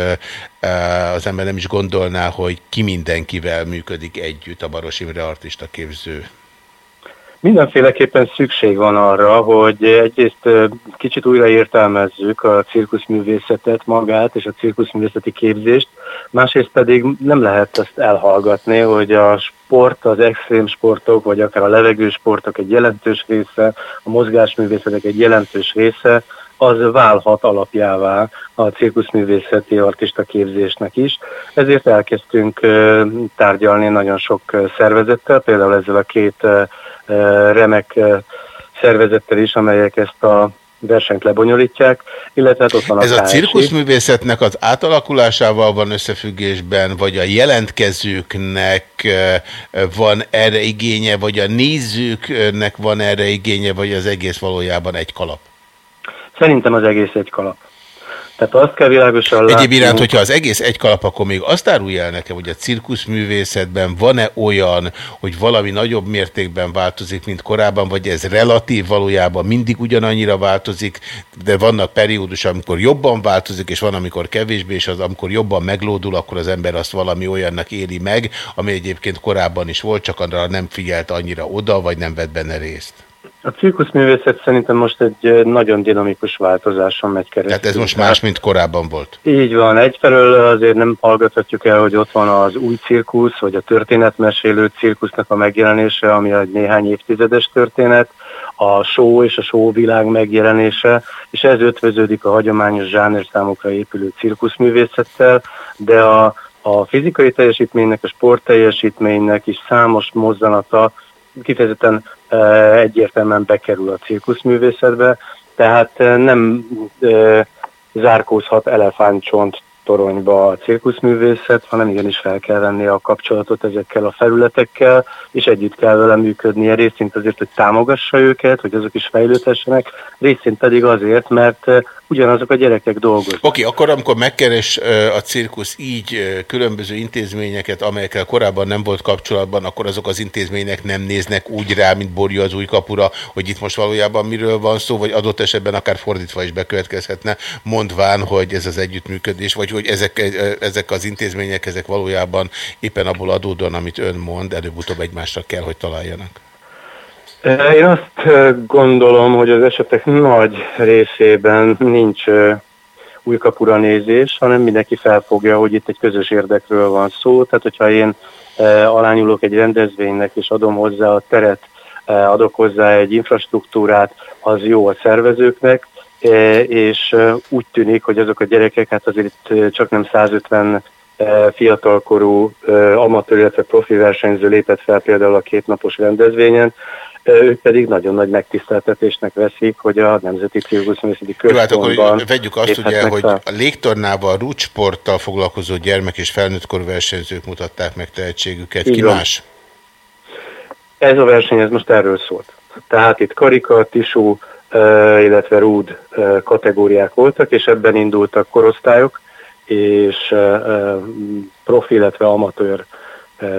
S4: az ember nem is gondolná, hogy ki mindenkivel működik együtt a Baros Imre artista képző.
S16: Mindenféleképpen szükség van arra, hogy egyrészt kicsit újra értelmezzük a cirkuszművészetet magát és a cirkuszművészeti képzést, másrészt pedig nem lehet ezt elhallgatni, hogy a sport, az extrém sportok, vagy akár a levegősportok egy jelentős része, a mozgásművészetek egy jelentős része, az válhat alapjává a cirkuszművészeti artista képzésnek is. Ezért elkezdtünk tárgyalni nagyon sok szervezettel, például ezzel a két remek szervezettel is, amelyek ezt a versenyt lebonyolítják, illetve hát ott van a
S4: Ez a cirkuszművészetnek az átalakulásával van összefüggésben, vagy a jelentkezőknek van erre igénye, vagy a nézőknek van erre igénye, vagy az egész valójában egy kalap?
S16: Szerintem az egész egy kalap. Tehát azt kell világosan látni.
S4: Egyéb iránt, hogyha az egész egy kalap, akkor még azt árulja el nekem, hogy a cirkuszművészetben van-e olyan, hogy valami nagyobb mértékben változik, mint korábban, vagy ez relatív valójában mindig ugyanannyira változik, de vannak periódus, amikor jobban változik, és van, amikor kevésbé, és az, amikor jobban meglódul, akkor az ember azt valami olyannak éli meg, ami egyébként korábban is volt, csak arra nem figyelt annyira oda, vagy nem vett benne részt.
S16: A cirkuszművészet szerintem most egy nagyon dinamikus változáson megy keresztül.
S4: Tehát ez most más, mint korábban volt.
S16: Így van, egyfelől azért nem hallgathatjuk el, hogy ott van az új cirkusz, vagy a történetmesélő cirkusznak a megjelenése, ami egy néhány évtizedes történet, a show és a show világ megjelenése, és ez ötvöződik a hagyományos zsánerszámokra épülő cirkuszművészettel, de a, a fizikai teljesítménynek, a sport teljesítménynek is számos mozzanata kifejezetten eh, egyértelműen bekerül a cirkuszművészetbe, tehát eh, nem eh, zárkózhat elefántcsont toronyba a cirkuszművészet, hanem igenis fel kell venni a kapcsolatot ezekkel a felületekkel, és együtt kell vele működnie, részint azért, hogy támogassa őket, hogy azok is fejlődhessenek, részint pedig azért, mert ugyanazok a gyerekek dolgoznak.
S4: Oké, akkor amikor megkeres a cirkusz így különböző intézményeket, amelyekkel korábban nem volt kapcsolatban, akkor azok az intézmények nem néznek úgy rá, mint borja az új kapura, hogy itt most valójában miről van szó, vagy adott esetben akár fordítva is bekövetkezhetne, mondván, hogy ez az együttműködés, vagy hogy ezek, ezek az intézmények, ezek valójában éppen abból adódóan, amit ön mond, előbb-utóbb egymásra kell, hogy találjanak.
S16: Én azt gondolom, hogy az esetek nagy részében nincs új kapura nézés, hanem mindenki felfogja, hogy itt egy közös érdekről van szó. Tehát, hogyha én alányulok egy rendezvénynek, és adom hozzá a teret, adok hozzá egy infrastruktúrát, az jó a szervezőknek, és úgy tűnik, hogy azok a gyerekek, hát azért csak nem 150 fiatalkorú amatőr, illetve profi versenyző lépett fel például a kétnapos rendezvényen, ők pedig nagyon nagy megtiszteltetésnek veszik, hogy a Nemzeti Cirkuszművészeti
S4: Jó, hát akkor
S16: Központban
S4: vegyük azt ugye, hogy a légtornával, rúcsporttal foglalkozó gyermek és felnőttkor versenyzők mutatták meg tehetségüket.
S16: Így
S4: Ki
S16: van.
S4: más?
S16: Ez a verseny, ez most erről szólt. Tehát itt karika, tisú, illetve rúd kategóriák voltak, és ebben indultak korosztályok, és profi, illetve amatőr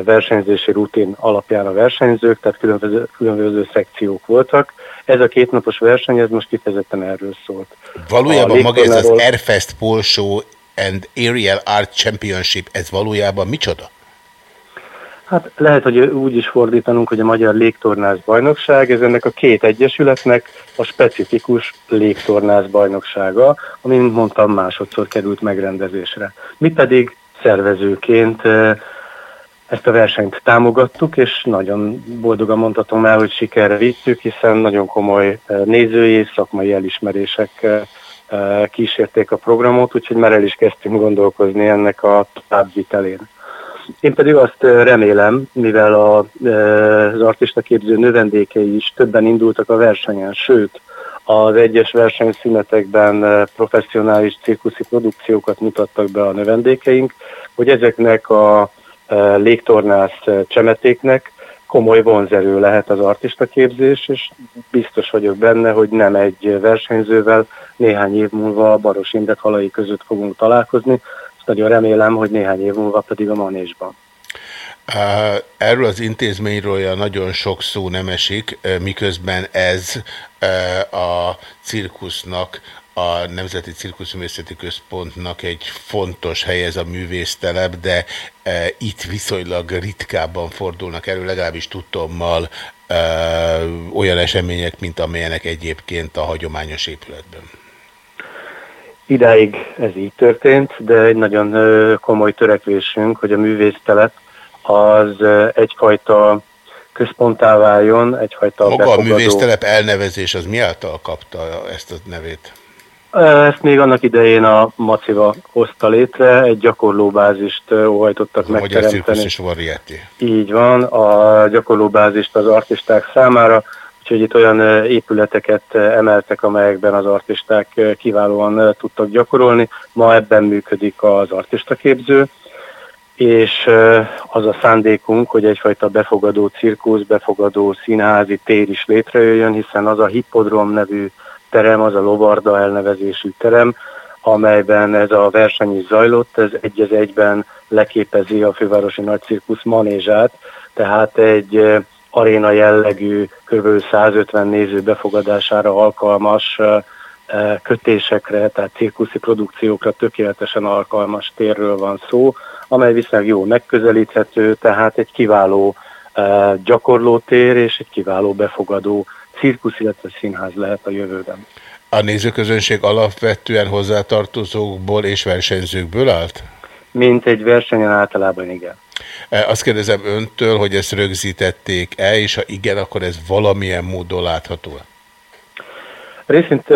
S16: versenyzési rutin alapján a versenyzők, tehát különböző, különböző szekciók voltak. Ez a kétnapos verseny, ez most kifejezetten erről szólt.
S4: Valójában
S16: A
S4: maga ez az Airfest Pole Show and Aerial Art Championship, ez valójában micsoda?
S16: Hát lehet, hogy úgy is fordítanunk, hogy a Magyar Légtornász Bajnokság, ez ennek a két egyesületnek a specifikus légtornász bajnoksága, ami, mint mondtam, másodszor került megrendezésre. Mi pedig szervezőként ezt a versenyt támogattuk, és nagyon boldogan mondhatom el, hogy sikerre vittük, hiszen nagyon komoly eh, nézői és szakmai elismerések eh, eh, kísérték a programot, úgyhogy már el is kezdtünk gondolkozni ennek a továbbvitelén. Én pedig azt remélem, mivel a, az artista képző növendékei is többen indultak a versenyen, sőt, az egyes versenyszünetekben professzionális cirkuszi produkciókat mutattak be a növendékeink, hogy ezeknek a légtornász csemetéknek komoly vonzerő lehet az artista képzés, és biztos vagyok benne, hogy nem egy versenyzővel néhány év múlva a Baros Indet halai között fogunk találkozni, és nagyon remélem, hogy néhány év múlva pedig a manésban.
S4: Erről az intézményről olyan nagyon sok szó nem esik, miközben ez a cirkusznak, a Nemzeti Cirkuszművészeti Központnak egy fontos hely ez a művésztelep, de uh, itt viszonylag ritkábban fordulnak elő, legalábbis tudtommal uh, olyan események, mint amilyenek egyébként a hagyományos épületben.
S16: Idáig ez így történt, de egy nagyon komoly törekvésünk, hogy a művésztelep az egyfajta központtá váljon, egyfajta
S4: Maga a
S16: befogadó...
S4: művésztelep elnevezés az mi által kapta ezt a nevét?
S16: Ezt még annak idején a Maciva hozta létre, egy gyakorlóbázist óhajtottak megteremteni.
S4: és Variety.
S16: Így van, a gyakorlóbázist az artisták számára, úgyhogy itt olyan épületeket emeltek, amelyekben az artisták kiválóan tudtak gyakorolni. Ma ebben működik az artistaképző, és az a szándékunk, hogy egyfajta befogadó cirkusz, befogadó színházi tér is létrejöjjön, hiszen az a Hippodrom nevű terem, az a Lovarda elnevezésű terem, amelyben ez a verseny is zajlott, ez egy az egyben leképezi a fővárosi nagycirkusz manézsát, tehát egy aréna jellegű, kb. 150 néző befogadására alkalmas kötésekre, tehát cirkuszi produkciókra tökéletesen alkalmas térről van szó, amely viszonylag jó megközelíthető, tehát egy kiváló gyakorlótér és egy kiváló befogadó cirkusz, illetve színház lehet a jövőben.
S17: A nézőközönség alapvetően hozzátartozókból és versenyzőkből állt?
S16: Mint egy versenyen általában igen.
S17: E, azt kérdezem öntől, hogy ezt rögzítették-e, és ha igen, akkor ez valamilyen módon látható -e?
S16: Részint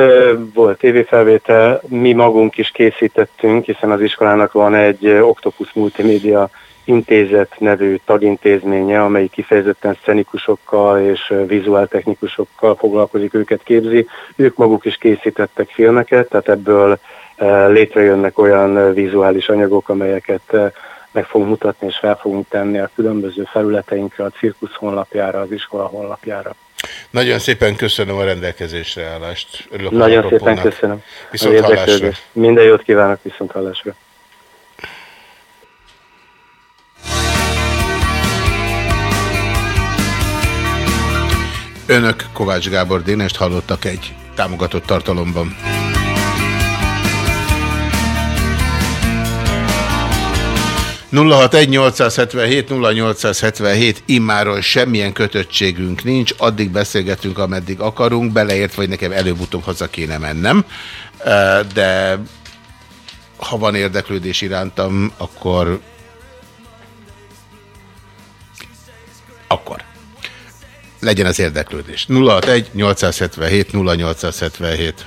S16: volt tévéfelvétel, mi magunk is készítettünk, hiszen az iskolának van egy Octopus Multimédia Intézet nevű tagintézménye, amely kifejezetten szenikusokkal és vizuáltechnikusokkal foglalkozik, őket képzi. Ők maguk is készítettek filmeket, tehát ebből létrejönnek olyan vizuális anyagok, amelyeket meg fogunk mutatni és fel fogunk tenni a különböző felületeinkre, a cirkusz honlapjára, az iskola honlapjára.
S17: Nagyon szépen köszönöm a rendelkezésre állást.
S16: Örülök Nagyon szépen köszönöm.
S17: Viszont hallásra.
S16: Minden jót kívánok, viszont hallásra.
S17: Önök Kovács Gábor Dénest hallottak egy támogatott tartalomban. egy 0877 0877 immáron semmilyen kötöttségünk nincs, addig beszélgetünk, ameddig akarunk, beleért, vagy nekem előbb-utóbb haza kéne mennem, de ha van érdeklődés irántam, akkor akkor legyen az érdeklődés. 061 877 0877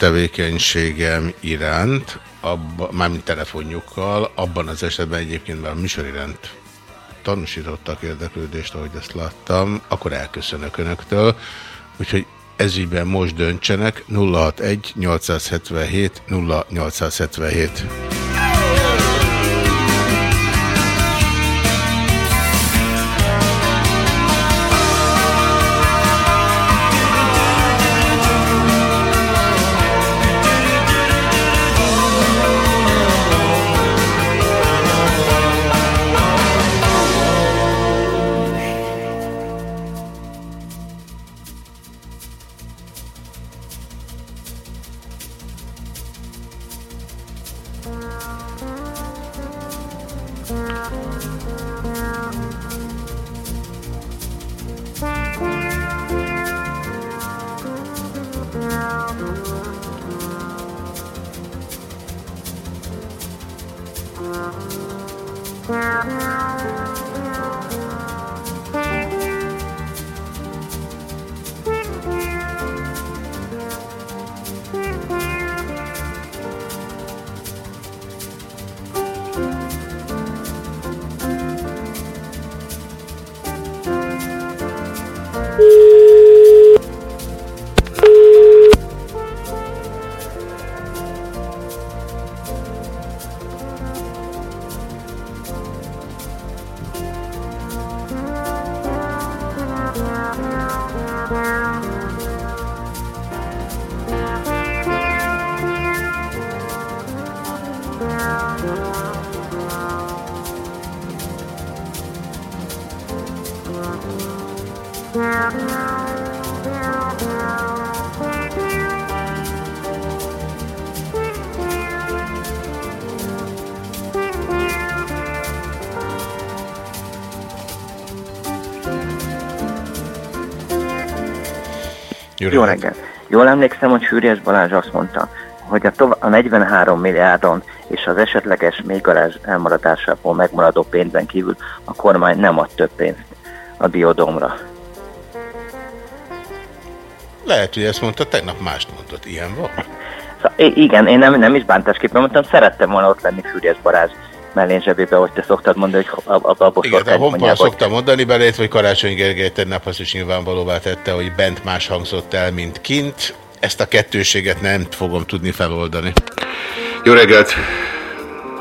S17: tevékenységem iránt, abba, mármint telefonjukkal, abban az esetben egyébként már a műsor iránt tanúsítottak érdeklődést, ahogy ezt láttam, akkor elköszönök Önöktől. Úgyhogy ezügyben most döntsenek 061 877 0877.
S18: emlékszem, hogy Fűrjes Balázs azt mondta, hogy a, tova- a 43 milliárdon és az esetleges mélygarázs elmaradásából megmaradó pénzen kívül a kormány nem ad több pénzt a diodómra.
S4: Lehet, hogy ezt mondta, tegnap mást mondott. Ilyen van?
S18: Szóval, igen, én nem, nem is bántásképpen mondtam, szerettem volna ott lenni Fűrjes Balázs mellén zsebébe, hogy te szoktad mondani, hogy a, a, a
S4: Igen, a honpal szoktam mondani belét, hogy Karácsony Gergely tegnap azt is nyilvánvalóvá tette, hogy bent más hangzott el, mint kint. Ezt a kettőséget nem fogom tudni feloldani. Jó reggelt!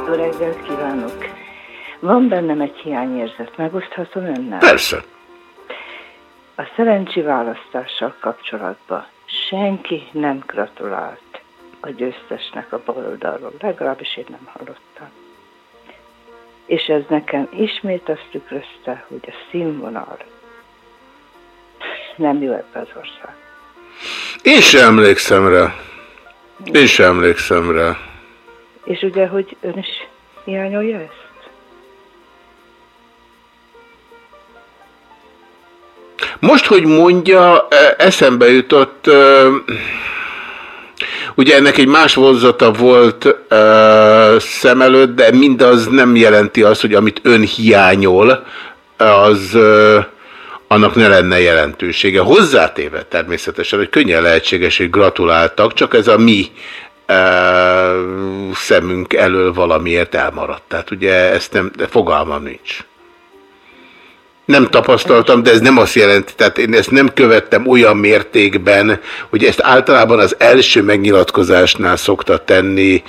S19: Jó reggelt kívánok! Van bennem egy hiányérzet, megoszthatom önnel?
S4: Persze.
S19: A szerencsi választással kapcsolatban senki nem gratulált a győztesnek a baloldalról, legalábbis én nem hallottam. És ez nekem ismét azt tükrözte, hogy a színvonal nem jó ebbe az ország.
S4: Én sem emlékszem rá. Én sem emlékszem rá.
S19: És ugye, hogy ön is hiányolja ezt?
S4: Most, hogy mondja, e, eszembe jutott, ö, ugye ennek egy más vonzata volt ö, szem előtt, de mindaz nem jelenti azt, hogy amit ön hiányol, az annak ne lenne jelentősége. Hozzátéve természetesen, hogy könnyen lehetséges, hogy gratuláltak, csak ez a mi ö, szemünk elől valamiért elmaradt. Tehát ugye ezt nem, de fogalmam nincs. Nem tapasztaltam, de ez nem azt jelenti, tehát én ezt nem követtem olyan mértékben, hogy ezt általában az első megnyilatkozásnál szokta tenni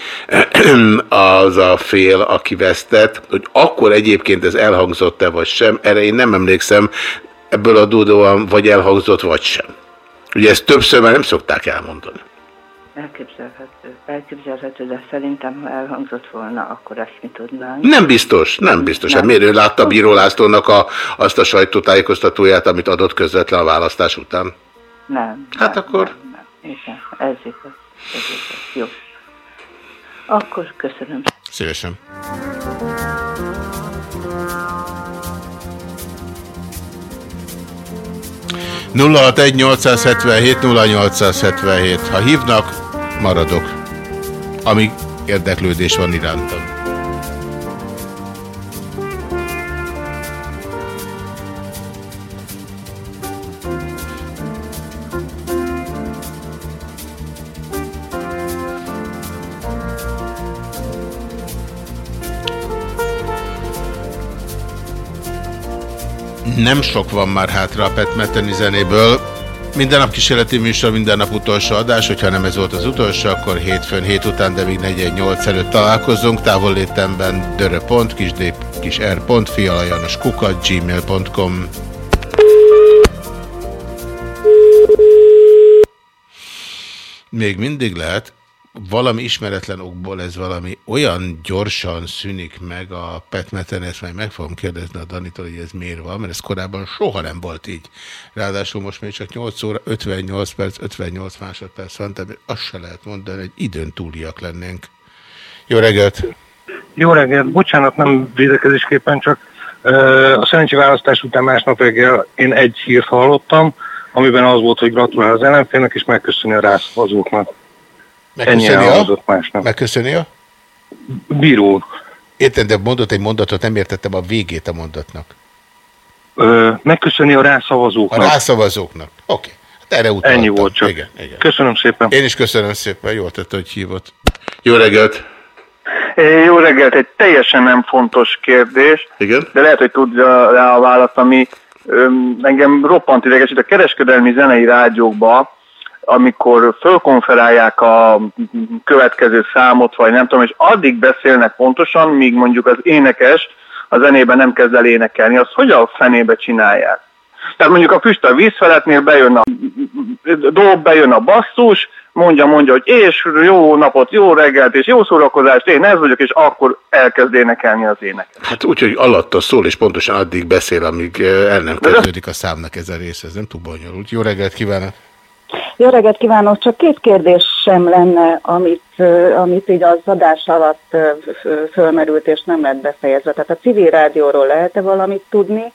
S4: az a fél, aki vesztett, hogy akkor egyébként ez elhangzott-e vagy sem, erre én nem emlékszem, ebből adódóan vagy elhangzott, vagy sem. Ugye ezt többször már nem szokták elmondani.
S19: Elképzelhető, elképzelhető, de szerintem, ha elhangzott volna, akkor ezt mi tudnánk.
S4: Nem biztos, nem biztos. Hát
S19: Nem.
S4: miért ő látta Bíró Lászlónak a, azt a sajtótájékoztatóját, amit adott közvetlen a választás után?
S19: Nem.
S4: Hát
S19: nem,
S4: akkor...
S19: Nem, nem. Igen, ez igaz. Ez igaz. Jó. Akkor köszönöm.
S4: Szívesen. Nulla 877 0877. Ha hívnak, maradok. Amíg érdeklődés van irántam. Nem sok van már hátra a Petmeteni zenéből. Minden nap kísérleti műsor, minden nap utolsó adás, hogyha nem ez volt az utolsó, akkor hétfőn, hét után, de még 48 előtt találkozunk. Távollétemben dörö.pont, kisd, kis r. fialajanos kukat, gmail.com. Még mindig lehet, valami ismeretlen okból ez valami olyan gyorsan szűnik meg a petmeten, ezt majd meg fogom kérdezni a Danitól, hogy ez miért van, mert ez korábban soha nem volt így. Ráadásul most még csak 8 óra, 58 perc, 58 másodperc van, tehát azt se lehet mondani, hogy időn túliak lennénk. Jó reggelt!
S20: Jó reggelt, bocsánat, nem védekezésképpen, csak a szerencsi választás után másnap reggel én egy hírt hallottam, amiben az volt, hogy gratulál az ellenfélnek, és megköszöni a rászavazóknak. Ennyi
S4: Megköszöni a?
S20: másnap.
S4: Megköszöni a?
S20: Bíró.
S4: Érted, de mondott egy mondatot, nem értettem a végét a mondatnak.
S20: Ö, megköszönni a rászavazóknak.
S4: A rászavazóknak. Oké. Okay. Hát erre utaltam.
S20: Ennyi volt csak.
S4: Igen, igen.
S20: Köszönöm szépen.
S4: Én is köszönöm szépen. Jól tette, hogy hívott. Jó reggelt!
S21: Jó reggelt, egy teljesen nem fontos kérdés,
S4: Igen?
S21: de lehet, hogy tudja rá a választ, ami öm, engem roppant idegesít. A kereskedelmi zenei rádiókba, amikor fölkonferálják a következő számot, vagy nem tudom, és addig beszélnek pontosan, míg mondjuk az énekes a zenében nem kezd el énekelni, azt hogy a fenébe csinálják? Tehát mondjuk a füst a vízfeletnél bejön a dob, bejön a basszus, mondja, mondja, hogy és jó napot, jó reggelt, és jó szórakozást, én ez vagyok, és akkor elkezd énekelni az éneket.
S4: Hát úgy, hogy alatta szól, és pontosan addig beszél, amíg eh, el nem kezdődik a számnak ez a rész. Ez nem túl bonyolult. Jó reggelt kívánok!
S22: Jó reggelt kívánok! Csak két kérdésem lenne, amit, amit így az adás alatt fölmerült, és nem lett befejezve. Tehát a civil rádióról lehet-e valamit tudni?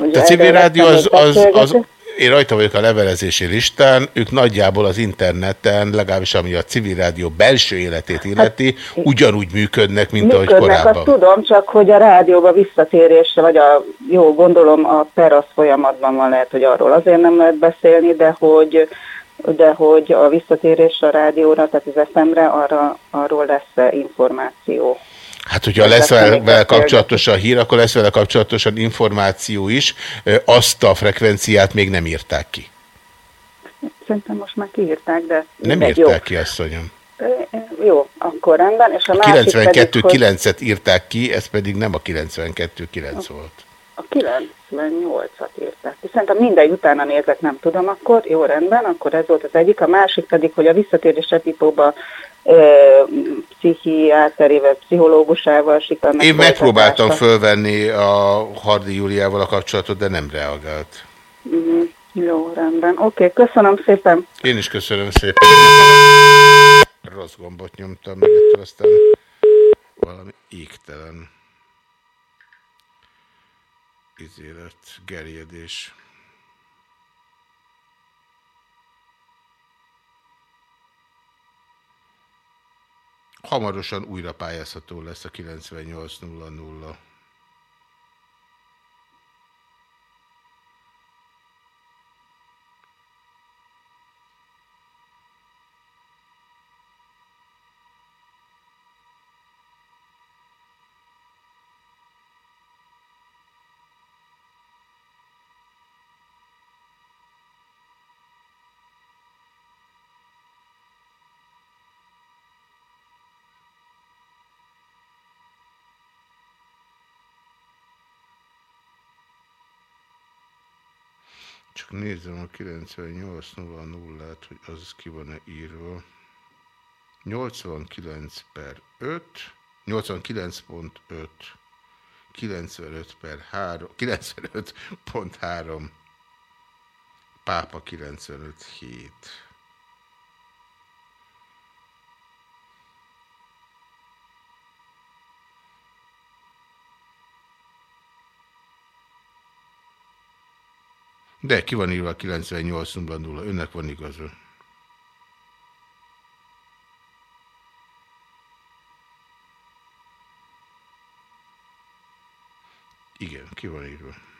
S22: Ugye
S4: A civil rádió az, az, az? Én rajta vagyok a levelezési listán, ők nagyjából az interneten, legalábbis ami a civil rádió belső életét illeti, ugyanúgy működnek, mint ahogy
S22: Működnek,
S4: korábban.
S22: azt tudom, csak hogy a rádióba visszatérésre, vagy a, jó, gondolom a per az folyamatban van, lehet, hogy arról azért nem lehet beszélni, de hogy, de hogy a visszatérésre a rádióra, tehát az FM-re, arra, arról lesz információ.
S4: Hát, hogyha lesz vele,
S22: beszélgetünk.
S4: kapcsolatosan hír, akkor lesz vele kapcsolatosan információ is. Azt a frekvenciát még nem írták ki.
S22: Szerintem most már kiírták, de
S4: Nem írták ki, asszonyom.
S22: Jó, jó akkor rendben. És a,
S4: A
S22: másik pedig, hogy
S4: 92-9-et írták ki, ez pedig nem a 92-9 volt.
S22: A 98-at írták. Szerintem mindegy, utána nézek, nem tudom akkor. Jó, rendben, akkor ez volt az egyik. A másik pedig, hogy a visszatérés etipóba pszichiáterével, pszichológusával sikernek.
S4: Én megpróbáltam fölvenni a Hardi Júliával a kapcsolatot, de nem reagált.
S22: Mhm, Jó, rendben. Oké, köszönöm szépen.
S4: Én is köszönöm szépen. Rossz gombot nyomtam, meg ettől aztán valami égtelen izélet, gerjedés. Hamarosan újra pályázható lesz a 9800. Csak nézem a 98.00-át, hogy az ki van-e írva. 89 per 5, 89.5, 95 per 3, 95.3, Pápa 95.7. De ki van írva a 98.00, önnek van igaza. Igen, ki van írva.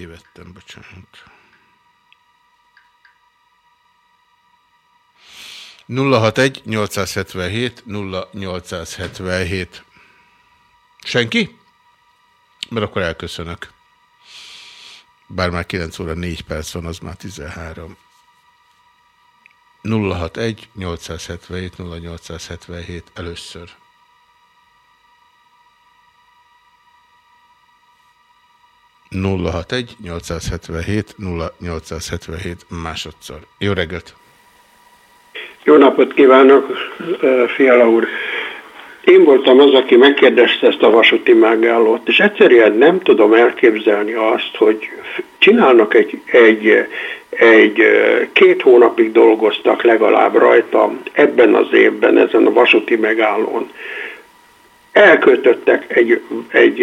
S4: Tévedtem, bocsánat. 061 877 0877 Senki? Mert akkor elköszönök. Bár már 9 óra 4 perc van, az már 13. 061 877 0877 először. Nulla hat egy 877 0877 másodszor. Jó reggelt!
S23: Jó napot kívánok, Fiala úr!
S15: én voltam az, aki megkérdezte ezt a vasúti megállót, és egyszerűen nem tudom elképzelni azt, hogy csinálnak egy, egy, egy két hónapig dolgoztak legalább rajta ebben az évben, ezen a vasúti megállón. Elköltöttek egy, egy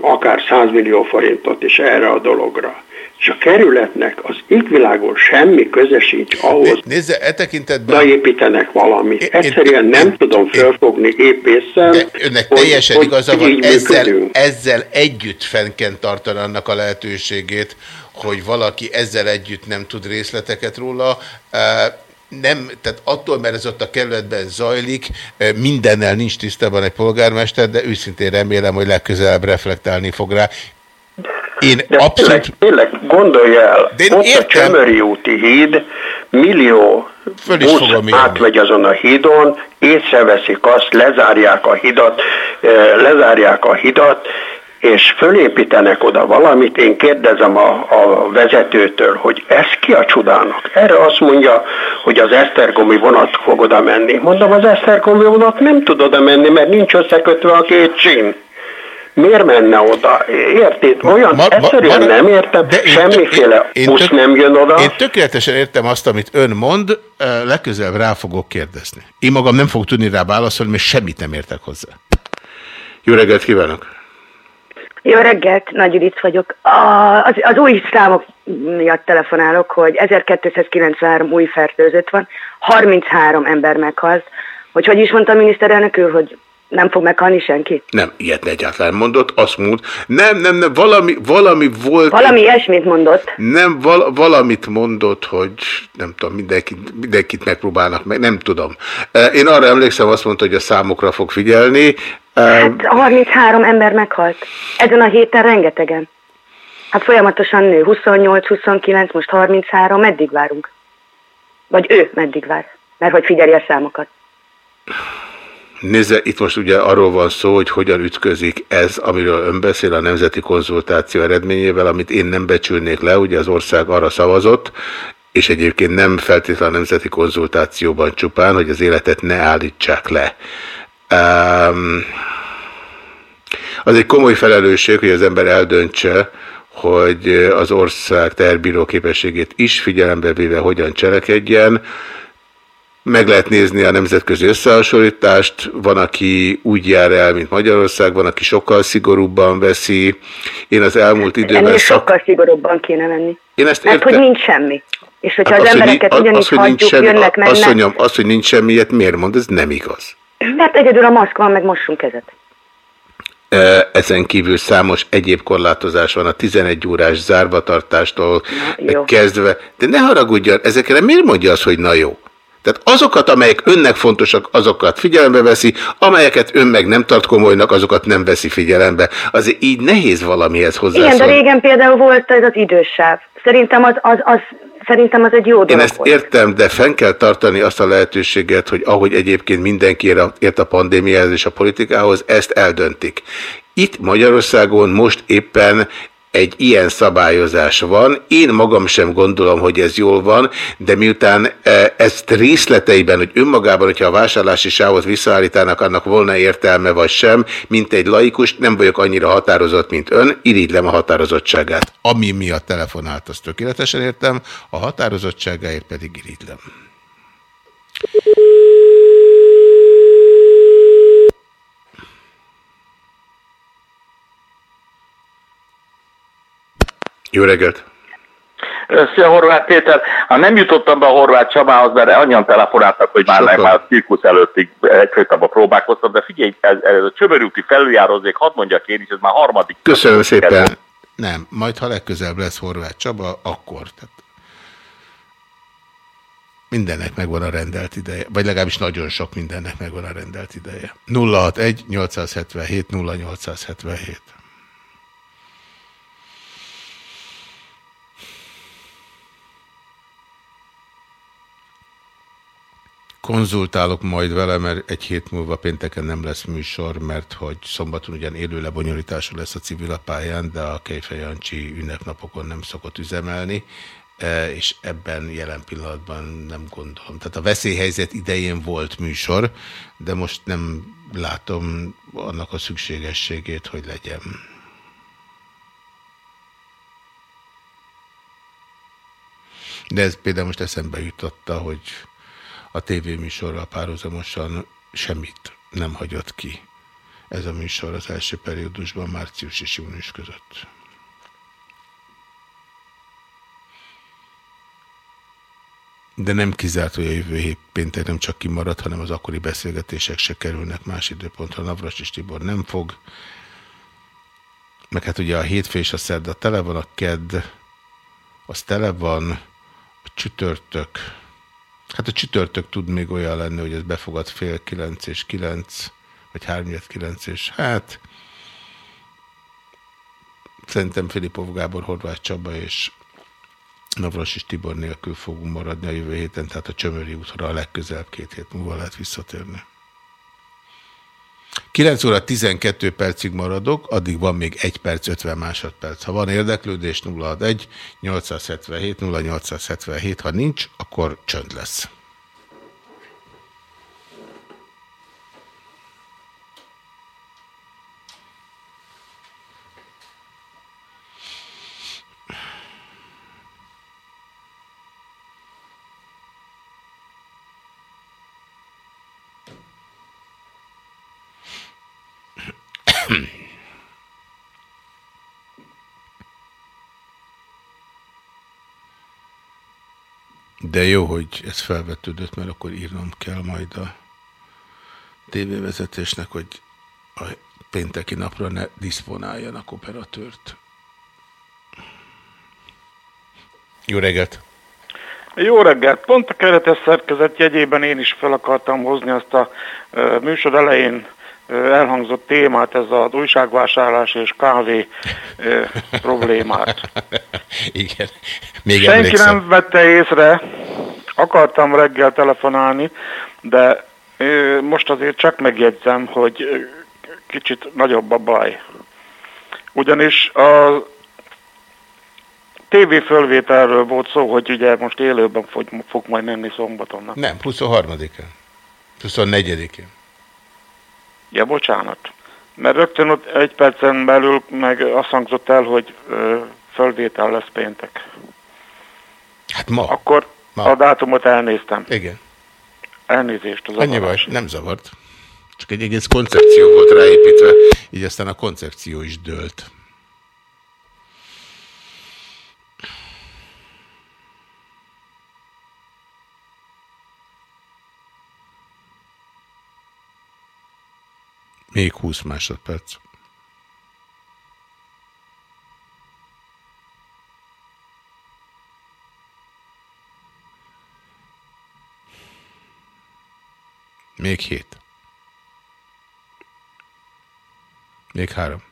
S15: akár 100 millió forintot is erre a dologra és a kerületnek az égvilágon semmi köze sincs ahhoz,
S4: Nézze, e tekintetben...
S15: beépítenek valamit. Egyszerűen nem
S4: én,
S15: tudom felfogni épészen,
S4: Önnek
S15: hogy,
S4: teljesen
S15: hogy
S4: igaza van, ezzel,
S15: működünk.
S4: ezzel együtt fenn kell tartani annak a lehetőségét, hogy valaki ezzel együtt nem tud részleteket róla. Nem, tehát attól, mert ez ott a kerületben zajlik, e, mindennel nincs tisztában egy polgármester, de őszintén remélem, hogy legközelebb reflektálni fog rá. Én
S15: De
S4: abszolút...
S15: tényleg, tényleg gondolj el,
S4: De én
S15: ott a
S4: értem.
S15: Csömöri úti híd, millió
S4: Föl is
S15: busz átmegy azon a hídon, észreveszik azt, lezárják a hidat, eh, lezárják a hidat, és fölépítenek oda valamit, én kérdezem a, a vezetőtől, hogy ez ki a csodának? Erre azt mondja, hogy az Esztergomi vonat fog oda menni. Mondom, az Esztergomi vonat nem tud oda menni, mert nincs összekötve a két sín. Miért menne oda? Érted? Olyan
S4: Ma- ma-
S15: egyszerűen
S4: ma-
S15: nem értem,
S4: de én-
S15: semmiféle
S4: én
S15: busz
S4: tök-
S15: nem jön oda.
S4: Én tökéletesen értem azt, amit ön mond, legközelebb rá fogok kérdezni. Én magam nem fogok tudni rá válaszolni, mert semmit nem értek hozzá. Jó reggelt kívánok!
S24: Jó reggelt, Nagy Judit vagyok. A, az, az új számok miatt telefonálok, hogy 1293 új fertőzött van, 33 ember meghalt. Hogy hogy is mondta a miniszterelnök úr, hogy nem fog meghalni senki?
S4: Nem, ilyet egyáltalán mondott, azt mond, nem, nem, nem, valami, valami volt.
S24: Valami ilyesmit mondott.
S4: Nem, val, valamit mondott, hogy nem tudom, mindenkit, mindenkit megpróbálnak, meg nem tudom. Eh, Én arra emlékszem, azt mondta, hogy a számokra fog figyelni. Eh,
S24: Hát 33 ember meghalt. Ezen a héten rengetegen. Hát folyamatosan nő. 28, 29, most 33. Meddig várunk? Vagy ő meddig vár? Mert hogy figyeli a számokat.
S4: Nézze, itt most ugye arról van szó, hogy hogyan ütközik ez, amiről ön beszél a nemzeti konzultáció eredményével, amit én nem becsülnék le, ugye az ország arra szavazott, és egyébként nem feltétlenül a nemzeti konzultációban csupán, hogy az életet ne állítsák le. Um, az egy komoly felelősség, hogy az ember eldöntse, hogy az ország teherbíró képességét is figyelembe véve hogyan cselekedjen, meg lehet nézni a nemzetközi összehasonlítást, van, aki úgy jár el, mint Magyarország, van, aki sokkal szigorúbban veszi. Én az elmúlt időben...
S24: Ennél
S4: szak-
S24: sokkal szigorúbban kéne menni.
S4: Én ezt
S24: Mert hogy
S4: értem.
S24: nincs semmi. És hogyha
S4: Hát
S24: az
S4: az, hogy
S24: embereket
S4: nincs-
S24: ugyanis
S4: az, hogy
S24: hagyjuk,
S4: semmi,
S24: jönnek, mennek,
S4: azt mondjam, az, hogy nincs semmi, ilyet miért mond, ez nem igaz.
S24: mert egyedül a maszk van, meg mossunk kezet.
S4: Ezen kívül számos egyéb korlátozás van a 11 órás zárvatartástól
S24: jó.
S4: kezdve. De ne haragudjon, ezekre miért mondja azt, hogy na jó? Tehát azokat, amelyek önnek fontosak, azokat figyelembe veszi, amelyeket ön meg nem tart komolynak, azokat nem veszi figyelembe. Azért így nehéz valamihez
S24: Igen, de
S4: hozzászólni.
S24: régen például volt ez az idősáv. Szerintem az, az, az, szerintem az egy jó
S4: Én
S24: dolog
S4: ezt
S24: volt.
S4: értem, de fenn kell tartani azt a lehetőséget, hogy ahogy egyébként mindenki ért a pandémiához és a politikához, ezt eldöntik. Itt Magyarországon most éppen egy ilyen szabályozás van. Én magam sem gondolom, hogy ez jól van, de miután e, ezt részleteiben, hogy önmagában, hogyha a vásárlási sávot visszaállítanak, annak volna értelme vagy sem, mint egy laikus, nem vagyok annyira határozott, mint ön, irigylem a határozottságát. Ami miatt telefonált, azt tökéletesen értem, a határozottságáért pedig irigylem. Jó reggelt!
S25: Szia Horváth Péter, hát nem jutottam be a Horváth Csabához, mert annyian telefonáltak, hogy már,
S4: Sokan.
S25: már a cirkusz előttig egyfajtában próbálkoztam, de figyelj, ez, ez a csömörúti felüljárózék, hadd mondjak én is, ez már harmadik.
S4: Köszönöm szépen. Nem, majd ha legközelebb lesz Horváth Csaba, akkor. Tehát mindennek megvan a rendelt ideje, vagy legalábbis nagyon sok mindennek megvan a rendelt ideje. 061 877 0877. Konzultálok majd vele, mert egy hét múlva pénteken nem lesz műsor, mert hogy szombaton ugyan élő lebonyolítású lesz a civil pályán, de a Kejfej Jancsi ünnepnapokon nem szokott üzemelni. e, és ebben jelen pillanatban nem gondolom. Tehát a veszélyhelyzet idején volt műsor, de most nem látom annak a szükségességét, hogy legyen. De ez például most eszembe jutotta, hogy a tévéműsorral párhuzamosan semmit nem hagyott ki ez a műsor az első periódusban, március és június között. De nem kizárt, hogy a jövő péntek nem csak kimarad, hanem az akkori beszélgetések se kerülnek más időpontra. Navras és Tibor nem fog. Meg hát ugye a hétfő és a szerda tele van, a kedd az tele van, a csütörtök. Hát a csütörtök tud még olyan lenni, hogy ez befogad fél kilenc és kilenc, vagy hármilyet kilenc és hát szerintem Filipov Gábor, Horváth Csaba és Navras és Tibor nélkül fogunk maradni a jövő héten, tehát a Csömöri útra a legközelebb két hét múlva lehet visszatérni. 9 óra 12 percig maradok, addig van még 1 perc 50 másodperc. Ha van érdeklődés 061 877 0877, ha nincs, akkor csönd lesz. De jó, hogy ez felvetődött, mert akkor írnom kell majd a tévévezetésnek, hogy a pénteki napra ne diszponáljanak operatőrt. Jó reggelt!
S20: Jó reggelt! Pont a keretes szerkezet jegyében én is fel akartam hozni azt a uh, műsor elején elhangzott témát, ez az újságvásárlás és kávé problémát.
S4: Igen, még
S20: Senki
S4: emlékszem.
S20: nem vette észre, akartam reggel telefonálni, de most azért csak megjegyzem, hogy kicsit nagyobb a baj. Ugyanis a TV fölvételről volt szó, hogy ugye most élőben fog, fog majd menni szombaton.
S4: Nem, 23-án. 24-én.
S20: Ja, bocsánat. Mert rögtön ott egy percen belül meg azt hangzott el, hogy ö, fölvétel lesz péntek.
S4: Hát ma.
S20: Akkor
S4: ma.
S20: a dátumot elnéztem.
S4: Igen.
S20: Elnézést az
S4: Annyi baj, nem zavart. Csak egy egész koncepció volt ráépítve, így aztán a koncepció is dőlt. Még 20 másodperc. Még hét. Még három.